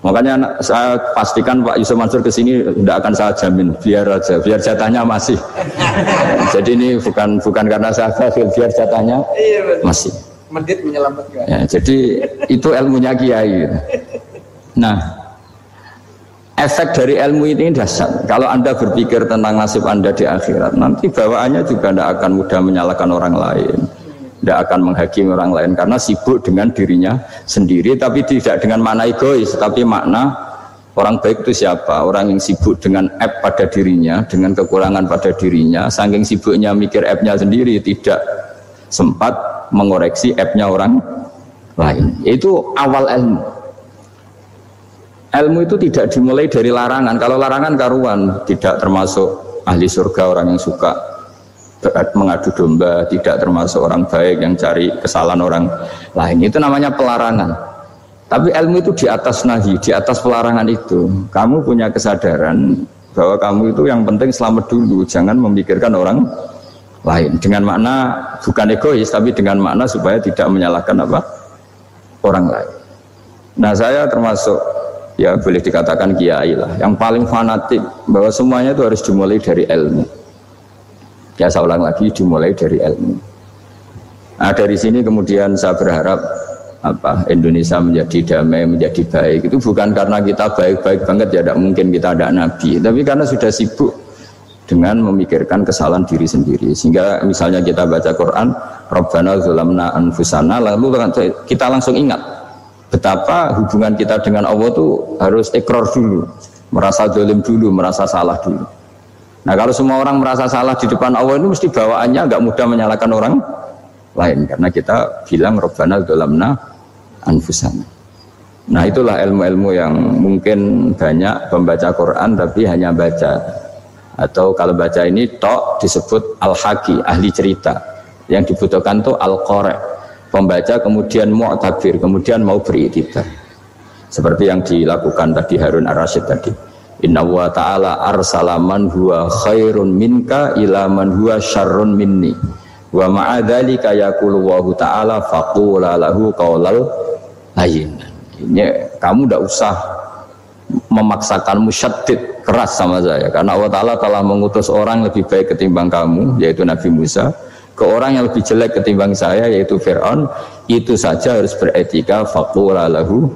Makanya saya pastikan Pak Yusuf Mansur ke sini tidak akan saya jamin, biar aja, biar jatahnya masih. Jadi ini bukan bukan karena saya gagal, biar jatahnya iya, masih. Mendit menyelamatkan. Ya, jadi itu ilmunya kiai. Nah, efek dari ilmu ini dahsyat. Kalau anda berpikir tentang nasib anda di akhirat, nanti bawaannya juga tidak akan mudah menyalahkan orang lain tidak akan menghakimi orang lain karena sibuk dengan dirinya sendiri tapi tidak dengan makna egois tapi makna orang baik itu siapa? Orang yang sibuk dengan app pada dirinya dengan kekurangan pada dirinya saking sibuknya mikir appnya sendiri tidak sempat mengoreksi appnya orang lain. Itu awal ilmu. Ilmu itu tidak dimulai dari larangan. Kalau larangan karuan tidak termasuk ahli surga orang yang suka mengadu domba, tidak termasuk orang baik yang cari kesalahan orang lain. Itu namanya pelarangan. Tapi ilmu itu di atas nahi, di atas pelarangan itu. Kamu punya kesadaran bahwa kamu itu yang penting selamat dulu, jangan memikirkan orang lain. Dengan makna bukan egois, tapi dengan makna supaya tidak menyalahkan apa orang lain. Nah saya termasuk ya boleh dikatakan kiai lah, yang paling fanatik bahwa semuanya itu harus dimulai dari ilmu Ya saya ulang lagi dimulai dari ilmu. Nah dari sini kemudian saya berharap apa Indonesia menjadi damai, menjadi baik itu bukan karena kita baik-baik banget ya tidak mungkin kita ada nabi, tapi karena sudah sibuk dengan memikirkan kesalahan diri sendiri. Sehingga misalnya kita baca Quran, Rabbana zulamna anfusana, lalu kita langsung ingat betapa hubungan kita dengan Allah itu harus ekor dulu, merasa dolim dulu, merasa salah dulu. Nah kalau semua orang merasa salah di depan Allah itu mesti bawaannya nggak mudah menyalahkan orang lain. Karena kita bilang Robbana dalamna anfusana. Nah itulah ilmu-ilmu yang mungkin banyak pembaca Quran tapi hanya baca. Atau kalau baca ini tok disebut al-haki ahli cerita. Yang dibutuhkan tuh al-qore pembaca kemudian mau tabir kemudian mau beritibar seperti yang dilakukan tadi Harun ar-Rasyid tadi Inna wa ta'ala arsalaman huwa khairun minka ila man huwa syarrun minni. Wa ma'adzalika yaqulu wa ta'ala faqula lahu qawlal lain. Ini kamu tidak usah memaksakan musyaddid keras sama saya karena Allah Ta'ala telah mengutus orang lebih baik ketimbang kamu yaitu Nabi Musa ke orang yang lebih jelek ketimbang saya yaitu Fir'aun itu saja harus beretika faqula lahu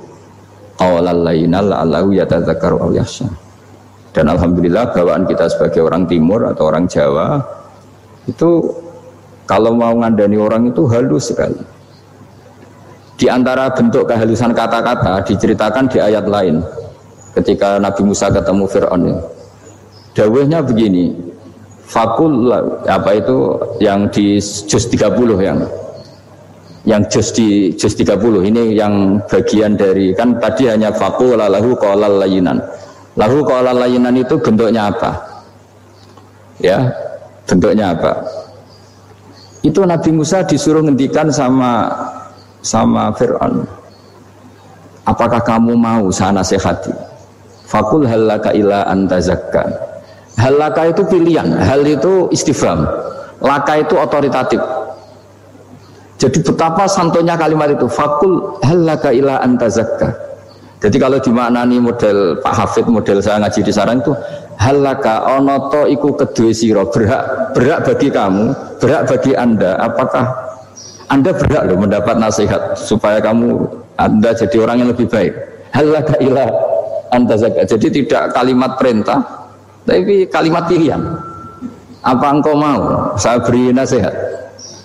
qawlal lainal la'allahu yatadzakkaru aw yakhsha dan alhamdulillah bawaan kita sebagai orang timur atau orang Jawa itu kalau mau ngandani orang itu halus sekali. Di antara bentuk kehalusan kata-kata diceritakan di ayat lain ketika Nabi Musa ketemu Fir'aun. Dawehnya begini, fakul apa itu yang di juz 30 yang yang juz di juz 30 ini yang bagian dari kan tadi hanya fakul lahu qolal layinan Lalu kalau layanan itu bentuknya apa? Ya, bentuknya apa? Itu Nabi Musa disuruh ngendikan sama sama Fir'aun. Apakah kamu mau sana nasihati? Fakul halaka ila antazakka. Halaka itu pilihan, hal itu istifham. Laka itu otoritatif. Jadi betapa santonya kalimat itu. Fakul halaka ila antazakka. Jadi kalau dimaknani model Pak Hafid, model saya ngaji di sarang itu halaka onoto iku kedue siro berhak berhak bagi kamu, berhak bagi anda. Apakah anda berhak loh mendapat nasihat supaya kamu anda jadi orang yang lebih baik? Halaka ilah anta zakat. Jadi tidak kalimat perintah, tapi kalimat pilihan. Apa engkau mau? Saya beri nasihat.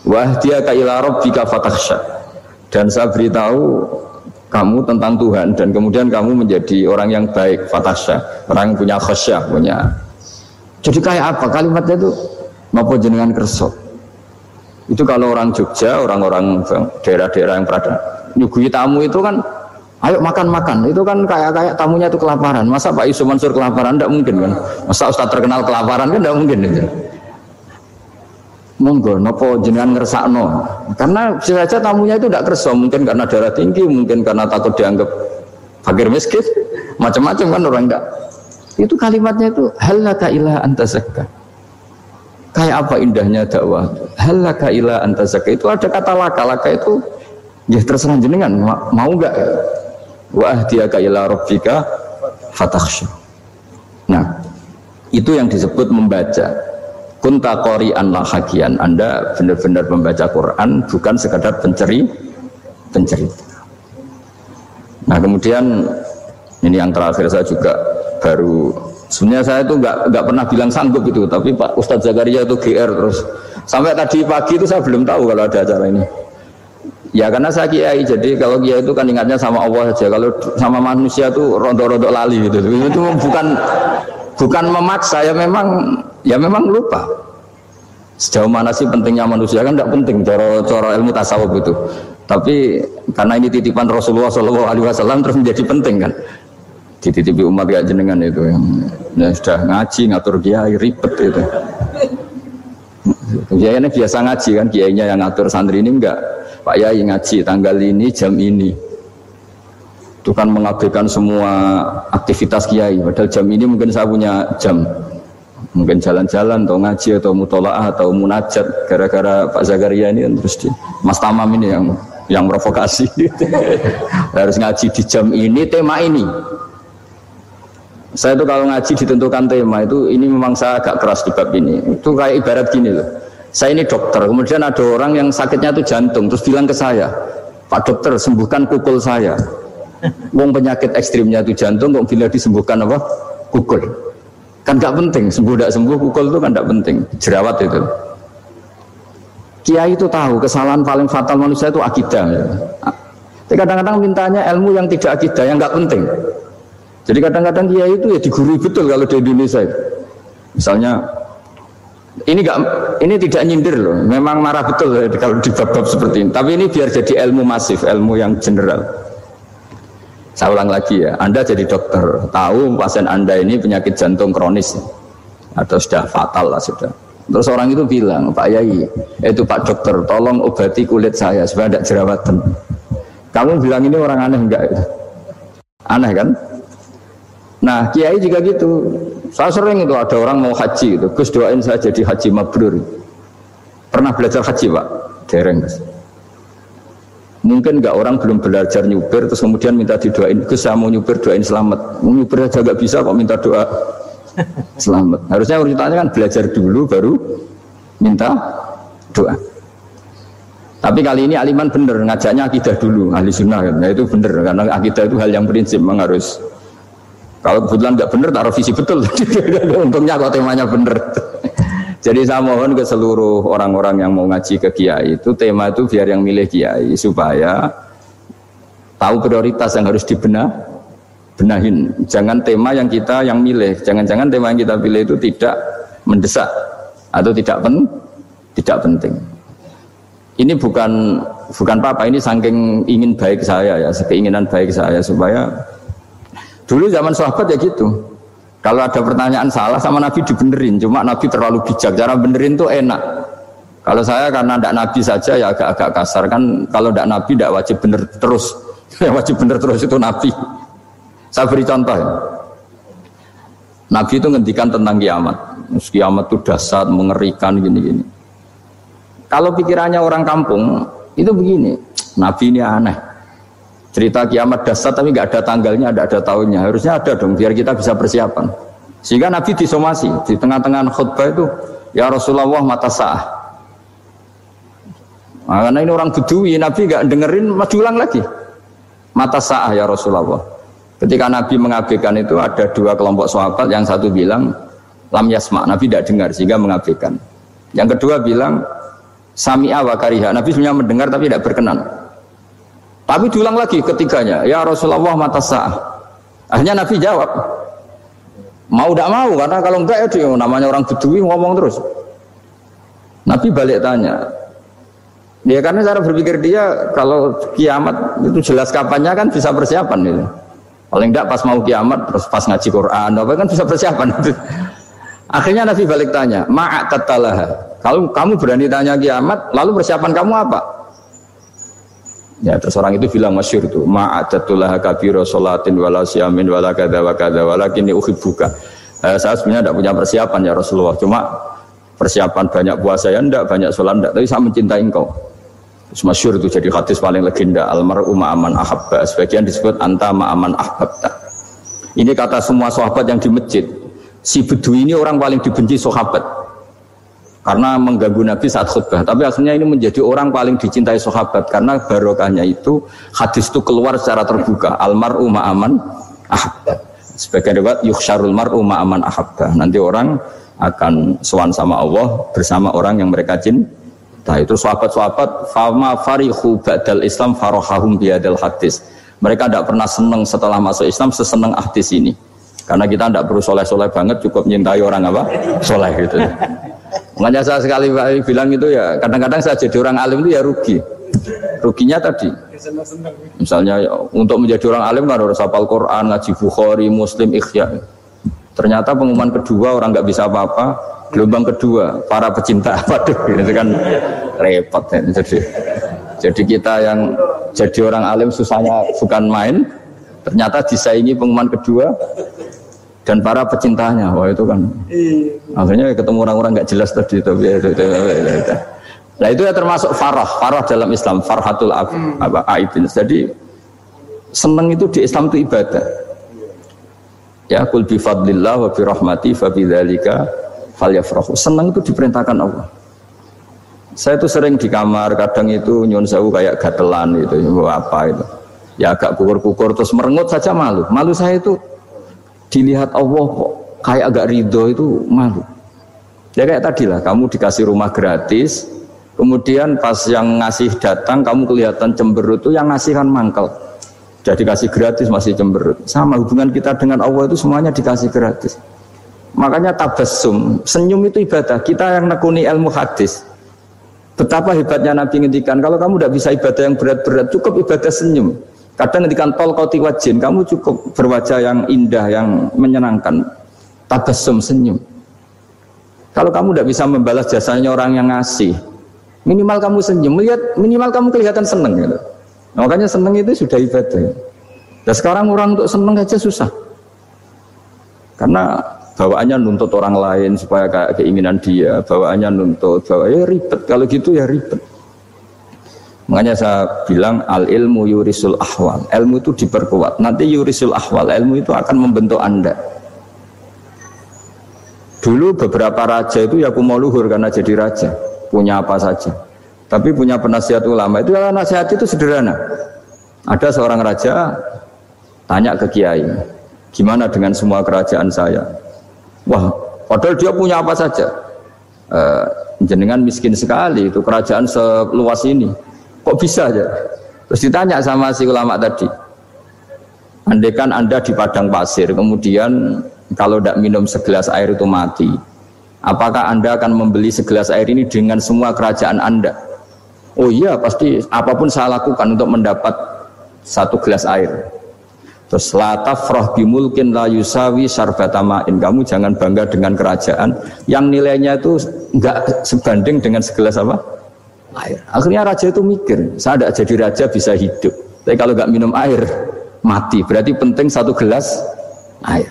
Wah dia ila rabbika fatakhsha. Dan saya beritahu kamu tentang Tuhan dan kemudian kamu menjadi orang yang baik fatasya orang yang punya khasyah punya. Jadi kayak apa? Kalimatnya itu maupun jenengan kerso itu kalau orang Jogja orang-orang daerah-daerah yang berada. Nyugui tamu itu kan ayo makan-makan. Itu kan kayak kayak tamunya itu kelaparan. Masa Pak Yusuf Mansur kelaparan? Tidak mungkin kan. Masa Ustadz terkenal kelaparan kan tidak mungkin itu monggo nopo jenengan ngersakno? Karena bisa saja tamunya itu tidak kerso mungkin karena darah tinggi mungkin karena takut dianggap fakir miskin macam-macam kan orang enggak itu kalimatnya itu halaka ila antazakka kayak apa indahnya dakwah? Halaka ila antazakka itu ada kata laka. Laka itu ya terserah jenengan mau enggak wa ahdiyaka ila rabbika fatakhsha nah itu yang disebut membaca kunta qori'an lahagian Anda benar-benar membaca Quran bukan sekadar penceri pencerita nah kemudian ini yang terakhir saya juga baru sebenarnya saya itu nggak nggak pernah bilang sanggup itu tapi Pak Ustadz Zakaria itu GR terus. Sampai tadi pagi itu saya belum tahu kalau ada acara ini. Ya karena saya kiai jadi kalau kiai itu kan ingatnya sama Allah saja. Kalau sama manusia itu rondo-rondo lali gitu. Itu bukan bukan memaksa ya memang ya memang lupa. Sejauh mana sih pentingnya manusia? Kan tidak penting cara cara ilmu tasawuf itu. Tapi karena ini titipan Rasulullah Shallallahu Alaihi Wasallam terus menjadi penting kan? Dititipi umat gak jenengan itu yang ya sudah ngaji ngatur kiai ribet itu. Kiai ini biasa ngaji kan? Kiainya yang ngatur santri ini enggak Pak Yai ngaji tanggal ini jam ini. Itu kan mengabaikan semua aktivitas kiai. Padahal jam ini mungkin saya punya jam mungkin jalan-jalan atau ngaji atau mutolaah atau munajat gara-gara Pak Zakaria ini kan terus di Mas Tamam ini yang yang provokasi. Harus ngaji di jam ini tema ini. Saya itu kalau ngaji ditentukan tema itu ini memang saya agak keras di bab ini. Itu kayak ibarat gini loh. Saya ini dokter kemudian ada orang yang sakitnya itu jantung terus bilang ke saya Pak dokter sembuhkan kukul saya. Wong penyakit ekstrimnya itu jantung kok bila disembuhkan apa? Kukul Kan gak penting, sembuh tidak sembuh, pukul itu kan gak penting. Jerawat itu. Kiai itu tahu kesalahan paling fatal manusia itu akidah. Tapi kadang-kadang mintanya ilmu yang tidak akidah, yang gak penting. Jadi kadang-kadang kiai itu ya digurui betul kalau di Indonesia itu. Misalnya ini gak, ini tidak nyindir loh, memang marah betul kalau di bab-bab seperti ini. Tapi ini biar jadi ilmu masif, ilmu yang general. Saya ulang lagi ya, Anda jadi dokter, tahu pasien Anda ini penyakit jantung kronis atau sudah fatal lah sudah. Terus orang itu bilang, Pak Yai, itu Pak dokter, tolong obati kulit saya supaya tidak jerawatan. Kamu bilang ini orang aneh enggak? Aneh kan? Nah, kiai juga gitu. Saya sering itu ada orang mau haji itu, Gus doain saya jadi haji mabrur. Pernah belajar haji pak? Dereng. Mungkin nggak orang belum belajar nyupir terus kemudian minta didoain, Gus saya mau nyupir doain selamat. Mau nyupir aja nggak bisa kok minta doa selamat. Harusnya urutannya kan belajar dulu baru minta doa. Tapi kali ini aliman bener ngajaknya akidah dulu ahli sunnah kan. Nah, itu bener karena akidah itu hal yang prinsip memang harus kalau kebetulan nggak bener taruh visi betul. Untungnya kalau temanya bener. Jadi saya mohon ke seluruh orang-orang yang mau ngaji ke kiai itu tema itu biar yang milih kiai supaya tahu prioritas yang harus dibenah benahin. Jangan tema yang kita yang milih, jangan-jangan tema yang kita pilih itu tidak mendesak atau tidak pen, tidak penting. Ini bukan bukan apa-apa, ini saking ingin baik saya ya, keinginan baik saya supaya Dulu zaman sahabat ya gitu. Kalau ada pertanyaan salah sama Nabi dibenerin, cuma Nabi terlalu bijak. Cara benerin tuh enak. Kalau saya karena tidak Nabi saja ya agak-agak kasar kan. Kalau tidak Nabi tidak wajib bener terus. Yang wajib bener terus itu Nabi. Saya beri contoh ya. Nabi itu ngendikan tentang kiamat. Kiamat itu dasar, mengerikan gini-gini. Kalau pikirannya orang kampung itu begini, Nabi ini aneh. Cerita kiamat dasar tapi nggak ada tanggalnya, ada ada tahunnya. Harusnya ada dong biar kita bisa persiapan. Sehingga Nabi disomasi di tengah-tengah khutbah itu, ya Rasulullah mata sah. Nah, karena ini orang bedui, Nabi nggak dengerin, maju ulang lagi. Mata sah ya Rasulullah. Ketika Nabi mengabaikan itu ada dua kelompok sahabat, yang satu bilang lam yasma, Nabi tidak dengar sehingga mengabaikan. Yang kedua bilang sami'a wa kariha, Nabi sebenarnya mendengar tapi tidak berkenan. Tapi diulang lagi ketiganya, ya Rasulullah mata sah. Akhirnya Nabi jawab, mau tidak mau karena kalau enggak ya namanya orang bedui ngomong terus. Nabi balik tanya, ya karena cara berpikir dia kalau kiamat itu jelas kapannya kan bisa persiapan itu. Paling enggak pas mau kiamat terus pas ngaji Quran apa kan bisa persiapan itu. Akhirnya Nabi balik tanya, ma'at Kalau kamu berani tanya kiamat, lalu persiapan kamu apa? Ya, terus orang itu bilang masyur itu, ma'adatullah kabiro sholatin wala siamin wala kada wa kada walakin uhibbuka. Eh, saya sebenarnya tidak punya persiapan ya Rasulullah, cuma persiapan banyak puasa ya enggak, banyak sholat enggak, tapi saya mencintai engkau. Terus masyur itu jadi hadis paling legenda, almar'u ma'aman ahabba. Sebagian disebut anta ma'aman ahabbta. Ini kata semua sahabat yang di masjid. Si bedu ini orang paling dibenci sahabat karena mengganggu Nabi saat khutbah. Tapi akhirnya ini menjadi orang paling dicintai sahabat karena barokahnya itu hadis itu keluar secara terbuka. Almar aman ahabba. Sebagai riwayat yukhsyarul mar'u aman ahabba. Nanti orang akan sowan sama Allah bersama orang yang mereka cinta. Itu sahabat-sahabat fama farihu ba'dal Islam farohahum biadal hadis. Mereka tidak pernah senang setelah masuk Islam sesenang hadis ini. Karena kita tidak perlu soleh-soleh banget, cukup menyintai orang apa? Soleh gitu. Makanya saya sekali bilang itu ya kadang-kadang saya jadi orang alim itu ya rugi. Ruginya tadi. Misalnya ya, untuk menjadi orang alim kan harus hafal Quran, ngaji Bukhari, Muslim, Ikhya. Ternyata pengumuman kedua orang nggak bisa apa-apa. Gelombang kedua para pecinta, waduh, itu kan repot. Ya. Jadi, jadi kita yang jadi orang alim susahnya bukan main. Ternyata disaingi pengumuman kedua dan para pecintanya wah itu kan. Iya. akhirnya ketemu orang-orang nggak jelas tadi tapi ya, nah itu ya termasuk farah farah dalam Islam farhatul ab, hmm. apa aibin. Jadi seneng itu di Islam itu ibadah. Ya kul bi fadlillah wa bi rahmati fa bidzalika falyafrahu. Seneng itu diperintahkan Allah. Saya itu sering di kamar kadang itu nyun sewu kayak gatelan itu apa itu. Ya agak kukur-kukur terus merengut saja malu. Malu saya itu dilihat Allah kok kayak agak ridho itu malu. Ya kayak tadi lah, kamu dikasih rumah gratis, kemudian pas yang ngasih datang kamu kelihatan cemberut itu yang ngasih kan mangkel. Jadi dikasih gratis masih cemberut. Sama hubungan kita dengan Allah itu semuanya dikasih gratis. Makanya tabasum, senyum itu ibadah. Kita yang nekuni ilmu hadis. Betapa hebatnya Nabi ngendikan, kalau kamu tidak bisa ibadah yang berat-berat, cukup ibadah senyum. Kadang ketika tol kau tiwajin, kamu cukup berwajah yang indah, yang menyenangkan. Tabasum senyum. Kalau kamu tidak bisa membalas jasanya orang yang ngasih, minimal kamu senyum, melihat minimal kamu kelihatan seneng gitu. Nah, makanya seneng itu sudah ibadah. Dan sekarang orang untuk seneng aja susah. Karena bawaannya nuntut orang lain supaya kayak keinginan dia, bawaannya nuntut, bawa ya ribet. Kalau gitu ya ribet. Makanya saya bilang al ilmu yurisul ahwal. Ilmu itu diperkuat. Nanti yurisul ahwal. Ilmu itu akan membentuk anda. Dulu beberapa raja itu ya mau luhur karena jadi raja. Punya apa saja. Tapi punya penasihat ulama. Itu ya nasihat itu sederhana. Ada seorang raja tanya ke kiai. Gimana dengan semua kerajaan saya? Wah, padahal dia punya apa saja. E, jenengan miskin sekali itu kerajaan seluas ini. Kok bisa aja? Terus ditanya sama si ulama tadi. Andaikan Anda di padang pasir, kemudian kalau tidak minum segelas air itu mati. Apakah Anda akan membeli segelas air ini dengan semua kerajaan Anda? Oh iya, pasti apa pun saya lakukan untuk mendapat satu gelas air. Terus latafroh bimulkin la yusawi sarbatamain. Kamu jangan bangga dengan kerajaan yang nilainya itu enggak sebanding dengan segelas apa? Air. Akhirnya raja itu mikir, saya tidak jadi raja bisa hidup. Tapi kalau nggak minum air mati. Berarti penting satu gelas air.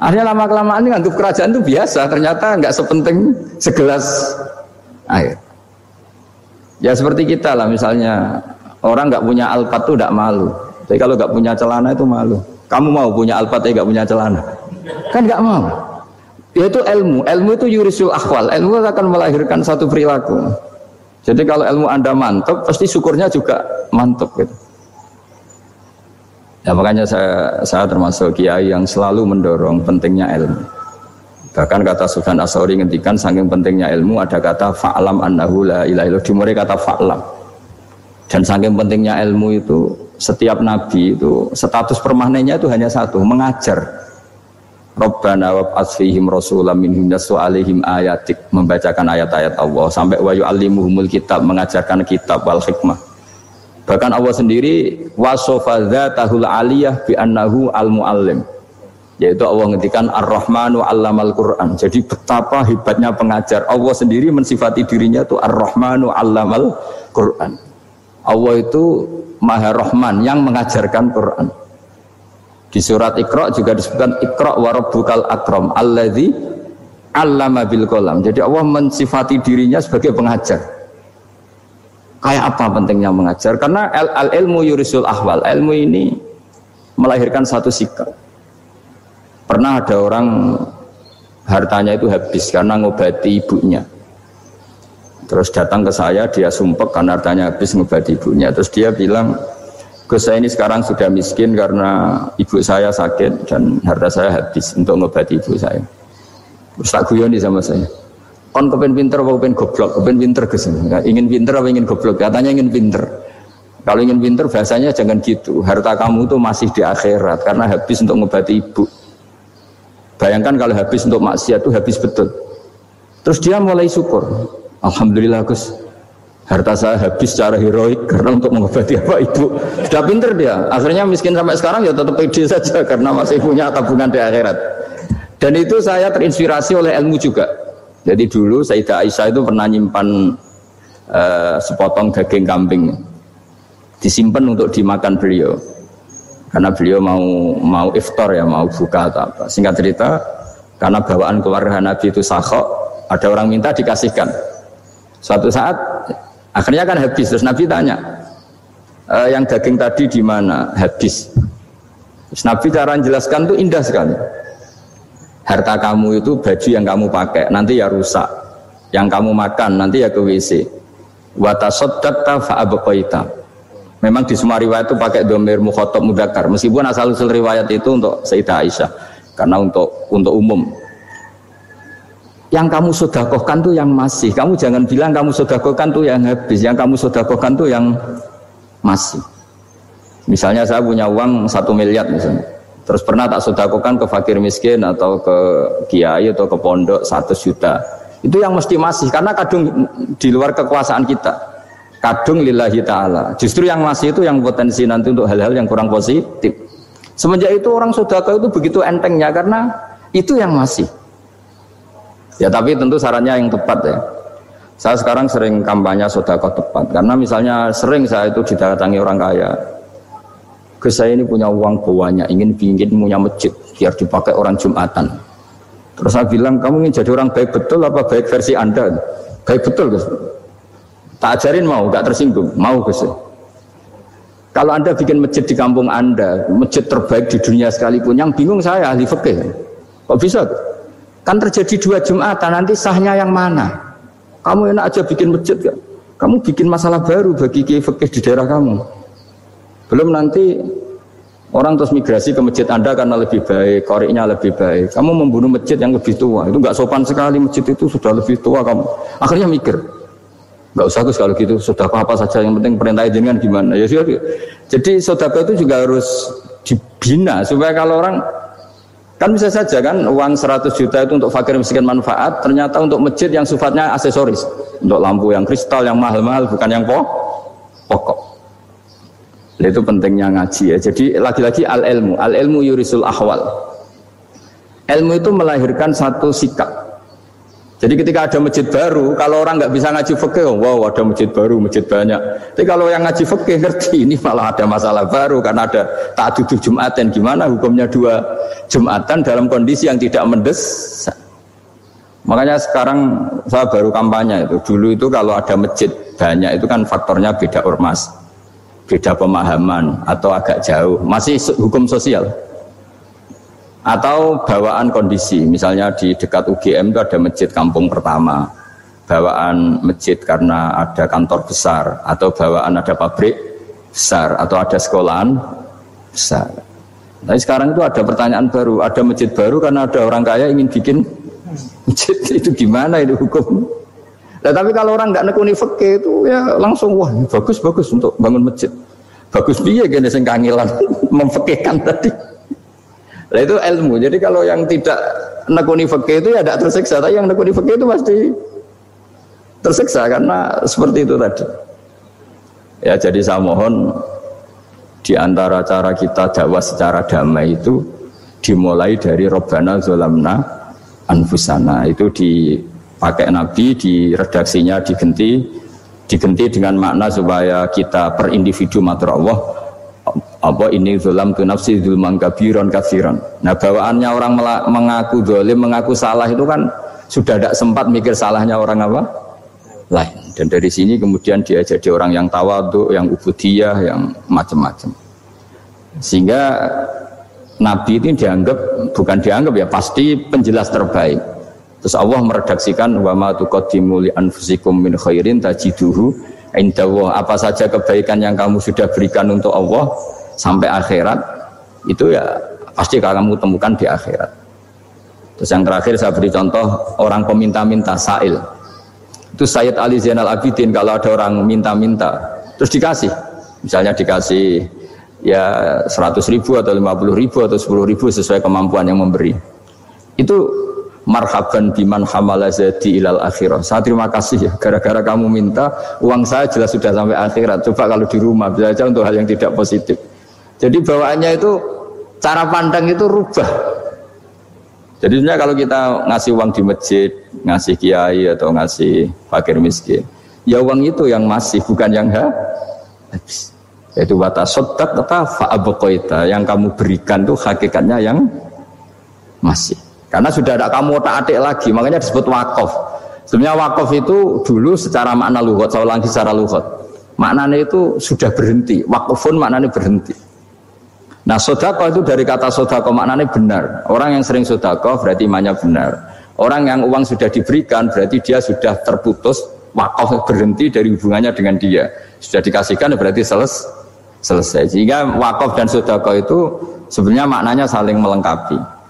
Akhirnya lama kelamaan ini nganggap kerajaan itu biasa. Ternyata nggak sepenting segelas air. Ya seperti kita lah misalnya orang nggak punya alpat tuh tidak malu. Tapi kalau nggak punya celana itu malu. Kamu mau punya alpat ya nggak punya celana? Kan nggak mau. Yaitu ilmu. Ilmu itu yurisul akhwal. Ilmu akan melahirkan satu perilaku. Jadi kalau ilmu anda mantap, pasti syukurnya juga mantap gitu. Ya makanya saya, saya termasuk kiai yang selalu mendorong pentingnya ilmu. Bahkan kata Sufyan Asori ngendikan saking pentingnya ilmu ada kata fa'lam annahu la ilaha illallah. Kata fa'lam. Dan saking pentingnya ilmu itu setiap nabi itu status permanennya itu hanya satu, mengajar. Rabbana wa fihim rasulam minhum yasu alaihim ayatik membacakan ayat-ayat Allah sampai wa yu'allimuhumul kitab mengajarkan kitab wal hikmah. Bahkan Allah sendiri wasofa tahul aliyah bi annahu al muallim. Yaitu Allah ngendikan Ar-Rahmanu 'allamal Qur'an. Jadi betapa hebatnya pengajar. Allah sendiri mensifati dirinya itu Ar-Rahmanu 'allamal Qur'an. Allah itu Maha Rahman yang mengajarkan Quran. Di surat Iqra juga disebutkan Iqra wa rabbukal akram alladzi 'allama bil qalam. Jadi Allah mensifati dirinya sebagai pengajar. Kayak apa pentingnya mengajar? Karena al, al ilmu yurisul ahwal. Ilmu ini melahirkan satu sikap. Pernah ada orang hartanya itu habis karena ngobati ibunya. Terus datang ke saya, dia sumpek karena hartanya habis ngobati ibunya. Terus dia bilang, Gus saya ini sekarang sudah miskin karena ibu saya sakit dan harta saya habis untuk ngobati ibu saya. Terus tak guyoni sama saya. Kon kepen pinter apa kepen goblok? Kepen pinter Gus. Ingin pinter apa ingin goblok? Katanya ingin pinter. Kalau ingin pinter bahasanya jangan gitu. Harta kamu itu masih di akhirat karena habis untuk ngobati ibu. Bayangkan kalau habis untuk maksiat itu habis betul. Terus dia mulai syukur. Alhamdulillah Gus harta saya habis secara heroik karena untuk mengobati apa ibu? Sudah pinter dia. Akhirnya miskin sampai sekarang ya tetap pede saja karena masih punya tabungan di akhirat. Dan itu saya terinspirasi oleh ilmu juga. Jadi dulu Sayyidah Aisyah itu pernah nyimpan uh, sepotong daging kambing. Disimpan untuk dimakan beliau. Karena beliau mau mau iftar ya mau buka atau apa. Singkat cerita karena bawaan keluarga Nabi itu sahok ada orang minta dikasihkan. Suatu saat akhirnya kan habis terus Nabi tanya e, yang daging tadi di mana habis. Terus Nabi cara menjelaskan tuh indah sekali. Harta kamu itu baju yang kamu pakai nanti ya rusak. Yang kamu makan nanti ya ke WC. Watasoddaqta fa'abqaita. Memang di semua riwayat itu pakai domir mukhotob mudakar. Meskipun asal usul riwayat itu untuk Sayyidah Aisyah. Karena untuk untuk umum yang kamu sodakohkan tuh yang masih. Kamu jangan bilang kamu sodakohkan tuh yang habis. Yang kamu sodakohkan tuh yang masih. Misalnya saya punya uang satu miliar misalnya. Terus pernah tak sodakohkan ke fakir miskin atau ke kiai atau ke pondok satu juta. Itu yang mesti masih. Karena kadung di luar kekuasaan kita. Kadung lillahi ta'ala. Justru yang masih itu yang potensi nanti untuk hal-hal yang kurang positif. Semenjak itu orang sodakoh itu begitu entengnya karena itu yang masih. Ya tapi tentu sarannya yang tepat ya. Saya sekarang sering kampanye sodako tepat karena misalnya sering saya itu didatangi orang kaya. Gus saya ini punya uang banyak, ingin bikin punya masjid biar dipakai orang Jumatan. Terus saya bilang, kamu ingin jadi orang baik betul apa baik versi Anda? Baik betul Gus. Tak ajarin mau, gak tersinggung. Mau Gus. Kalau Anda bikin masjid di kampung Anda, masjid terbaik di dunia sekalipun, yang bingung saya ahli fikih. Kok bisa? Kan terjadi dua Jumatan, nanti sahnya yang mana? Kamu enak aja bikin masjid kan? Kamu bikin masalah baru bagi kiai di daerah kamu. Belum nanti orang terus migrasi ke masjid Anda karena lebih baik, koriknya lebih baik. Kamu membunuh masjid yang lebih tua. Itu nggak sopan sekali masjid itu sudah lebih tua kamu. Akhirnya mikir, nggak usah tuh kalau gitu sudah apa apa saja yang penting perintah jenengan gimana ya sudah jadi saudara itu juga harus dibina supaya kalau orang kan bisa saja kan uang 100 juta itu untuk fakir miskin manfaat ternyata untuk masjid yang sifatnya aksesoris untuk lampu yang kristal yang mahal-mahal bukan yang pokok itu pentingnya ngaji ya. Jadi lagi-lagi al ilmu, al ilmu yurisul ahwal. Ilmu itu melahirkan satu sikap. Jadi ketika ada masjid baru, kalau orang nggak bisa ngaji fikih, oh, wow ada masjid baru, masjid banyak. Tapi kalau yang ngaji fikih ngerti ini malah ada masalah baru karena ada tak duduk jumatan gimana hukumnya dua jumatan dalam kondisi yang tidak mendesak. Makanya sekarang saya baru kampanye itu. Dulu itu kalau ada masjid banyak itu kan faktornya beda ormas beda pemahaman atau agak jauh masih hukum sosial atau bawaan kondisi misalnya di dekat UGM itu ada masjid kampung pertama bawaan masjid karena ada kantor besar atau bawaan ada pabrik besar atau ada sekolahan besar tapi sekarang itu ada pertanyaan baru ada masjid baru karena ada orang kaya ingin bikin masjid itu gimana itu hukum Nah, tapi kalau orang nggak nekuni fakih itu ya langsung wah bagus bagus untuk bangun masjid. Bagus biaya gini sing kangilan memfekihkan tadi. Nah itu ilmu. Jadi kalau yang tidak nekuni fakih itu ya tidak tersiksa. Tapi yang nekuni fakih itu pasti tersiksa karena seperti itu tadi. Ya jadi saya mohon di antara cara kita dakwah secara damai itu dimulai dari Robbana Zolamna Anfusana itu di pakai Nabi di redaksinya diganti diganti dengan makna supaya kita per individu matur Allah apa ini zulam tu nafsi zulman kabiron kafiron nah bawaannya orang mengaku dolim mengaku salah itu kan sudah tidak sempat mikir salahnya orang apa? Lain. Dan dari sini kemudian dia jadi orang yang tawadu yang ubudiyah yang macam-macam. Sehingga Nabi ini dianggap bukan dianggap ya pasti penjelas terbaik. Terus Allah meredaksikan wa ma tuqaddimu li anfusikum min khairin tajiduhu indallah. Apa saja kebaikan yang kamu sudah berikan untuk Allah sampai akhirat itu ya pasti kamu temukan di akhirat. Terus yang terakhir saya beri contoh orang peminta-minta sail. Itu Sayyid Ali Zainal Abidin kalau ada orang minta-minta terus dikasih. Misalnya dikasih ya 100 ribu atau 50 ribu atau 10 ribu sesuai kemampuan yang memberi. Itu marhaban biman hamala zadi ilal akhirah. Saya terima kasih ya, gara-gara kamu minta uang saya jelas sudah sampai akhirat. Coba kalau di rumah bisa aja untuk hal yang tidak positif. Jadi bawaannya itu cara pandang itu rubah. Jadi sebenarnya kalau kita ngasih uang di masjid, ngasih kiai atau ngasih fakir miskin, ya uang itu yang masih bukan yang habis. Yaitu sodak kata fa'abokoita yang kamu berikan tuh hakikatnya yang masih. Karena sudah ada kamu tak adik lagi, makanya disebut wakaf. Sebenarnya wakaf itu dulu secara makna luhut, saya ulangi secara luhut. Maknanya itu sudah berhenti, wakafun maknanya berhenti. Nah sodako itu dari kata sodako maknanya benar. Orang yang sering sodako berarti imannya benar. Orang yang uang sudah diberikan berarti dia sudah terputus wakaf berhenti dari hubungannya dengan dia. Sudah dikasihkan berarti seles, selesai. Sehingga wakaf dan sodako itu sebenarnya maknanya saling melengkapi.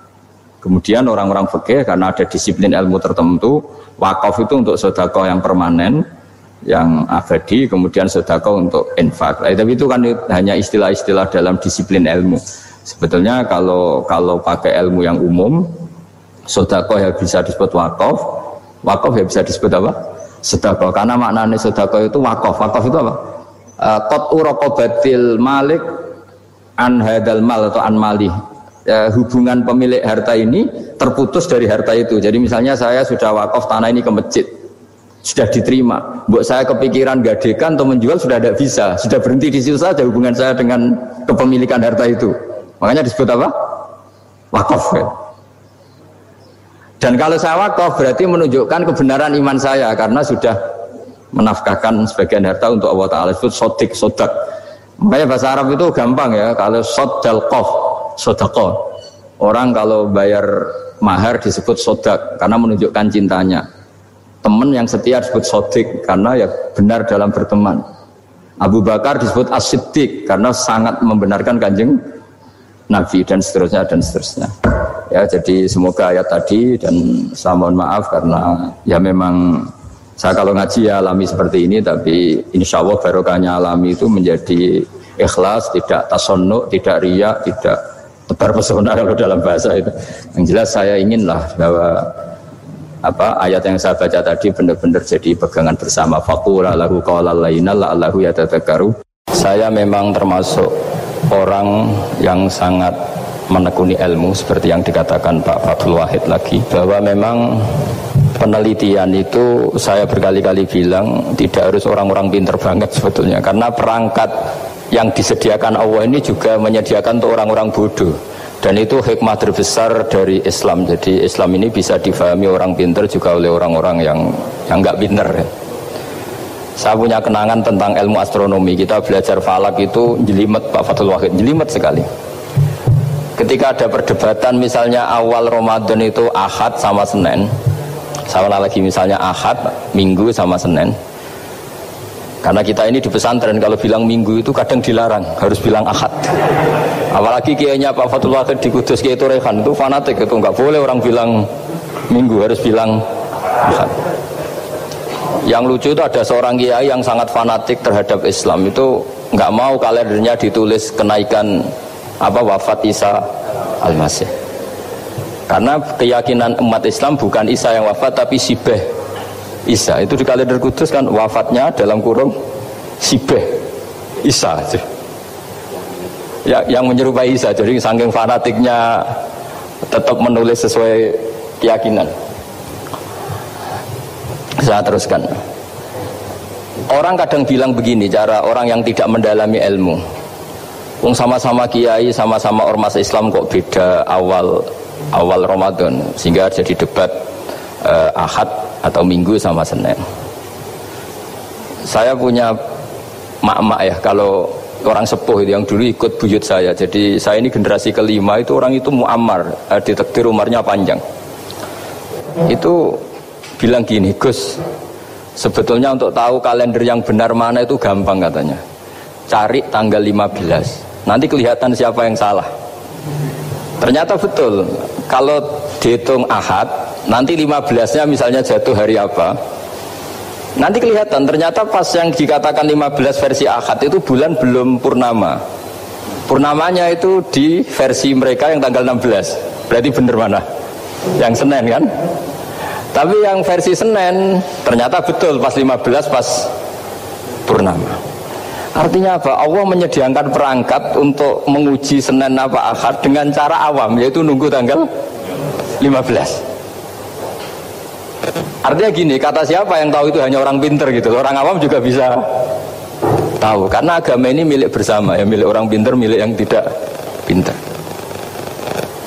Kemudian orang-orang fikih karena ada disiplin ilmu tertentu, wakaf itu untuk sodako yang permanen, yang abadi, kemudian sodako untuk infak. Eh, tapi itu kan hanya istilah-istilah dalam disiplin ilmu. Sebetulnya kalau kalau pakai ilmu yang umum, sodako ya bisa disebut wakaf, wakaf ya bisa disebut apa? Sodako. Karena maknanya sodako itu wakaf. Wakaf itu apa? Eh, kot urokobatil malik an hadal mal atau an malih ya, hubungan pemilik harta ini terputus dari harta itu. Jadi misalnya saya sudah wakaf tanah ini ke masjid. sudah diterima. Buat saya kepikiran gadekan atau menjual sudah tidak bisa, sudah berhenti di situ saja hubungan saya dengan kepemilikan harta itu. Makanya disebut apa? Wakaf. Ya. Dan kalau saya wakaf berarti menunjukkan kebenaran iman saya karena sudah menafkahkan sebagian harta untuk Allah Ta'ala itu sodik sodak. Makanya bahasa Arab itu gampang ya. Kalau sodal kof, sodako. Orang kalau bayar mahar disebut sodak karena menunjukkan cintanya teman yang setia disebut sodik karena ya benar dalam berteman. Abu Bakar disebut as karena sangat membenarkan kanjeng Nabi dan seterusnya dan seterusnya. Ya jadi semoga ayat tadi dan saya mohon maaf karena ya memang saya kalau ngaji ya alami seperti ini tapi insya Allah barokahnya alami itu menjadi ikhlas, tidak tasonuk, tidak riak, tidak tebar pesona kalau dalam bahasa itu. Yang jelas saya inginlah bahwa apa ayat yang saya baca tadi benar-benar jadi pegangan bersama faqula lahu qawlan laina la'allahu saya memang termasuk orang yang sangat menekuni ilmu seperti yang dikatakan Pak Fatul Wahid lagi bahwa memang penelitian itu saya berkali-kali bilang tidak harus orang-orang pinter banget sebetulnya karena perangkat yang disediakan Allah ini juga menyediakan untuk orang-orang bodoh dan itu hikmah terbesar dari Islam. Jadi Islam ini bisa difahami orang pinter juga oleh orang-orang yang yang nggak pinter. Ya. Saya punya kenangan tentang ilmu astronomi. Kita belajar falak itu jelimet Pak Fatul Wahid, jelimet sekali. Ketika ada perdebatan misalnya awal Ramadan itu Ahad sama Senin. Sama lagi misalnya Ahad, Minggu sama Senin karena kita ini di pesantren kalau bilang minggu itu kadang dilarang, harus bilang ahad. Apalagi kiainya Pak Fatul Wahid di Kudus Kiai Turehan itu fanatik itu nggak boleh orang bilang minggu harus bilang ahad. Yang lucu itu ada seorang kiai yang sangat fanatik terhadap Islam itu nggak mau kalendernya ditulis kenaikan apa wafat Isa Al-Masih. Karena keyakinan umat Islam bukan Isa yang wafat tapi Sibeh Isa. Itu di kalender kudus kan wafatnya dalam kurung Sibeh. Isa ya, yang menyerupai Isa. Jadi saking fanatiknya tetap menulis sesuai keyakinan. Saya teruskan. Orang kadang bilang begini cara orang yang tidak mendalami ilmu. Wong sama-sama kiai, sama-sama ormas Islam kok beda awal awal Ramadan. Sehingga jadi debat uh, Ahad atau Minggu sama Senin. Saya punya mak-mak ya kalau orang sepuh itu yang dulu ikut buyut saya. Jadi saya ini generasi kelima itu orang itu muammar, uh, ditekdir umarnya panjang. Itu bilang gini, Gus, sebetulnya untuk tahu kalender yang benar mana itu gampang katanya. Cari tanggal 15. Nanti kelihatan siapa yang salah. Ternyata betul. Kalau dihitung Ahad, Nanti 15-nya misalnya jatuh hari apa? Nanti kelihatan ternyata pas yang dikatakan 15 versi akad itu bulan belum purnama. Purnamanya itu di versi mereka yang tanggal 16. Berarti bener mana? Yang Senin kan? Tapi yang versi Senin ternyata betul pas 15 pas purnama. Artinya apa? Allah menyediakan perangkat untuk menguji Senin apa akad dengan cara awam yaitu nunggu tanggal 15. Artinya gini, kata siapa yang tahu itu hanya orang pinter gitu. Orang awam juga bisa tahu. Karena agama ini milik bersama ya, milik orang pinter, milik yang tidak pinter.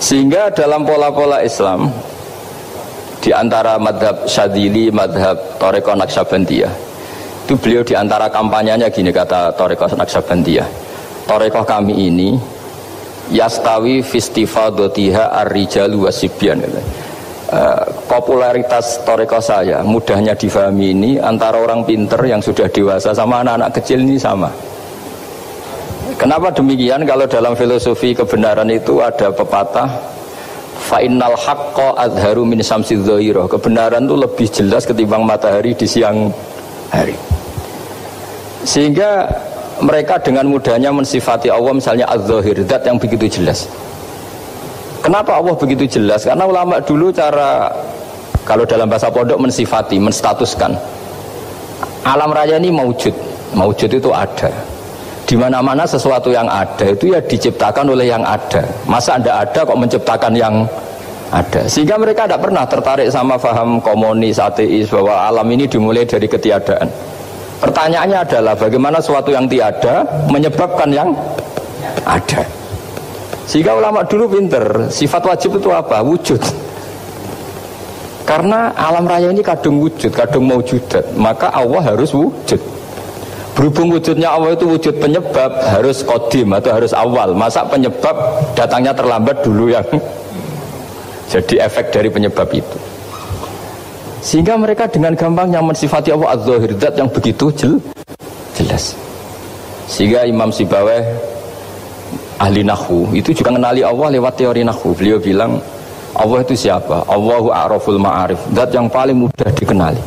Sehingga dalam pola-pola Islam di antara madhab syadili, madhab toreko naksabandiyah itu beliau di antara kampanyenya gini kata toreko naksabandiyah toreko kami ini yastawi dotiha ar-rijalu wasibyan Eh, popularitas toreko saya mudahnya difahami ini antara orang pinter yang sudah dewasa sama anak-anak kecil ini sama. Kenapa demikian? Kalau dalam filosofi kebenaran itu ada pepatah fa'innal haqqo adharu min samsid kebenaran itu lebih jelas ketimbang matahari di siang hari. Sehingga mereka dengan mudahnya mensifati Allah misalnya az-zahir yang begitu jelas Kenapa Allah begitu jelas? Karena ulama dulu cara kalau dalam bahasa pondok mensifati, menstatuskan alam raya ini maujud. Maujud itu ada. Di mana-mana sesuatu yang ada itu ya diciptakan oleh yang ada. Masa Anda ada kok menciptakan yang ada. Sehingga mereka tidak pernah tertarik sama faham komunis, ateis bahwa alam ini dimulai dari ketiadaan. Pertanyaannya adalah bagaimana suatu yang tiada menyebabkan yang ada. Sehingga ulama dulu pinter, sifat wajib itu apa? Wujud. Karena alam raya ini kadung wujud, kadung maujudat, maka Allah harus wujud. Berhubung wujudnya Allah itu wujud penyebab, harus kodim atau harus awal. Masa penyebab datangnya terlambat dulu yang jadi efek dari penyebab itu. Sehingga mereka dengan gampangnya mensifati Allah az-zahir yang begitu jel, jelas. Sehingga Imam Sibaweh ahli nahu itu juga mengenali Allah lewat teori nahu. Beliau bilang Allah itu siapa? Allahu a'raful ma'arif Zat yang paling mudah dikenali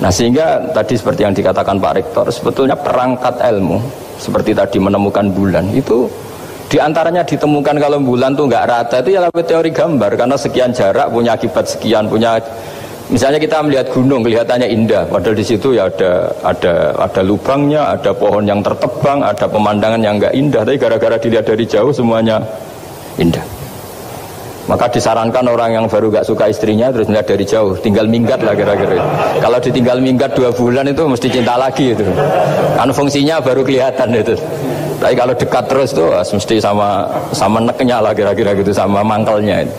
Nah sehingga tadi seperti yang dikatakan Pak Rektor Sebetulnya perangkat ilmu Seperti tadi menemukan bulan Itu di antaranya ditemukan kalau bulan tuh nggak rata itu ya lewat teori gambar karena sekian jarak punya akibat sekian punya misalnya kita melihat gunung kelihatannya indah padahal di situ ya ada ada ada lubangnya ada pohon yang tertebang ada pemandangan yang nggak indah tapi gara-gara dilihat dari jauh semuanya indah maka disarankan orang yang baru gak suka istrinya terus melihat dari jauh, tinggal minggat lah kira-kira. Kalau ditinggal minggat dua bulan itu mesti cinta lagi itu. Kan fungsinya baru kelihatan itu. Tapi kalau dekat terus tuh mesti sama sama neknya lah kira-kira gitu sama mangkelnya itu.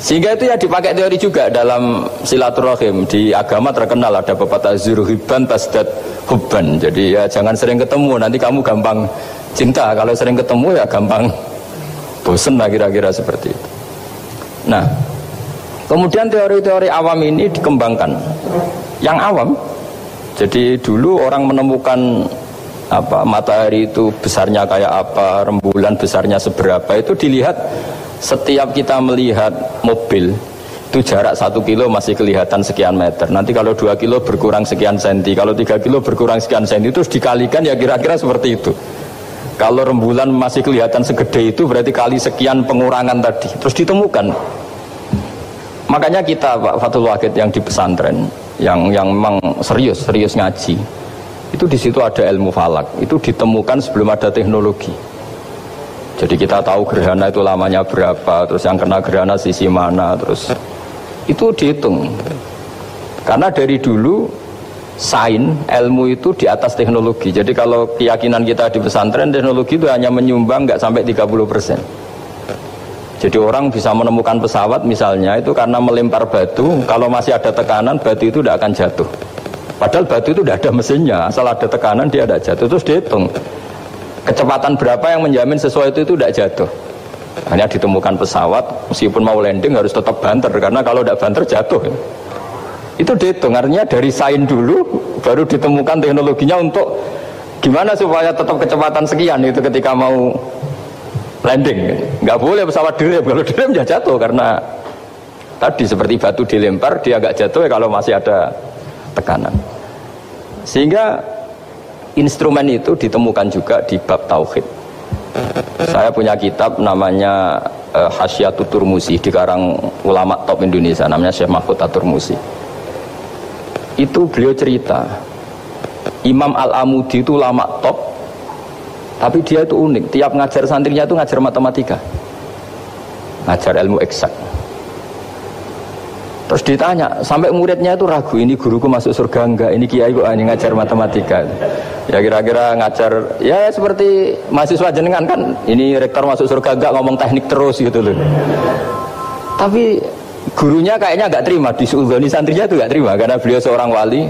Sehingga itu ya dipakai teori juga dalam silaturahim di agama terkenal ada pepatah zuruhiban tasdad hubban. Jadi ya jangan sering ketemu nanti kamu gampang cinta. Kalau sering ketemu ya gampang bosen lah kira-kira seperti itu. Nah, kemudian teori-teori awam ini dikembangkan. Yang awam, jadi dulu orang menemukan apa matahari itu besarnya kayak apa, rembulan besarnya seberapa itu dilihat setiap kita melihat mobil itu jarak satu kilo masih kelihatan sekian meter. Nanti kalau dua kilo berkurang sekian senti, kalau tiga kilo berkurang sekian senti, itu dikalikan ya kira-kira seperti itu. Kalau rembulan masih kelihatan segede itu berarti kali sekian pengurangan tadi. Terus ditemukan. Makanya kita Pak Fatul Wahid yang di pesantren yang yang memang serius serius ngaji itu di situ ada ilmu falak itu ditemukan sebelum ada teknologi. Jadi kita tahu gerhana itu lamanya berapa, terus yang kena gerhana sisi mana, terus itu dihitung. Karena dari dulu sain ilmu itu di atas teknologi. Jadi kalau keyakinan kita di pesantren teknologi itu hanya menyumbang nggak sampai 30 persen. Jadi orang bisa menemukan pesawat misalnya itu karena melempar batu kalau masih ada tekanan batu itu tidak akan jatuh. Padahal batu itu tidak ada mesinnya asal ada tekanan dia tidak jatuh. Terus dihitung kecepatan berapa yang menjamin sesuatu itu tidak jatuh. Hanya ditemukan pesawat meskipun mau landing harus tetap banter karena kalau tidak banter jatuh. Itu dihitung artinya dari sain dulu baru ditemukan teknologinya untuk gimana supaya tetap kecepatan sekian itu ketika mau landing. Nggak boleh pesawat direm kalau direm ya jatuh karena tadi seperti batu dilempar dia agak jatuh ya kalau masih ada tekanan. Sehingga instrumen itu ditemukan juga di bab tauhid. Saya punya kitab namanya uh, Hasyiatul Turmusi di karang ulama top Indonesia namanya Syekh Mahfud Aturmusi itu beliau cerita Imam Al-Amudi itu lama top tapi dia itu unik. Tiap ngajar santrinya itu ngajar matematika ngajar ilmu eksak terus ditanya sampai muridnya itu ragu ini guruku masuk surga enggak? Ini kiai kok hanya ngajar matematika? Ya kira-kira ngajar ya seperti mahasiswa jenengan kan ini rektor masuk surga enggak? Ngomong teknik terus gitu loh. Tapi gurunya kayaknya nggak terima di Suudhoni santrinya itu nggak terima karena beliau seorang wali.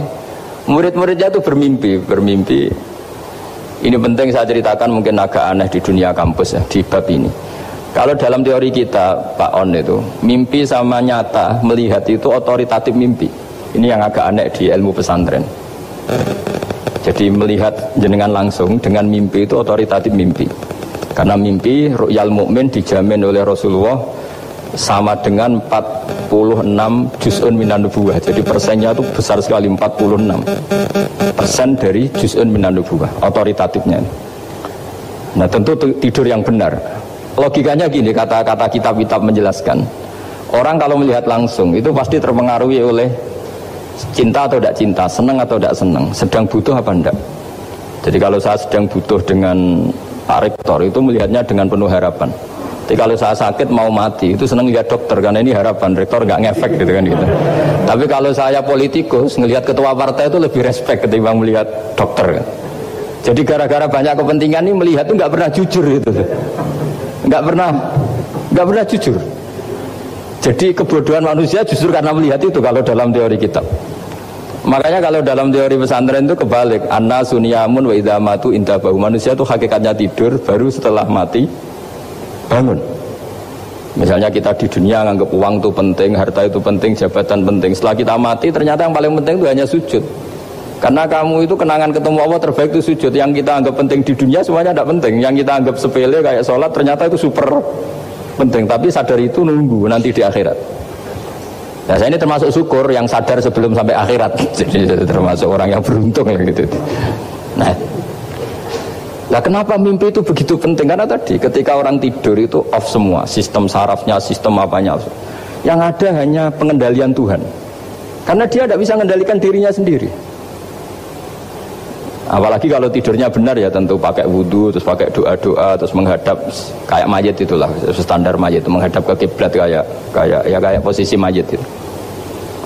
Murid-muridnya itu bermimpi bermimpi ini penting saya ceritakan mungkin agak aneh di dunia kampus ya di bab ini kalau dalam teori kita Pak On itu mimpi sama nyata melihat itu otoritatif mimpi. Ini yang agak aneh di ilmu pesantren. Jadi melihat jenengan langsung dengan mimpi itu otoritatif mimpi. Karena mimpi ru'yal mukmin dijamin oleh Rasulullah sama dengan 46 juz'un minan nubuwah jadi persennya itu besar sekali 46 persen dari juz'un minan nubuwah otoritatifnya. Nah tentu tidur yang benar logikanya gini kata-kata kitab-kitab menjelaskan orang kalau melihat langsung itu pasti terpengaruhi oleh cinta atau tidak cinta senang atau tidak senang sedang butuh apa enggak jadi kalau saya sedang butuh dengan Pak Rektor itu melihatnya dengan penuh harapan Jadi kalau saya sakit mau mati itu seneng lihat dokter karena ini harapan rektor nggak ngefek gitu kan gitu. Tapi kalau saya politikus ngelihat ketua partai itu lebih respect ketimbang melihat dokter kan. Jadi gara-gara banyak kepentingan ini melihat itu nggak pernah jujur itu, nggak pernah nggak pernah jujur. Jadi kebodohan manusia justru karena melihat itu kalau dalam teori kitab. Makanya kalau dalam teori pesantren itu kebalik, anna sunyamun wa idamatu indabahu. Manusia itu hakikatnya tidur, baru setelah mati bangun. Misalnya kita di dunia nganggap uang itu penting, harta itu penting, jabatan penting. Setelah kita mati ternyata yang paling penting itu hanya sujud. Karena kamu itu kenangan ketemu Allah terbaik itu sujud. Yang kita anggap penting di dunia semuanya tidak penting. Yang kita anggap sepele kayak sholat ternyata itu super penting. Tapi sadar itu nunggu nanti di akhirat. Nah saya ini termasuk syukur yang sadar sebelum sampai akhirat. Jadi termasuk orang yang beruntung lah gitu. Nah, Nah kenapa mimpi itu begitu penting? Karena tadi ketika orang tidur itu off semua, sistem sarafnya, sistem apanya. Yang ada hanya pengendalian Tuhan. Karena dia tidak bisa mengendalikan dirinya sendiri. Apalagi kalau tidurnya benar ya tentu pakai wudhu, terus pakai doa-doa, terus menghadap kayak mayat itulah standar mayat menghadap ke kiblat kayak kayak ya kayak posisi mayat itu.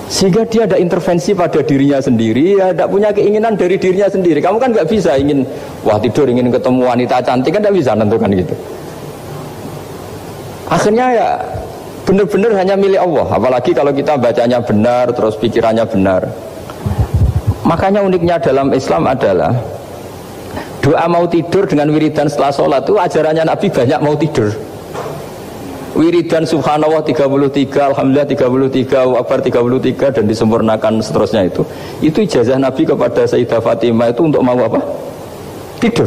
Sehingga dia ada intervensi pada dirinya sendiri, ya tidak punya keinginan dari dirinya sendiri. Kamu kan nggak bisa ingin wah tidur ingin ketemu wanita cantik kan tidak bisa nentukan gitu. Akhirnya ya benar-benar hanya milik Allah. Apalagi kalau kita bacanya benar, terus pikirannya benar. Makanya uniknya dalam Islam adalah doa mau tidur dengan wiridan setelah sholat itu ajarannya Nabi banyak mau tidur. Wiridan subhanallah 33, alhamdulillah 33, akbar 33 dan disempurnakan seterusnya itu. Itu ijazah Nabi kepada Sayyidah Fatimah itu untuk mau apa? Tidur.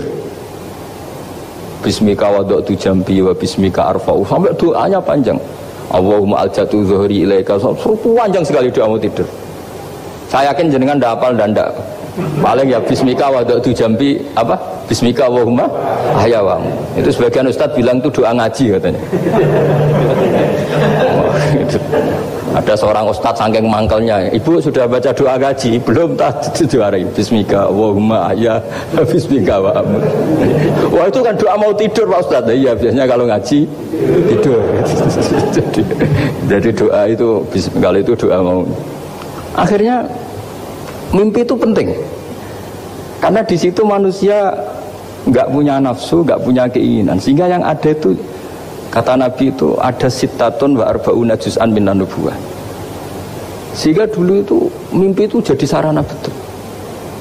Bismika tu jambi wa bismika arfa'u sampai doanya panjang. Allahumma aljatu zuhri ilaika. Panjang sekali doa mau tidur. Saya yakin jenengan ndak hafal dan ndak paling ya bismika wa tu jambi apa? Bismika Allahumma ahyawa. Itu sebagian ustaz bilang itu doa ngaji katanya. Ada seorang ustaz saking mangkelnya, ibu sudah baca doa ngaji, belum tak juara Bismika Allahumma ahya Bismika wa Wah itu kan doa mau tidur Pak Ustaz. Iya biasanya kalau ngaji tidur. jadi, jadi doa itu kalau itu doa mau Akhirnya mimpi itu penting. Karena di situ manusia nggak punya nafsu, nggak punya keinginan. Sehingga yang ada itu kata Nabi itu ada sitatun wa arbauna juz'an minan nubuwah. Sehingga dulu itu mimpi itu jadi sarana betul.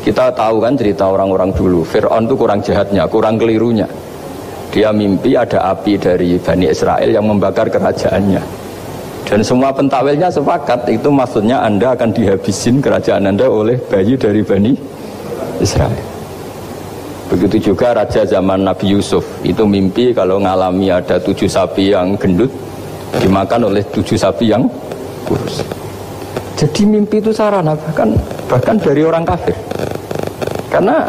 Kita tahu kan cerita orang-orang dulu. Fir'aun itu kurang jahatnya, kurang kelirunya. Dia mimpi ada api dari Bani Israel yang membakar kerajaannya. Dan semua pentawilnya sepakat itu maksudnya Anda akan dihabisin kerajaan Anda oleh bayi dari Bani Israel. Begitu juga raja zaman Nabi Yusuf itu mimpi kalau ngalami ada tujuh sapi yang gendut dimakan oleh tujuh sapi yang kurus. Jadi mimpi itu sarana bahkan bahkan dari orang kafir. Karena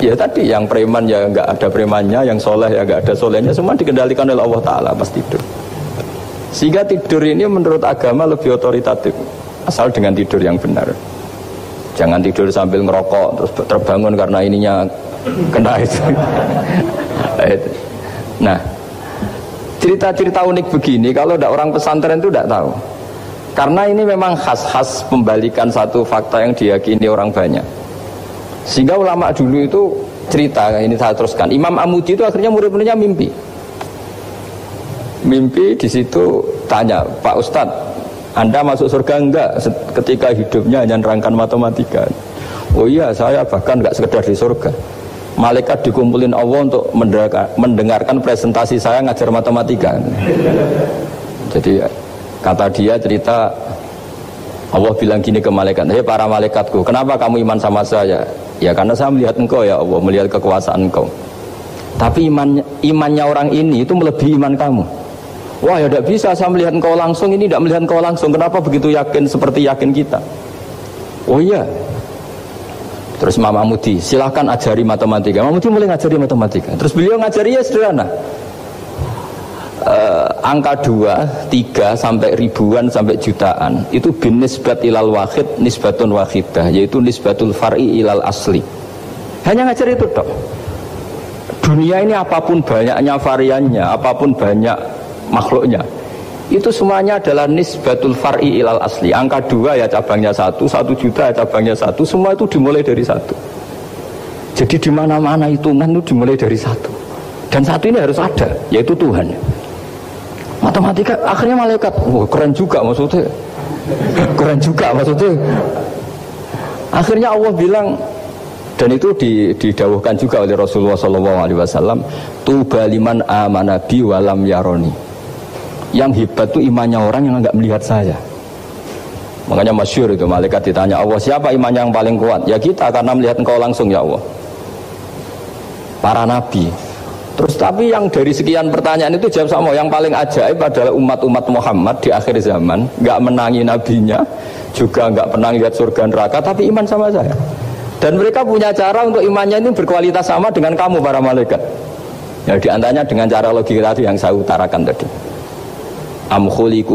ya tadi yang preman ya nggak ada premannya, yang soleh ya nggak ada solehnya, semua dikendalikan oleh Allah Taala pas tidur. Sehingga tidur ini menurut agama lebih otoritatif asal dengan tidur yang benar. Jangan tidur sambil ngerokok terus terbangun karena ininya kena itu. nah, cerita-cerita unik begini kalau tidak orang pesantren itu tidak tahu. Karena ini memang khas-khas pembalikan satu fakta yang diyakini orang banyak. Sehingga ulama dulu itu cerita ini saya teruskan. Imam Amudi itu akhirnya murid-muridnya mimpi mimpi di situ tanya Pak Ustadz anda masuk surga enggak ketika hidupnya hanya nerangkan matematika? Oh iya saya bahkan enggak sekedar di surga. Malaikat dikumpulin Allah untuk mendengarkan presentasi saya ngajar matematika. Jadi kata dia cerita Allah bilang gini ke malaikat hei para malaikatku kenapa kamu iman sama saya? Ya karena saya melihat engkau ya Allah melihat kekuasaan engkau. Tapi imannya, imannya orang ini itu melebihi iman kamu Wah ya tidak bisa saya melihat engkau langsung ini tidak melihat engkau langsung. Kenapa begitu yakin seperti yakin kita? Oh iya. Terus Mama Mudi, silahkan ajari matematika. Mama Mudi mulai ngajari matematika. Terus beliau ngajari ya sederhana. Uh, angka 2, 3 sampai ribuan sampai jutaan itu bin nisbat ilal wahid nisbatun wahidah yaitu nisbatul far'i ilal asli hanya ngajar itu dok dunia ini apa pun banyaknya variannya apa pun banyak makhluknya. Itu semuanya adalah nisbatul far'i ilal asli. Angka dua ya cabangnya satu satu juta ya cabangnya satu. Semua itu dimulai dari satu. Jadi di mana mana hitungan itu dimulai dari satu. Dan satu ini harus ada yaitu Tuhan. Matematika akhirnya malaikat. Wah keren juga maksudnya. Keren juga maksudnya. Akhirnya Allah bilang dan itu didawuhkan juga oleh Rasulullah SAW tuba liman amanabi walam yaroni yang hebat itu imannya orang yang nggak melihat saya. Makanya masyur itu malaikat ditanya Allah siapa iman yang paling kuat? Ya kita karena melihat engkau langsung ya Allah. Para nabi. Terus tapi yang dari sekian pertanyaan itu jawab sama yang paling ajaib adalah umat-umat Muhammad di akhir zaman nggak menangi nabinya juga nggak pernah lihat surga neraka tapi iman sama saya. Dan mereka punya cara untuk imannya ini berkualitas sama dengan kamu para malaikat. Ya di antaranya dengan cara logika tadi yang saya utarakan tadi am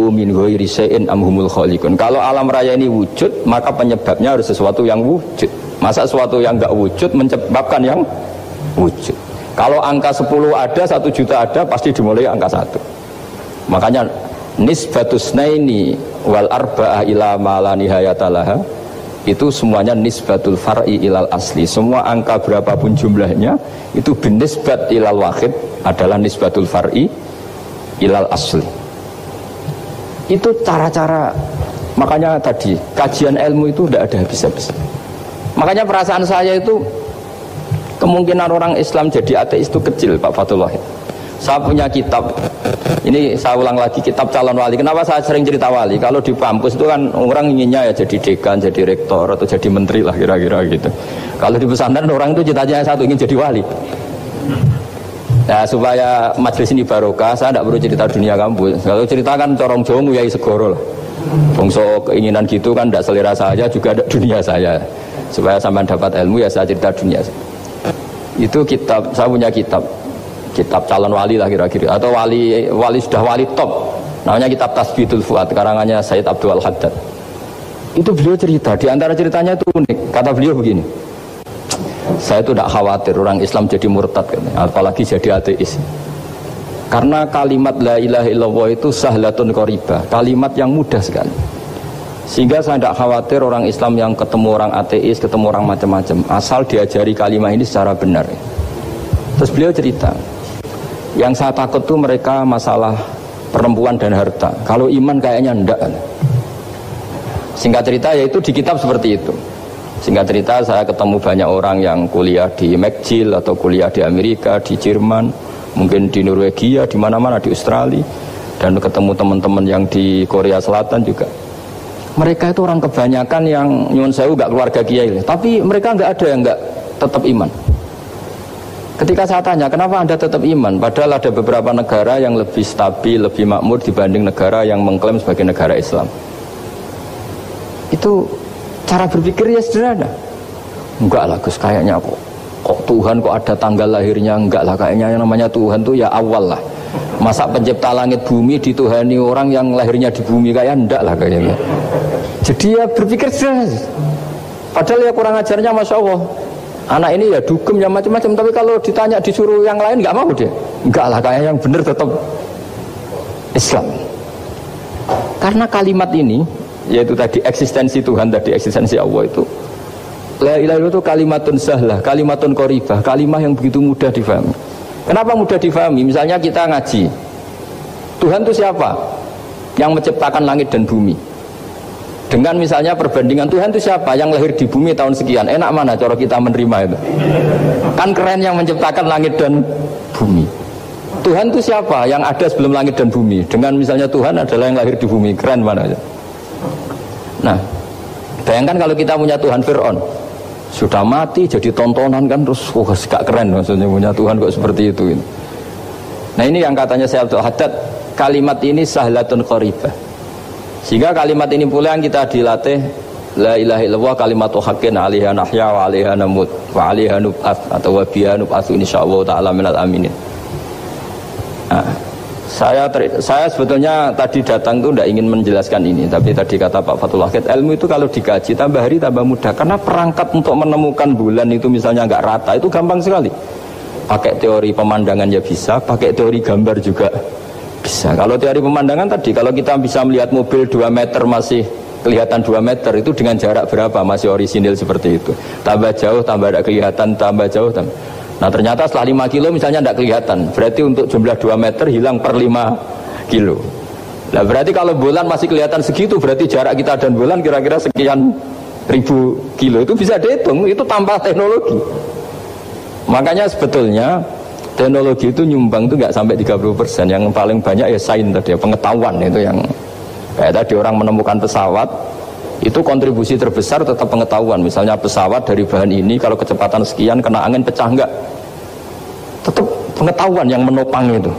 min ghairi syai'in am humul. Kalau alam raya ini wujud, maka penyebabnya harus sesuatu yang wujud. Masa sesuatu yang enggak wujud menyebabkan yang wujud. Kalau angka 10 ada, 1 juta ada, pasti dimulai angka 1. Makanya nisbatus naini wal arba'ah ila ma la nihayatalaha itu semuanya nisbatul far'i ilal asli. Semua angka berapapun jumlahnya itu binisbat ilal wahid adalah nisbatul far'i ilal asli itu cara-cara makanya tadi kajian ilmu itu tidak ada habis-habis. Makanya perasaan saya itu kemungkinan orang Islam jadi ateis itu kecil Pak Fatullah saya punya kitab ini saya ulang lagi kitab calon wali. Kenapa saya sering cerita wali? Kalau di kampus itu kan orang inginnya ya jadi dekan jadi rektor atau jadi menteri lah kira-kira gitu. Kalau di pesantren orang itu cita-citanya satu ingin jadi wali Nah, supaya majelis ini barokah, saya tidak perlu cerita dunia kampus. Kalau ceritakan corong jomu ya segoro lah. Bongso keinginan gitu kan tidak selera saya juga ada dunia saya. Supaya sampai dapat ilmu ya saya cerita dunia. Itu kitab, saya punya kitab. Kitab calon wali lah kira-kira. Atau wali wali sudah wali top. Namanya kitab Tasbidul Fuad, karangannya Said Abdul Haddad. Itu beliau cerita, di antara ceritanya itu unik. Kata beliau begini, saya itu tidak khawatir orang Islam jadi murtad apalagi jadi ateis. Karena kalimat la ilaha illallah itu sahlatun koribah kalimat yang mudah sekali. Sehingga saya tidak khawatir orang Islam yang ketemu orang ateis ketemu orang macam-macam. Asal diajari kalimat ini secara benar. Terus beliau cerita yang saya takut tuh mereka masalah perempuan dan harta. Kalau iman kayaknya ndak. Singkat cerita yaitu di kitab seperti itu Singkat cerita saya ketemu banyak orang yang kuliah di McGill atau kuliah di Amerika, di Jerman, mungkin di Norwegia, di mana-mana di Australia dan ketemu teman-teman yang di Korea Selatan juga. Mereka itu orang kebanyakan yang nyun sewu gak keluarga kiai, tapi mereka nggak ada yang nggak tetap iman. Ketika saya tanya, kenapa Anda tetap iman? Padahal ada beberapa negara yang lebih stabil, lebih makmur dibanding negara yang mengklaim sebagai negara Islam. Itu Cara berpikir ya sederhana. Enggak lah Gus kayaknya kok kok Tuhan kok ada tanggal lahirnya enggak lah kayaknya yang namanya Tuhan tuh ya awal lah. Masa pencipta langit bumi dituhani orang yang lahirnya di bumi kayak enggak lah kayaknya. Jadi ya berpikir sederhana. Padahal ya kurang ajarnya Masya Allah Anak ini ya dugem ya macam-macam Tapi kalau ditanya disuruh yang lain nggak mau dia Enggak lah kayak yang benar tetap Islam Karena kalimat ini yaitu tadi eksistensi Tuhan tadi eksistensi Allah itu La ilaha itu kalimatun sahlah, kalimatun koribah, kalimah yang begitu mudah difahami. Kenapa mudah difahami? Misalnya kita ngaji, Tuhan itu siapa? Yang menciptakan langit dan bumi. Dengan misalnya perbandingan Tuhan itu siapa? Yang lahir di bumi tahun sekian. Enak mana cara kita menerima itu? Kan keren yang menciptakan langit dan bumi. Tuhan itu siapa? Yang ada sebelum langit dan bumi. Dengan misalnya Tuhan adalah yang lahir di bumi. Keren mana aja? Nah, bayangkan kalau kita punya Tuhan Fir'aun sudah mati jadi tontonan kan terus wah oh, gak keren maksudnya punya Tuhan kok seperti itu nah ini yang katanya saya Abdul Haddad kalimat ini sahlatun qaribah sehingga kalimat ini pula yang kita dilatih La ilaha illallah kalimatu haqqin alaiha nahya wa alaiha namut wa alaiha nub'ats atau wa biha nub'ats insyaallah taala minal aminin. Saya ter, saya sebetulnya tadi datang tuh tidak ingin menjelaskan ini, tapi tadi kata Pak Fatullah ilmu itu kalau dikaji tambah hari tambah mudah karena perangkat untuk menemukan bulan itu misalnya nggak rata itu gampang sekali. Pakai teori pemandangan ya bisa, pakai teori gambar juga Bisa. Kalau teori pemandangan tadi, kalau kita bisa melihat mobil 2 meter masih kelihatan 2 meter itu dengan jarak berapa masih orisinil seperti itu. Tambah jauh, tambah ada kelihatan, tambah jauh. Tambah. Nah ternyata setelah 5 kilo misalnya tidak kelihatan. Berarti untuk jumlah 2 meter hilang per 5 kilo. Nah berarti kalau bulan masih kelihatan segitu berarti jarak kita dan bulan kira-kira sekian ribu kilo itu bisa dihitung itu tanpa teknologi. Makanya sebetulnya teknologi itu nyumbang itu nggak sampai 30 persen. Yang paling banyak ya sains tadi, ya, pengetahuan itu yang kayak tadi orang menemukan pesawat itu kontribusi terbesar tetap pengetahuan. Misalnya pesawat dari bahan ini kalau kecepatan sekian kena angin pecah enggak? Tetap pengetahuan yang menopang itu.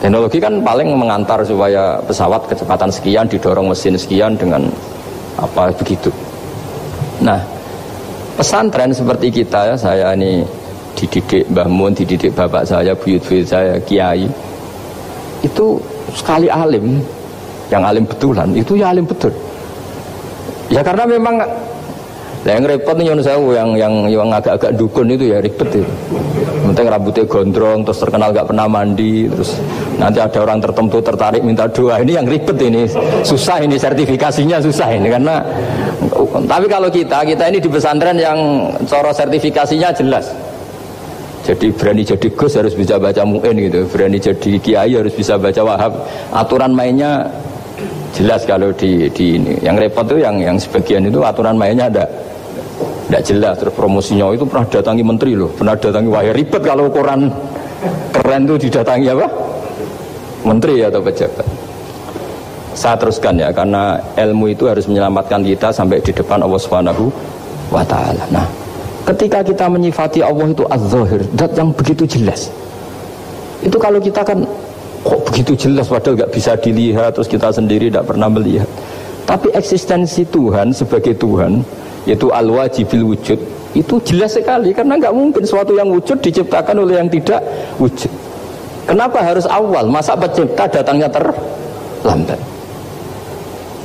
Teknologi kan paling mengantar supaya pesawat kecepatan sekian didorong mesin sekian dengan apa begitu. Nah, pesantren seperti kita ya, saya ini dididik Mbah Mun, dididik bapak saya, buyut-buyut saya, kiai. Itu sekali alim, yang alim betulan, itu ya alim betul. Ya karena memang Nah yang repot nih yang saya yang yang yang agak-agak dukun itu ya ribet itu. Penting rambutnya gondrong, terus terkenal gak pernah mandi, terus nanti ada orang tertentu tertarik minta doa. Ini yang ribet ini, susah ini sertifikasinya susah ini karena. Tapi kalau kita kita ini di pesantren yang coro sertifikasinya jelas. Jadi berani jadi Gus harus bisa baca mu'in gitu, berani jadi kiai harus bisa baca wahab. Aturan mainnya jelas kalau di, di ini. Yang repot tuh yang yang sebagian itu aturan mainnya ada tidak jelas terus promosinya itu pernah datangi menteri loh pernah datangi wahai ribet kalau ukuran keren tuh didatangi apa menteri atau pejabat saya teruskan ya karena ilmu itu harus menyelamatkan kita sampai di depan Allah Subhanahu wa taala. Nah, ketika kita menyifati Allah itu az-zahir, dat yang begitu jelas. Itu kalau kita kan kok begitu jelas padahal nggak bisa dilihat terus kita sendiri tidak pernah melihat. Tapi eksistensi Tuhan sebagai Tuhan yaitu al wajibil wujud itu jelas sekali karena nggak mungkin suatu yang wujud diciptakan oleh yang tidak wujud. Kenapa harus awal? Masa pencipta datangnya terlambat.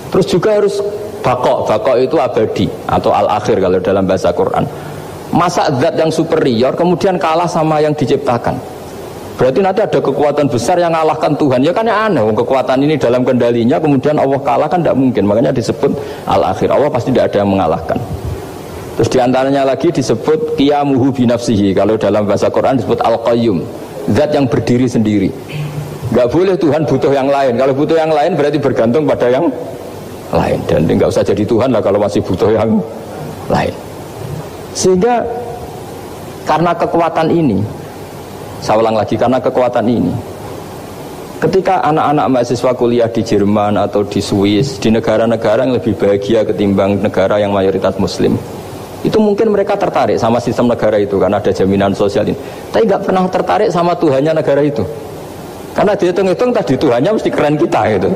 Terus juga harus bakok. Bakok itu abadi atau al akhir kalau dalam bahasa Quran. Masa zat yang superior kemudian kalah sama yang diciptakan Berarti nanti ada kekuatan besar yang mengalahkan Tuhan. Ya kan ya aneh, kekuatan ini dalam kendalinya kemudian Allah kalah kan tidak mungkin. Makanya disebut al-akhir. Allah pasti tidak ada yang mengalahkan. Terus di antaranya lagi disebut qiyamuhu binafsihi. Kalau dalam bahasa Quran disebut al-qayyum. Zat yang berdiri sendiri. Gak boleh Tuhan butuh yang lain. Kalau butuh yang lain berarti bergantung pada yang lain. Dan nggak usah jadi Tuhan lah kalau masih butuh yang lain. Sehingga karena kekuatan ini saya ulang lagi karena kekuatan ini. Ketika anak-anak mahasiswa kuliah di Jerman atau di Swiss, di negara-negara yang lebih bahagia ketimbang negara yang mayoritas muslim, itu mungkin mereka tertarik sama sistem negara itu karena ada jaminan sosial ini. Tapi nggak pernah tertarik sama Tuhannya negara itu. Karena dihitung-hitung tadi Tuhannya mesti keren kita gitu.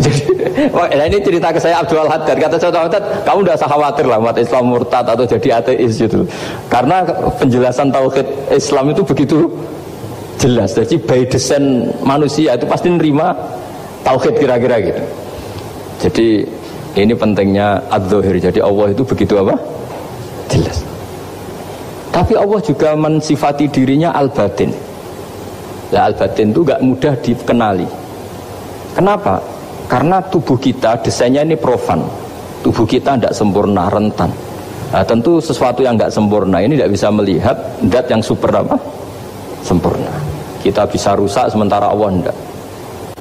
Jadi, ini cerita ke saya Abdul Haddad. Kata saya Haddad, kamu udah usah khawatir lah umat Islam murtad atau jadi ateis gitu. Karena penjelasan tauhid Islam itu begitu jelas. Jadi by design manusia itu pasti nerima tauhid kira-kira gitu. Jadi ini pentingnya ad Jadi Allah itu begitu apa? Jelas. Tapi Allah juga mensifati dirinya al-batin. Ya al-batin itu gak mudah dikenali. Kenapa? Karena tubuh kita desainnya ini profan. Tubuh kita tidak sempurna, rentan. Nah, tentu sesuatu yang tidak sempurna ini tidak bisa melihat dat yang super apa? Sempurna. Kita bisa rusak sementara Allah tidak.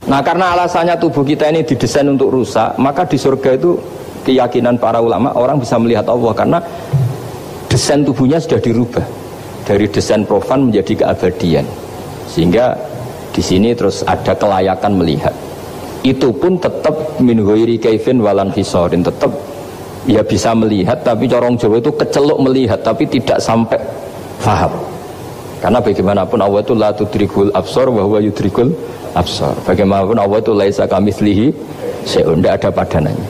Nah karena alasannya tubuh kita ini didesain untuk rusak, maka di surga itu keyakinan para ulama orang bisa melihat Allah karena desain tubuhnya sudah dirubah dari desain profan menjadi keabadian. Sehingga di sini terus ada kelayakan melihat itu pun tetap min ghairi kaifin walan hisorin tetap ya bisa melihat tapi corong Jawa itu kecelok melihat tapi tidak sampai faham. Karena bagaimanapun Allah itu la tudrikul absor wa huwa yudrikul absor. Bagaimanapun Allah itu laisa kamitslihi syai'un ada padanannya.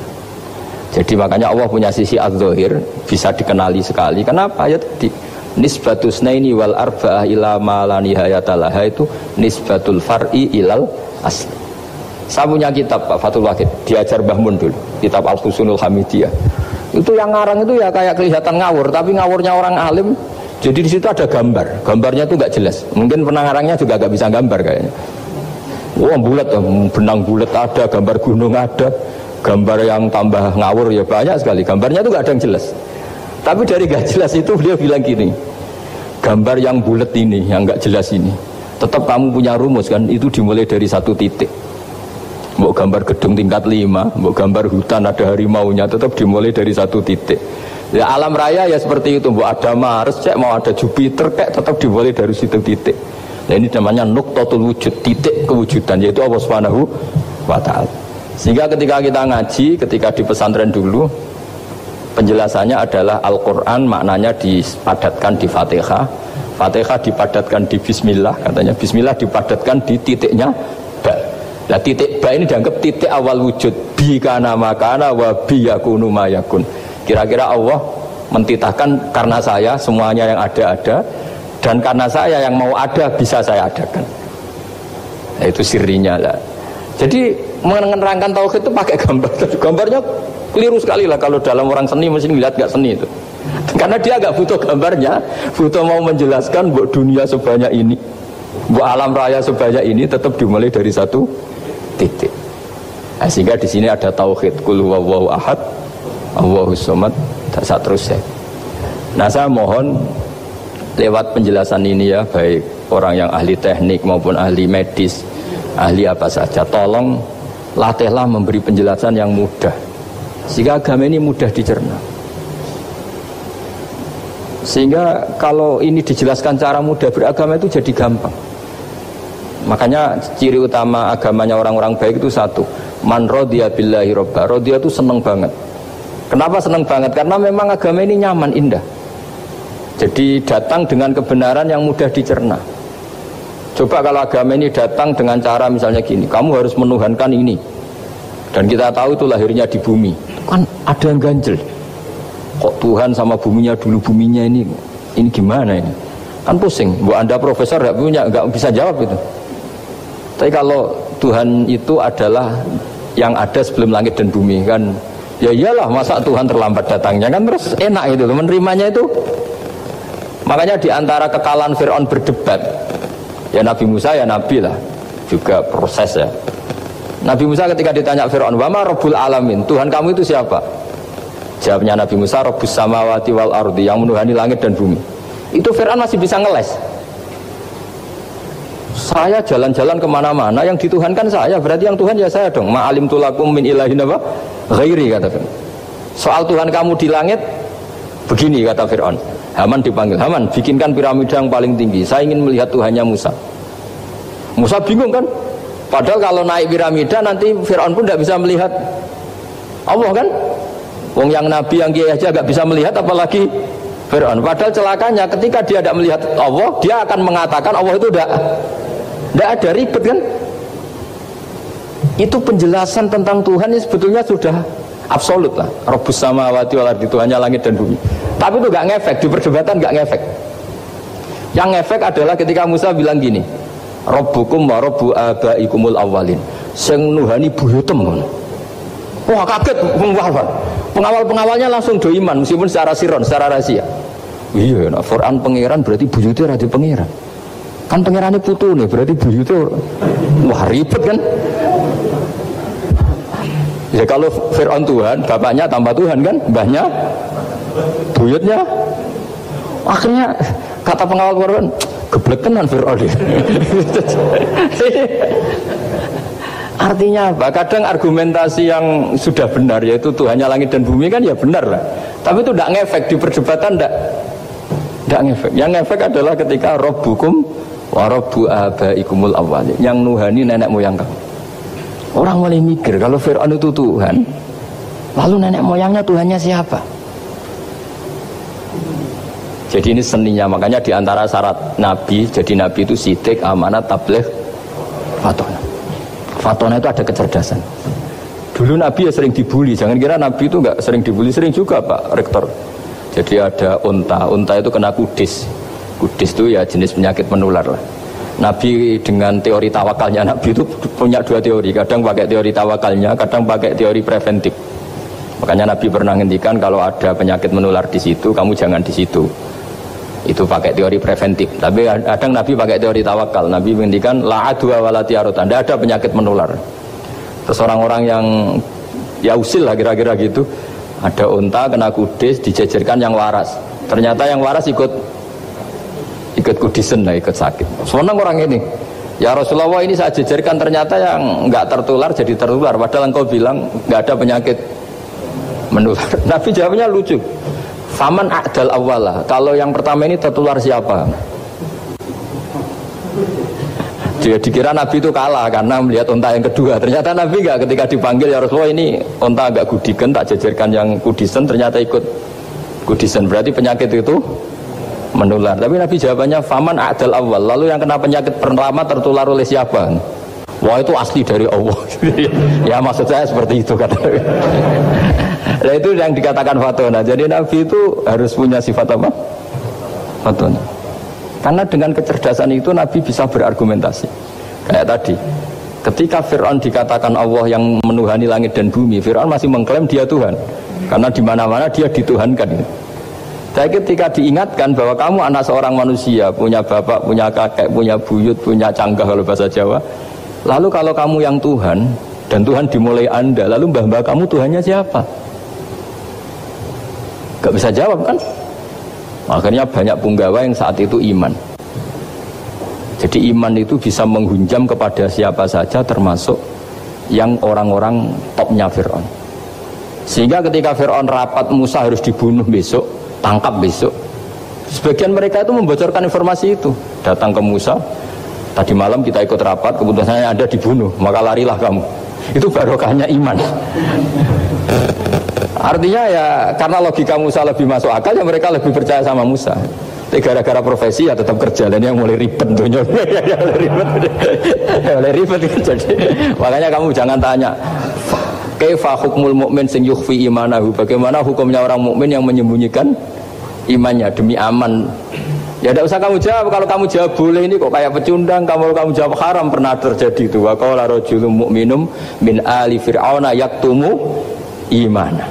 Jadi makanya Allah punya sisi az-zahir bisa dikenali sekali. Kenapa? Ya tadi nisbatus naini wal arba'ah ila ma la nihayatalaha itu nisbatul far'i ilal asli saya punya kitab Pak Fatul Wahid, diajar Mbah Mun dulu, kitab Al Husunul Hamidiyah. Itu yang ngarang itu ya kayak kelihatan ngawur, tapi ngawurnya orang alim. Jadi di situ ada gambar, gambarnya itu nggak jelas. Mungkin penangarangnya juga nggak bisa gambar kayaknya. Wah bulat, benang bulat ada, gambar gunung ada, gambar yang tambah ngawur ya banyak sekali. Gambarnya itu gak ada yang jelas. Tapi dari gak jelas itu dia bilang gini, gambar yang bulat ini, yang gak jelas ini, tetap kamu punya rumus kan, itu dimulai dari satu titik. Mau gambar gedung tingkat lima, mau gambar hutan ada harimau-nya, tetap dimulai dari satu titik. Ya alam raya ya seperti itu, mau ada Mars, cek mau ada Jupiter, kayak tetap dimulai dari situ titik. Nah ini namanya nuktotul wujud, titik kewujudan yaitu Allah Subhanahu wa taala. Sehingga ketika kita ngaji, ketika di pesantren dulu penjelasannya adalah Al-Qur'an maknanya dipadatkan di Fatihah, Fatihah dipadatkan di Bismillah, katanya Bismillah dipadatkan di titiknya. Nah titik ba ini dianggap titik awal wujud. Bi kana makana wa bi yakunu mayakun. Kira-kira Allah mentitahkan karena saya semuanya yang ada-ada dan karena saya yang mau ada bisa saya adakan. Nah, itu sirinya lah. Jadi menerangkan tauhid itu pakai gambar. Gambarnya keliru sekali lah kalau dalam orang seni mesti lihat gak seni itu. Karena dia gak butuh gambarnya butuh mau menjelaskan buat dunia sebanyak ini buat alam raya sebanyak ini tetap dimulai dari satu titik. Nah, sehingga di sini ada tauhid kul huwallahu ahad Allahus samad tak terus ya nah saya mohon lewat penjelasan ini ya baik orang yang ahli teknik maupun ahli medis ahli apa saja tolong latihlah memberi penjelasan yang mudah. Sehingga agama ini mudah dicerna. Sehingga kalau ini dijelaskan cara mudah beragama itu jadi gampang makanya ciri utama agamanya orang-orang baik itu satu man rodiya billahi robba rodiya itu seneng banget kenapa seneng banget karena memang agama ini nyaman indah jadi datang dengan kebenaran yang mudah dicerna. Coba kalau agama ini datang dengan cara misalnya gini, kamu harus menuhankan ini. Dan kita tahu itu lahirnya di bumi. Kan ada yang ganjel. Kok Tuhan sama buminya dulu buminya ini ini gimana ini? Kan pusing. Bu Anda profesor nggak punya nggak bisa jawab itu. Tapi kalau Tuhan itu adalah yang ada sebelum langit dan bumi kan ya iyalah masa Tuhan terlambat datangnya kan terus enak itu menerimanya itu Makanya di antara kekalahan Fir'aun berdebat, ya Nabi Musa ya Nabi lah, juga proses ya. Nabi Musa ketika ditanya Fir'aun, Wama Rabbul Alamin, Tuhan kamu itu siapa? Jawabnya Nabi Musa, Rabbus Samawati wal Ardi, yang menuhani langit dan bumi. Itu Fir'aun masih bisa ngeles. Saya jalan-jalan ke mana-mana, yang dituhankan saya, berarti yang Tuhan ya saya dong. Ma'alim tulakum min ilahin apa? Ghairi kata Fir'aun. Soal Tuhan kamu di langit, begini kata Fir'aun. Haman dipanggil, Haman bikinkan piramida yang paling tinggi. Saya ingin melihat Tuhannya Musa. Musa bingung kan? Padahal kalau naik piramida nanti Fir'aun pun tidak bisa melihat Allah kan? Wong yang Nabi yang kiai aja gak bisa melihat apalagi Fir'aun. Padahal celakanya ketika dia tidak melihat Allah, dia akan mengatakan Allah itu tidak tidak ada ribet kan? Itu penjelasan tentang Tuhan ini sebetulnya sudah absolut lah. Robus sama wati walar itu hanya langit dan bumi. Tapi itu gak ngefek di perdebatan gak ngefek. Yang ngefek adalah ketika Musa bilang gini Robbukum wa robbu abaikumul awalin sing nuhani buyutem wah kaget pengawal pengawal-pengawalnya langsung doiman meskipun secara siron secara rahasia. Iya nah, Quran pangeran berarti buyutnya rada pangeran kan pangerannya putu nih berarti buyutnya wah ribet kan Ya kalau Fir'aun Tuhan, bapaknya tambah Tuhan kan, mbahnya, buyutnya. Akhirnya kata pengawal Quran, geblek tenan Fir'aun. Artinya apa? Kadang argumentasi yang sudah benar yaitu Tuhannya langit dan bumi kan ya benar lah. Tapi itu tidak ngefek di perdebatan tidak tidak ngefek. Yang ngefek adalah ketika Robbukum wa Robbu abaikumul awali yang nuhani nenek moyang kamu. Orang mulai mikir kalau Fir'aun itu Tuhan, lalu nenek moyangnya Tuhannya siapa? Jadi ini seninya, makanya di antara syarat Nabi, jadi Nabi itu sidik, amanat, tabligh, fatona. Fatona itu ada kecerdasan. Dulu Nabi ya sering dibully, jangan kira Nabi itu nggak sering dibully, sering juga Pak Rektor. Jadi ada unta, unta itu kena kudis. Kudis itu ya jenis penyakit menular lah. Nabi dengan teori tawakalnya Nabi itu punya dua teori. Kadang pakai teori tawakalnya kadang pakai teori preventif. Makanya Nabi pernah ngendikan kalau ada penyakit menular di situ kamu jangan di situ. Itu pakai teori preventif. Tapi kadang Nabi pakai teori tawakal. Nabi menghentikan la adwa wala tiarutan. Tidak ada penyakit menular. Terus orang-orang yang ya usil lah kira-kira gitu. Ada unta kena kudis dijejerkan yang waras. Ternyata yang waras ikut ikut kudisen lah ikut sakit senang orang ini ya Rasulullah ini saya jejerkan ternyata yang nggak tertular jadi tertular padahal engkau bilang nggak ada penyakit menular Nabi jawabnya lucu Faman a'dal awala. Kalau yang pertama ini tertular siapa? Dia dikira Nabi itu kalah karena melihat unta yang kedua. Ternyata Nabi enggak ketika dipanggil ya Rasulullah ini unta agak gudikan tak jajarkan yang kudisen ternyata ikut kudisen. Berarti penyakit itu menular. Tapi Nabi jawabannya faman a'dal awal. Lalu yang kena penyakit pertama tertular oleh siapa? Wah itu asli dari Allah. ya maksud saya seperti itu kata. nah itu yang dikatakan fatona. Jadi Nabi itu harus punya sifat apa? Fatona. Karena dengan kecerdasan itu Nabi bisa berargumentasi. Kayak tadi, ketika Fir'aun dikatakan Allah yang menuhani langit dan bumi, Fir'aun masih mengklaim dia Tuhan. Karena di mana-mana dia dituhankan. Tapi ketika diingatkan bahwa kamu anak seorang manusia, punya bapak, punya kakek, punya buyut, punya canggah kalau bahasa Jawa, Lalu kalau kamu yang Tuhan dan Tuhan dimulai Anda, lalu mbah-mbah kamu Tuhannya siapa? Gak bisa jawab kan? Akhirnya banyak punggawa yang saat itu iman. Jadi iman itu bisa menghunjam kepada siapa saja termasuk yang orang-orang topnya Fir'aun. Sehingga ketika Fir'aun rapat Musa harus dibunuh besok, tangkap besok. Sebagian mereka itu membocorkan informasi itu. Datang ke Musa, Tadi malam kita ikut rapat, keputusannya ada dibunuh, maka larilah kamu. Itu barokahnya iman. Artinya ya karena logika Musa lebih masuk akal ya mereka lebih percaya sama Musa. Gara-gara profesi ya tetap kerja dan yang mulai ribet tuh ya, mulai ribet, mulai ribet jadi makanya kamu jangan tanya Kaifa hukmul mukmin sing yukhfi imanahu Bagaimana hukumnya orang mukmin yang menyembunyikan imannya demi aman Ya tidak usah kamu jawab. Kalau kamu jawab boleh ini kok kayak pecundang. Kamu kamu jawab haram pernah terjadi itu. Wa qala rajulun mu'minum min ali fir'auna yaktumu imana.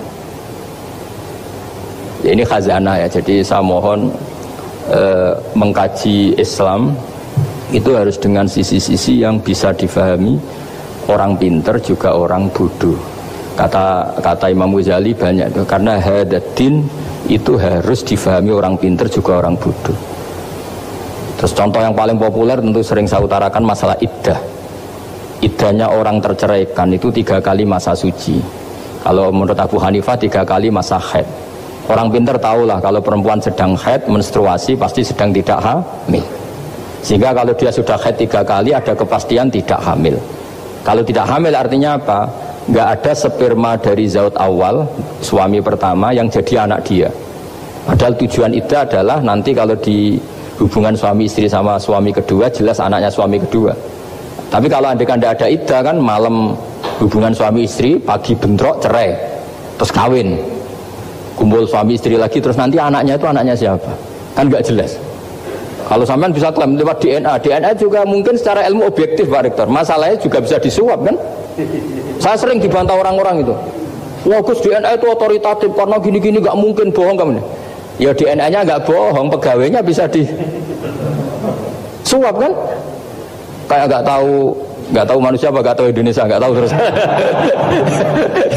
Ya, ini khazanah ya. Jadi saya mohon eh, mengkaji Islam itu harus dengan sisi-sisi yang bisa difahami orang pinter juga orang bodoh. Kata kata Imam Ghazali banyak itu karena hadatin itu harus difahami orang pinter juga orang bodoh. Terus contoh yang paling populer tentu sering saya utarakan masalah iddah. Iddahnya orang terceraikan itu tiga kali masa suci. Kalau menurut Abu Hanifah tiga kali masa haid. Orang pinter tahulah kalau perempuan sedang haid, menstruasi pasti sedang tidak hamil. Sehingga kalau dia sudah haid tiga kali ada kepastian tidak hamil. Kalau tidak hamil artinya apa? Nggak ada sperma dari zaut awal suami pertama yang jadi anak dia. Padahal tujuan itu adalah nanti kalau di hubungan suami istri sama suami kedua jelas anaknya suami kedua. Tapi kalau anda kan ada ida kan malam hubungan suami istri pagi bentrok cerai terus kawin. Kumpul suami istri lagi terus nanti anaknya itu anaknya siapa? Kan nggak jelas. Kalau sampean bisa klaim lewat DNA DNA juga mungkin secara ilmu objektif Pak Rektor. Masalahnya juga bisa disuap kan saya sering dibantah orang-orang itu. Wah Gus DNA itu otoritatif karena gini-gini gak mungkin bohong kamu Ya DNA-nya nggak bohong, pegawainya bisa di suap kan? Kayak nggak tahu nggak tahu manusia apa nggak tahu Indonesia nggak tahu terus.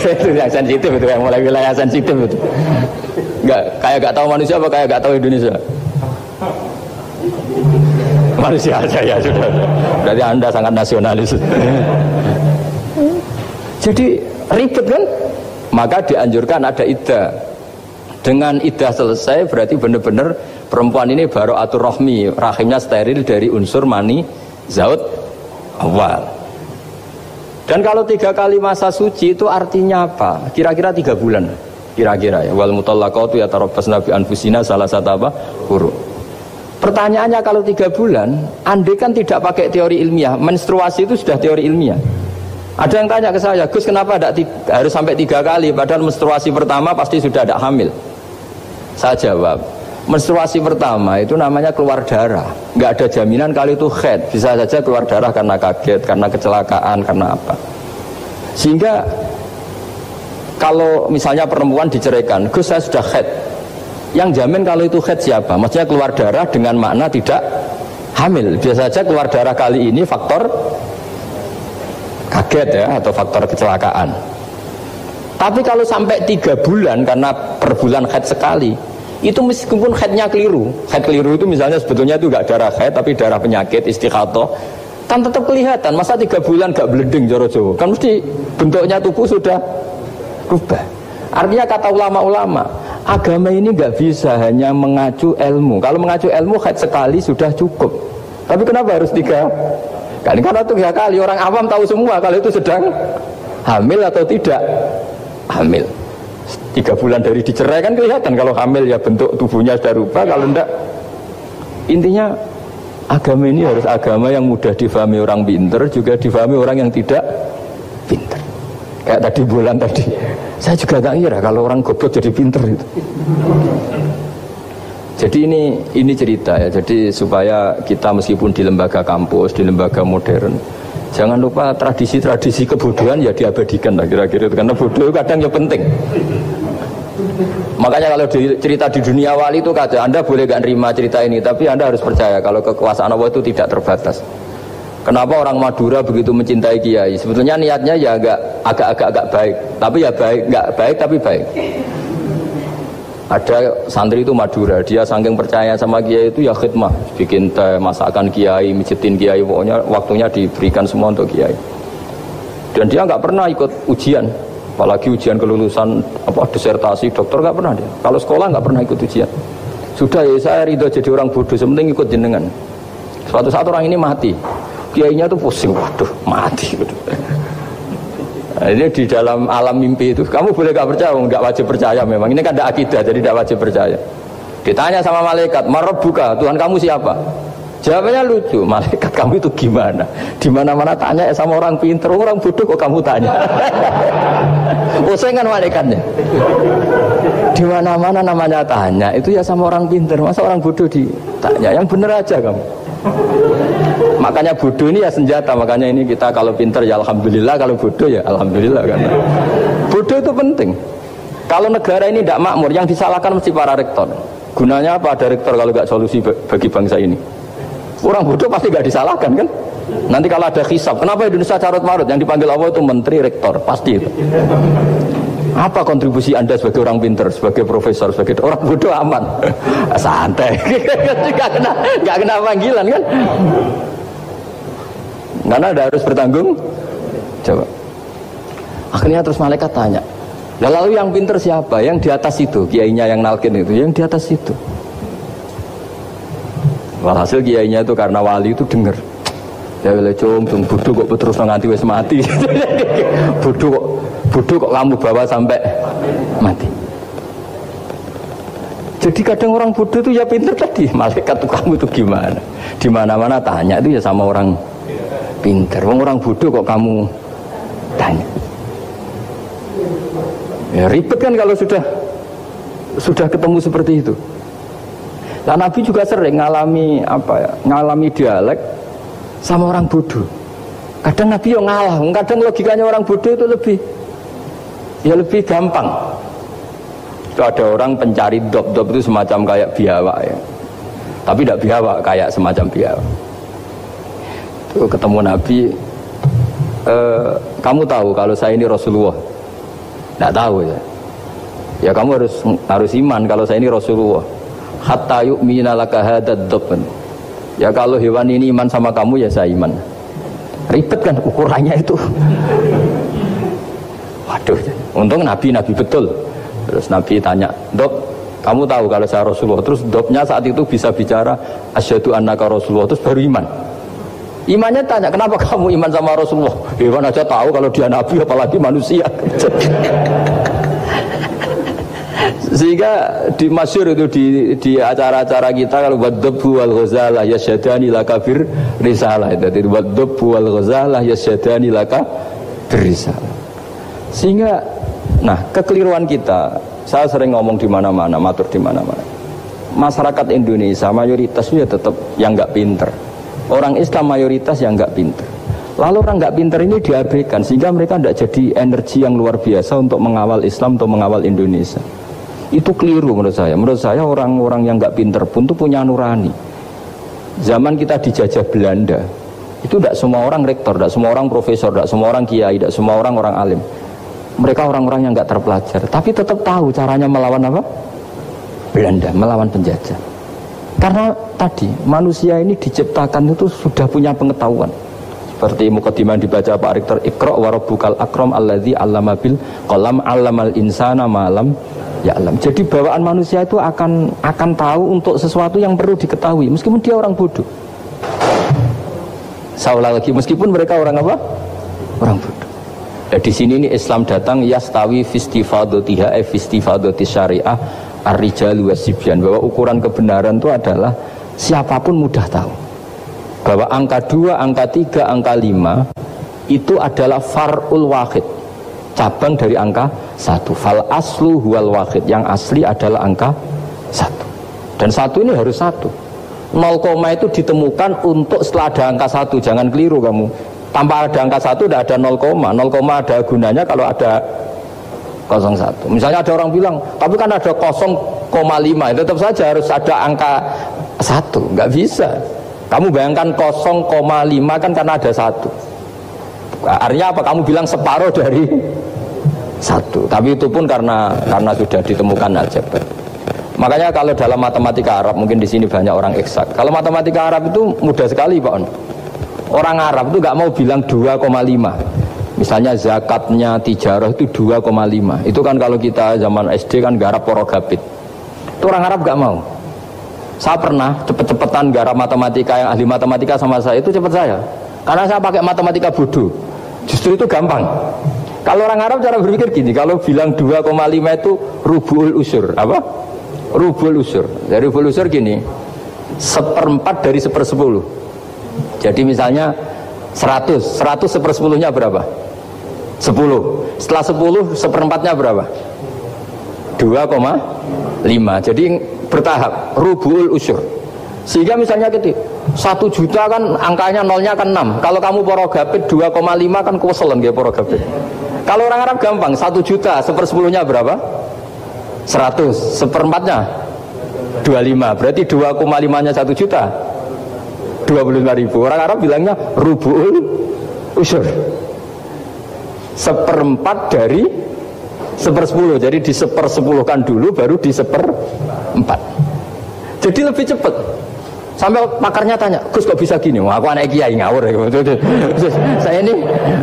Itu yang sensitif itu yang mulai wilayah sensitif itu. Nggak kayak nggak tahu manusia apa kayak nggak tahu Indonesia. Manusia aja ya sudah. Berarti anda sangat nasionalis jadi ribet kan maka dianjurkan ada ida dengan idah selesai berarti benar-benar perempuan ini baru atur rohmi, rahimnya steril dari unsur mani zaut awal. Dan kalau tiga kali masa suci itu artinya apa? Kira-kira tiga bulan. Kira-kira ya. Wal mutallaqatu ya tarabbas nabi anfusina salah satu apa? Huruf. Pertanyaannya kalau tiga bulan, andai kan tidak pakai teori ilmiah, menstruasi itu sudah teori ilmiah. Ada yang tanya ke saya, Gus kenapa tidak harus sampai tiga kali? Padahal menstruasi pertama pasti sudah ada hamil. Saya jawab, menstruasi pertama itu namanya keluar darah. Nggak ada jaminan kali itu head. Bisa saja keluar darah karena kaget, karena kecelakaan, karena apa. Sehingga kalau misalnya perempuan diceraikan, Gus saya sudah head. Yang jamin kalau itu head siapa? Maksudnya keluar darah dengan makna tidak hamil. Biasa saja keluar darah kali ini faktor kaget ya atau faktor kecelakaan. Tapi kalau sampai tiga bulan karena per bulan head sekali, itu meskipun headnya keliru, head keliru itu misalnya sebetulnya itu nggak darah head tapi darah penyakit istiqatoh, kan tetap kelihatan. Masa tiga bulan nggak beleding joro kan mesti bentuknya tubuh sudah rubah. Artinya kata ulama-ulama, agama ini nggak bisa hanya mengacu ilmu. Kalau mengacu ilmu head sekali sudah cukup. Tapi kenapa harus tiga kali? Karena tiga kali orang awam tahu semua kalau itu sedang hamil atau tidak. Hamil. Tiga bulan dari dicerai kan kelihatan kalau hamil ya bentuk tubuhnya sudah rubah kalau enggak. Intinya agama ini harus agama yang mudah difahami orang pinter juga difahami orang yang tidak pinter. Kayak tadi bulan tadi. Saya juga gak ngira kalau orang goblok jadi pinter itu jadi ini ini cerita ya jadi supaya kita meskipun di lembaga kampus di lembaga modern Jangan lupa tradisi-tradisi kebodohan ya diabadikan lah kira-kira karena bodoh kadang ya penting. Makanya kalau di, cerita di dunia wali itu kata Anda boleh gak nerima cerita ini, tapi Anda harus percaya kalau kekuasaan Allah itu tidak terbatas. Kenapa orang Madura begitu mencintai Kiai? Sebetulnya niatnya ya agak agak agak baik, tapi ya baik, nggak baik tapi baik ada santri itu Madura dia saking percaya sama kiai itu ya khidmah bikin teh masakan kiai mijitin kiai pokoknya waktunya diberikan semua untuk kiai. Dan dia nggak pernah ikut ujian apalagi ujian kelulusan apa disertasi dokter nggak pernah dia. Kalau sekolah nggak pernah ikut ujian. Sudah ya saya ridho jadi orang bodoh sementing ikut jenengan. Suatu saat orang ini mati kiainya tuh pusing waduh mati. Nah, ini di dalam alam mimpi itu kamu boleh gak percaya, nggak wajib percaya memang. Ini kan ada akidah, jadi tidak wajib percaya. Ditanya sama malaikat, buka Tuhan kamu siapa? Jawabnya lucu, malaikat kamu itu gimana? Di mana-mana tanya ya sama orang pinter, orang bodoh kok kamu tanya? Pusing kan malaikatnya. Di mana-mana namanya tanya, itu ya sama orang pinter, masa orang bodoh ditanya? Yang bener aja kamu. Makanya bodoh ini ya senjata, makanya ini kita kalau pinter ya alhamdulillah, kalau bodoh ya alhamdulillah karena bodoh itu penting. Kalau negara ini tidak makmur, yang disalahkan mesti para rektor. Gunanya apa ada rektor kalau nggak solusi bagi bangsa ini? Orang bodoh pasti nggak disalahkan kan? Nanti kalau ada hisap, kenapa Indonesia carut marut? Yang dipanggil Allah itu menteri rektor, pasti itu. Apa kontribusi Anda sebagai orang pinter, sebagai profesor, sebagai orang bodoh aman? Santai. Gak kena, gak kena panggilan kan? Karena ada harus bertanggung Coba. Akhirnya terus malaikat tanya, lalu yang pinter siapa? Yang di atas itu, kiainya yang nalkin itu, yang di atas itu. Walhasil kiainya itu karena wali itu dengar. Ya boleh cung, cung bodoh kok terus nganti wes mati. bodoh kok bodoh kok kamu bawa sampai mati. Jadi kadang orang bodoh itu ya pinter tadi malaikat tuh kamu itu gimana? Di mana mana tanya itu ya sama orang pinter. Orang bodoh kok kamu tanya? Ya ribet kan kalau sudah sudah ketemu seperti itu. Dan Nabi juga sering ngalami apa ya ngalami dialek sama orang bodoh. Kadang Nabi yang ngalah kadang logikanya orang bodoh itu lebih ya lebih gampang. Itu ada orang pencari dop-dop itu semacam kayak biawak ya. Tapi tidak biawak kayak semacam biawak. Itu ketemu Nabi e, kamu tahu kalau saya ini Rasulullah? Tidak tahu ya. Ya kamu harus harus iman kalau saya ini Rasulullah. Hatta yu'mina laka hadad ya kalau hewan ini iman sama kamu ya saya iman. Ribet kan ukurannya itu waduh Untung Nabi Nabi betul. Terus Nabi tanya, dok, kamu tahu kalau saya Rasulullah. Terus doknya saat itu bisa bicara asyhadu annaka Rasulullah. Terus baru iman. Imannya tanya, kenapa kamu iman sama Rasulullah? Iman aja tahu kalau dia Nabi apalagi manusia. Sehingga di masyur itu di, di acara-acara kita kalau wadabbu wal ghazalah yasyadani laka bir risalah itu wadabbu wal ghazalah yasyadani laka risalah. Sehingga Nah, kekeliruan kita, saya sering ngomong di mana-mana, matur di mana-mana. Masyarakat Indonesia mayoritas ya tetap yang nggak pinter. Orang Islam mayoritas yang nggak pinter. Lalu orang nggak pinter ini diabaikan sehingga mereka tidak jadi energi yang luar biasa untuk mengawal Islam, untuk mengawal Indonesia. Itu keliru menurut saya. Menurut saya orang-orang yang nggak pinter pun tuh punya nurani. Zaman kita dijajah Belanda, itu tidak semua orang rektor, tidak semua orang profesor, tidak semua orang kiai, tidak semua orang orang alim. Mereka orang-orang yang nggak terpelajar, tapi tetap tahu caranya melawan apa? Belanda, melawan penjajah. Karena tadi manusia ini diciptakan itu sudah punya pengetahuan. Seperti mukadimah dibaca Pak Rektor Iqra wa rabbukal akram alladzi 'allama bil qalam 'allamal insana malam ya alam. Jadi bawaan manusia itu akan akan tahu untuk sesuatu yang perlu diketahui meskipun dia orang bodoh. Saulah lagi meskipun mereka orang apa? Orang bodoh. Nah, di sini ini Islam datang yastawi fistifadatiha e fistifadati syariah ar-rijal wasibyan bahwa ukuran kebenaran itu adalah siapa pun mudah tahu. Bahwa angka 2, angka 3, angka 5 itu adalah farul wahid. Cabang dari angka 1 fal aslu huwal wahid. Yang asli adalah angka 1 dan satu ini harus satu. 0, itu ditemukan untuk setelah ada angka 1 jangan keliru kamu tanpa ada angka 1 tidak ada 0, 0, ada gunanya kalau ada 01 misalnya ada orang bilang tapi kan ada 0,5 tetap saja harus ada angka 1 nggak bisa kamu bayangkan 0,5 kan karena ada satu. Artinya apa? Kamu bilang separuh dari satu. Tapi itu pun karena karena sudah ditemukan aljabar. Makanya kalau dalam matematika Arab mungkin di sini banyak orang eksak. Kalau matematika Arab itu mudah sekali Pak. Orang Arab itu nggak mau bilang 2,5. Misalnya zakatnya tijarah itu 2,5. Itu kan kalau kita zaman SD kan garap porogabit. Itu orang Arab nggak mau. Saya pernah cepet-cepetan garap matematika yang ahli matematika sama saya itu cepet saya. Karena saya pakai matematika bodoh. Justru itu gampang. Kalau orang Arab cara berpikir gini, kalau bilang 2,5 itu rubul usur, apa? Rubul usur. Dari rubul usur gini, seperempat dari sepersepuluh. Jadi misalnya 100, 100 sepersepuluhnya berapa? 10. Setelah 10 seperempatnya berapa? 2,5. Jadi bertahap rubul usur sehingga misalnya gitu satu juta kan angkanya nolnya kan 6 kalau kamu porogapit 2,5 kan kueselan kayak porogapit kalau orang Arab gampang satu juta sepersepuluhnya berapa 100 seperempatnya 25 berarti 2,5 nya satu juta 25 ribu. Orang Arab bilangnya rubul usur seperempat dari sepersepuluh. Jadi di sepersepuluhkan dulu baru di seperempat jadi lebih cepat. Sampai pakarnya tanya Gus kok bisa gini? Wah, aku anak kiai ngawur. Ya saya ini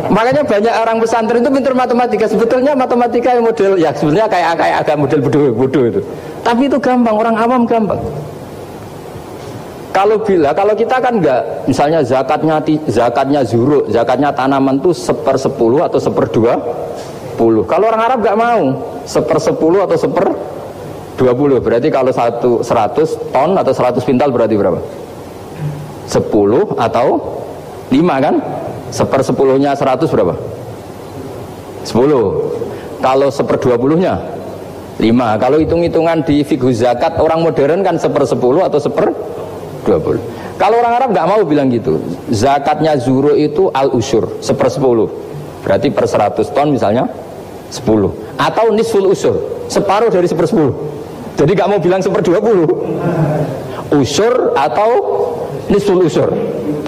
makanya banyak orang pesantren itu pintar matematika. Sebetulnya matematika yang model ya sebenarnya kayak kayak agak model bodoh-bodoh itu. Tapi itu gampang orang awam gampang kalau bila kalau kita kan enggak misalnya zakatnya zakatnya zuru zakatnya tanaman tuh seper sepuluh atau seper dua sepuluh. Kalau orang Arab nggak mau seper sepuluh atau seper dua puluh. Berarti kalau satu seratus ton atau seratus pintal berarti berapa? Sepuluh atau lima kan? Seper sepuluhnya seratus berapa? Sepuluh. Kalau seper dua puluhnya lima. Kalau hitung-hitungan di fikih zakat orang modern kan seper sepuluh atau seper dua puluh. Kalau orang Arab nggak mau bilang gitu. Zakatnya zuru itu al usur seper sepuluh. Berarti per seratus ton misalnya 10 atau nisful usur separuh dari sepersepuluh. Jadi gak mau bilang seper 20 usur atau nisful usur?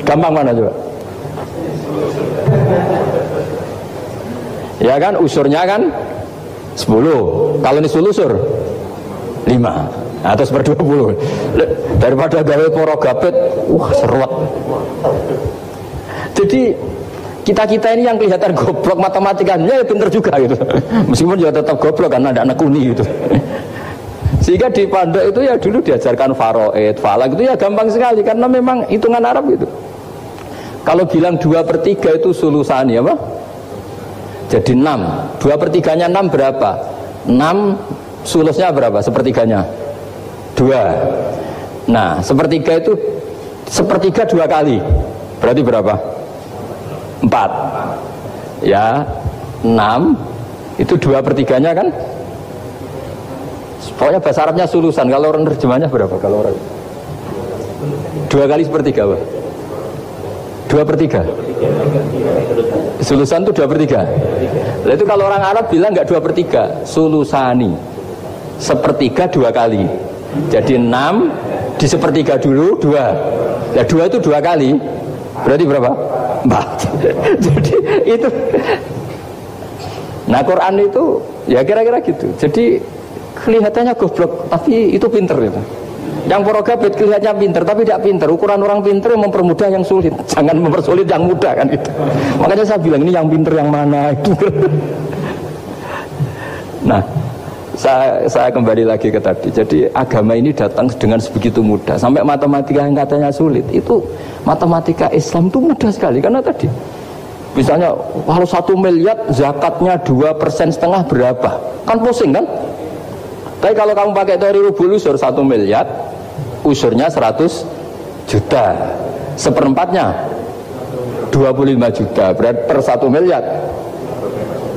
Gampang mana coba? Ya kan usurnya kan 10 kalau nisful usur 5 atau seper 20 daripada gawe poro gapet wah seruat jadi kita kita ini yang kelihatan goblok matematikanya ya pinter juga gitu. Meskipun juga tetap goblok karena ada anak kuni gitu. Sehingga di pondok itu ya dulu diajarkan faroid falak itu ya gampang sekali karena memang hitungan Arab itu kalau bilang dua per tiga itu sulusani apa? Jadi enam. Dua per tiganya enam berapa? Enam sulusnya berapa sepertiganya dua. Nah sepertiga itu sepertiga dua kali. Berarti berapa? Empat. Ya enam. Itu dua pertiganya kan? Pokoknya bahasa Arabnya sulusan. Kalau orang terjemahnya berapa? Kalau orang dua kali sepertiga apa? dua pertiga? Sulusan itu dua pertiga? Nah, itu kalau orang Arab bilang nggak dua pertiga. Sulusani. Sepertiga dua kali. Jadi enam di sepertiga dulu dua. Ya dua itu dua kali. Berarti berapa? Empat. Jadi itu. Nah Quran itu ya kira-kira gitu. Jadi kelihatannya goblok, tapi itu pinter itu. Yang porogabit kelihatannya pinter, tapi tidak pinter. Ukuran orang pinter mempermudah yang sulit. Jangan mempersulit yang mudah kan itu. Makanya saya bilang ini yang pinter yang mana itu. nah, saya, saya kembali lagi ke tadi. Jadi agama ini datang dengan sebegitu mudah. Sampai matematika yang katanya sulit. Itu matematika Islam itu mudah sekali. Karena tadi. Misalnya kalau satu miliar zakatnya dua persen setengah berapa? Kan pusing kan? Tapi kalau kamu pakai teori rubul usur satu miliar, usurnya 100 juta. Seperempatnya 25 juta. Berarti per satu miliar.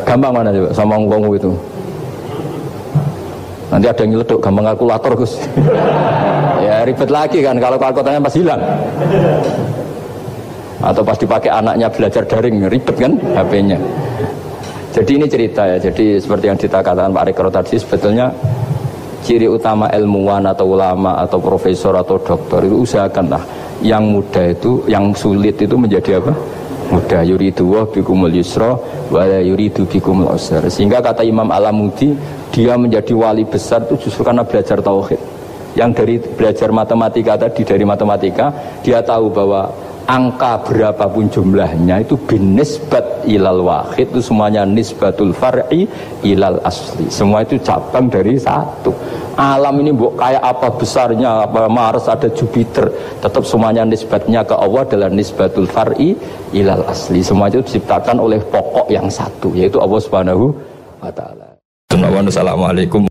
Gampang mana coba sama ngomong itu? Nanti ada yang nyeletuk gampang kalkulator Gus. ya ribet lagi kan kalau kalkulatornya pas hilang. Atau pas dipakai anaknya belajar daring ribet kan HP-nya. Jadi ini cerita ya. Jadi seperti yang dikatakan Pak Rekro tadi sebetulnya ciri utama ilmuwan atau ulama atau profesor atau dokter itu usahakanlah yang muda itu, yang sulit itu menjadi apa? Mudah yuridu wa bikumul yusra wa yuridu bikumul usra. Sehingga kata Imam Alamudi dia menjadi wali besar itu justru karena belajar tauhid. Yang dari belajar matematika tadi dari matematika dia tahu bahwa angka berapapun jumlahnya itu binisbat ilal wahid itu semuanya nisbatul far'i ilal asli. Semua itu cabang dari satu. Alam ini bu, kayak apa besarnya apa Mars ada Jupiter tetap semuanya nisbatnya ke Allah adalah nisbatul far'i ilal asli. Semua itu diciptakan oleh pokok yang satu yaitu Allah subhanahu wa ta'ala. Assalamualaikum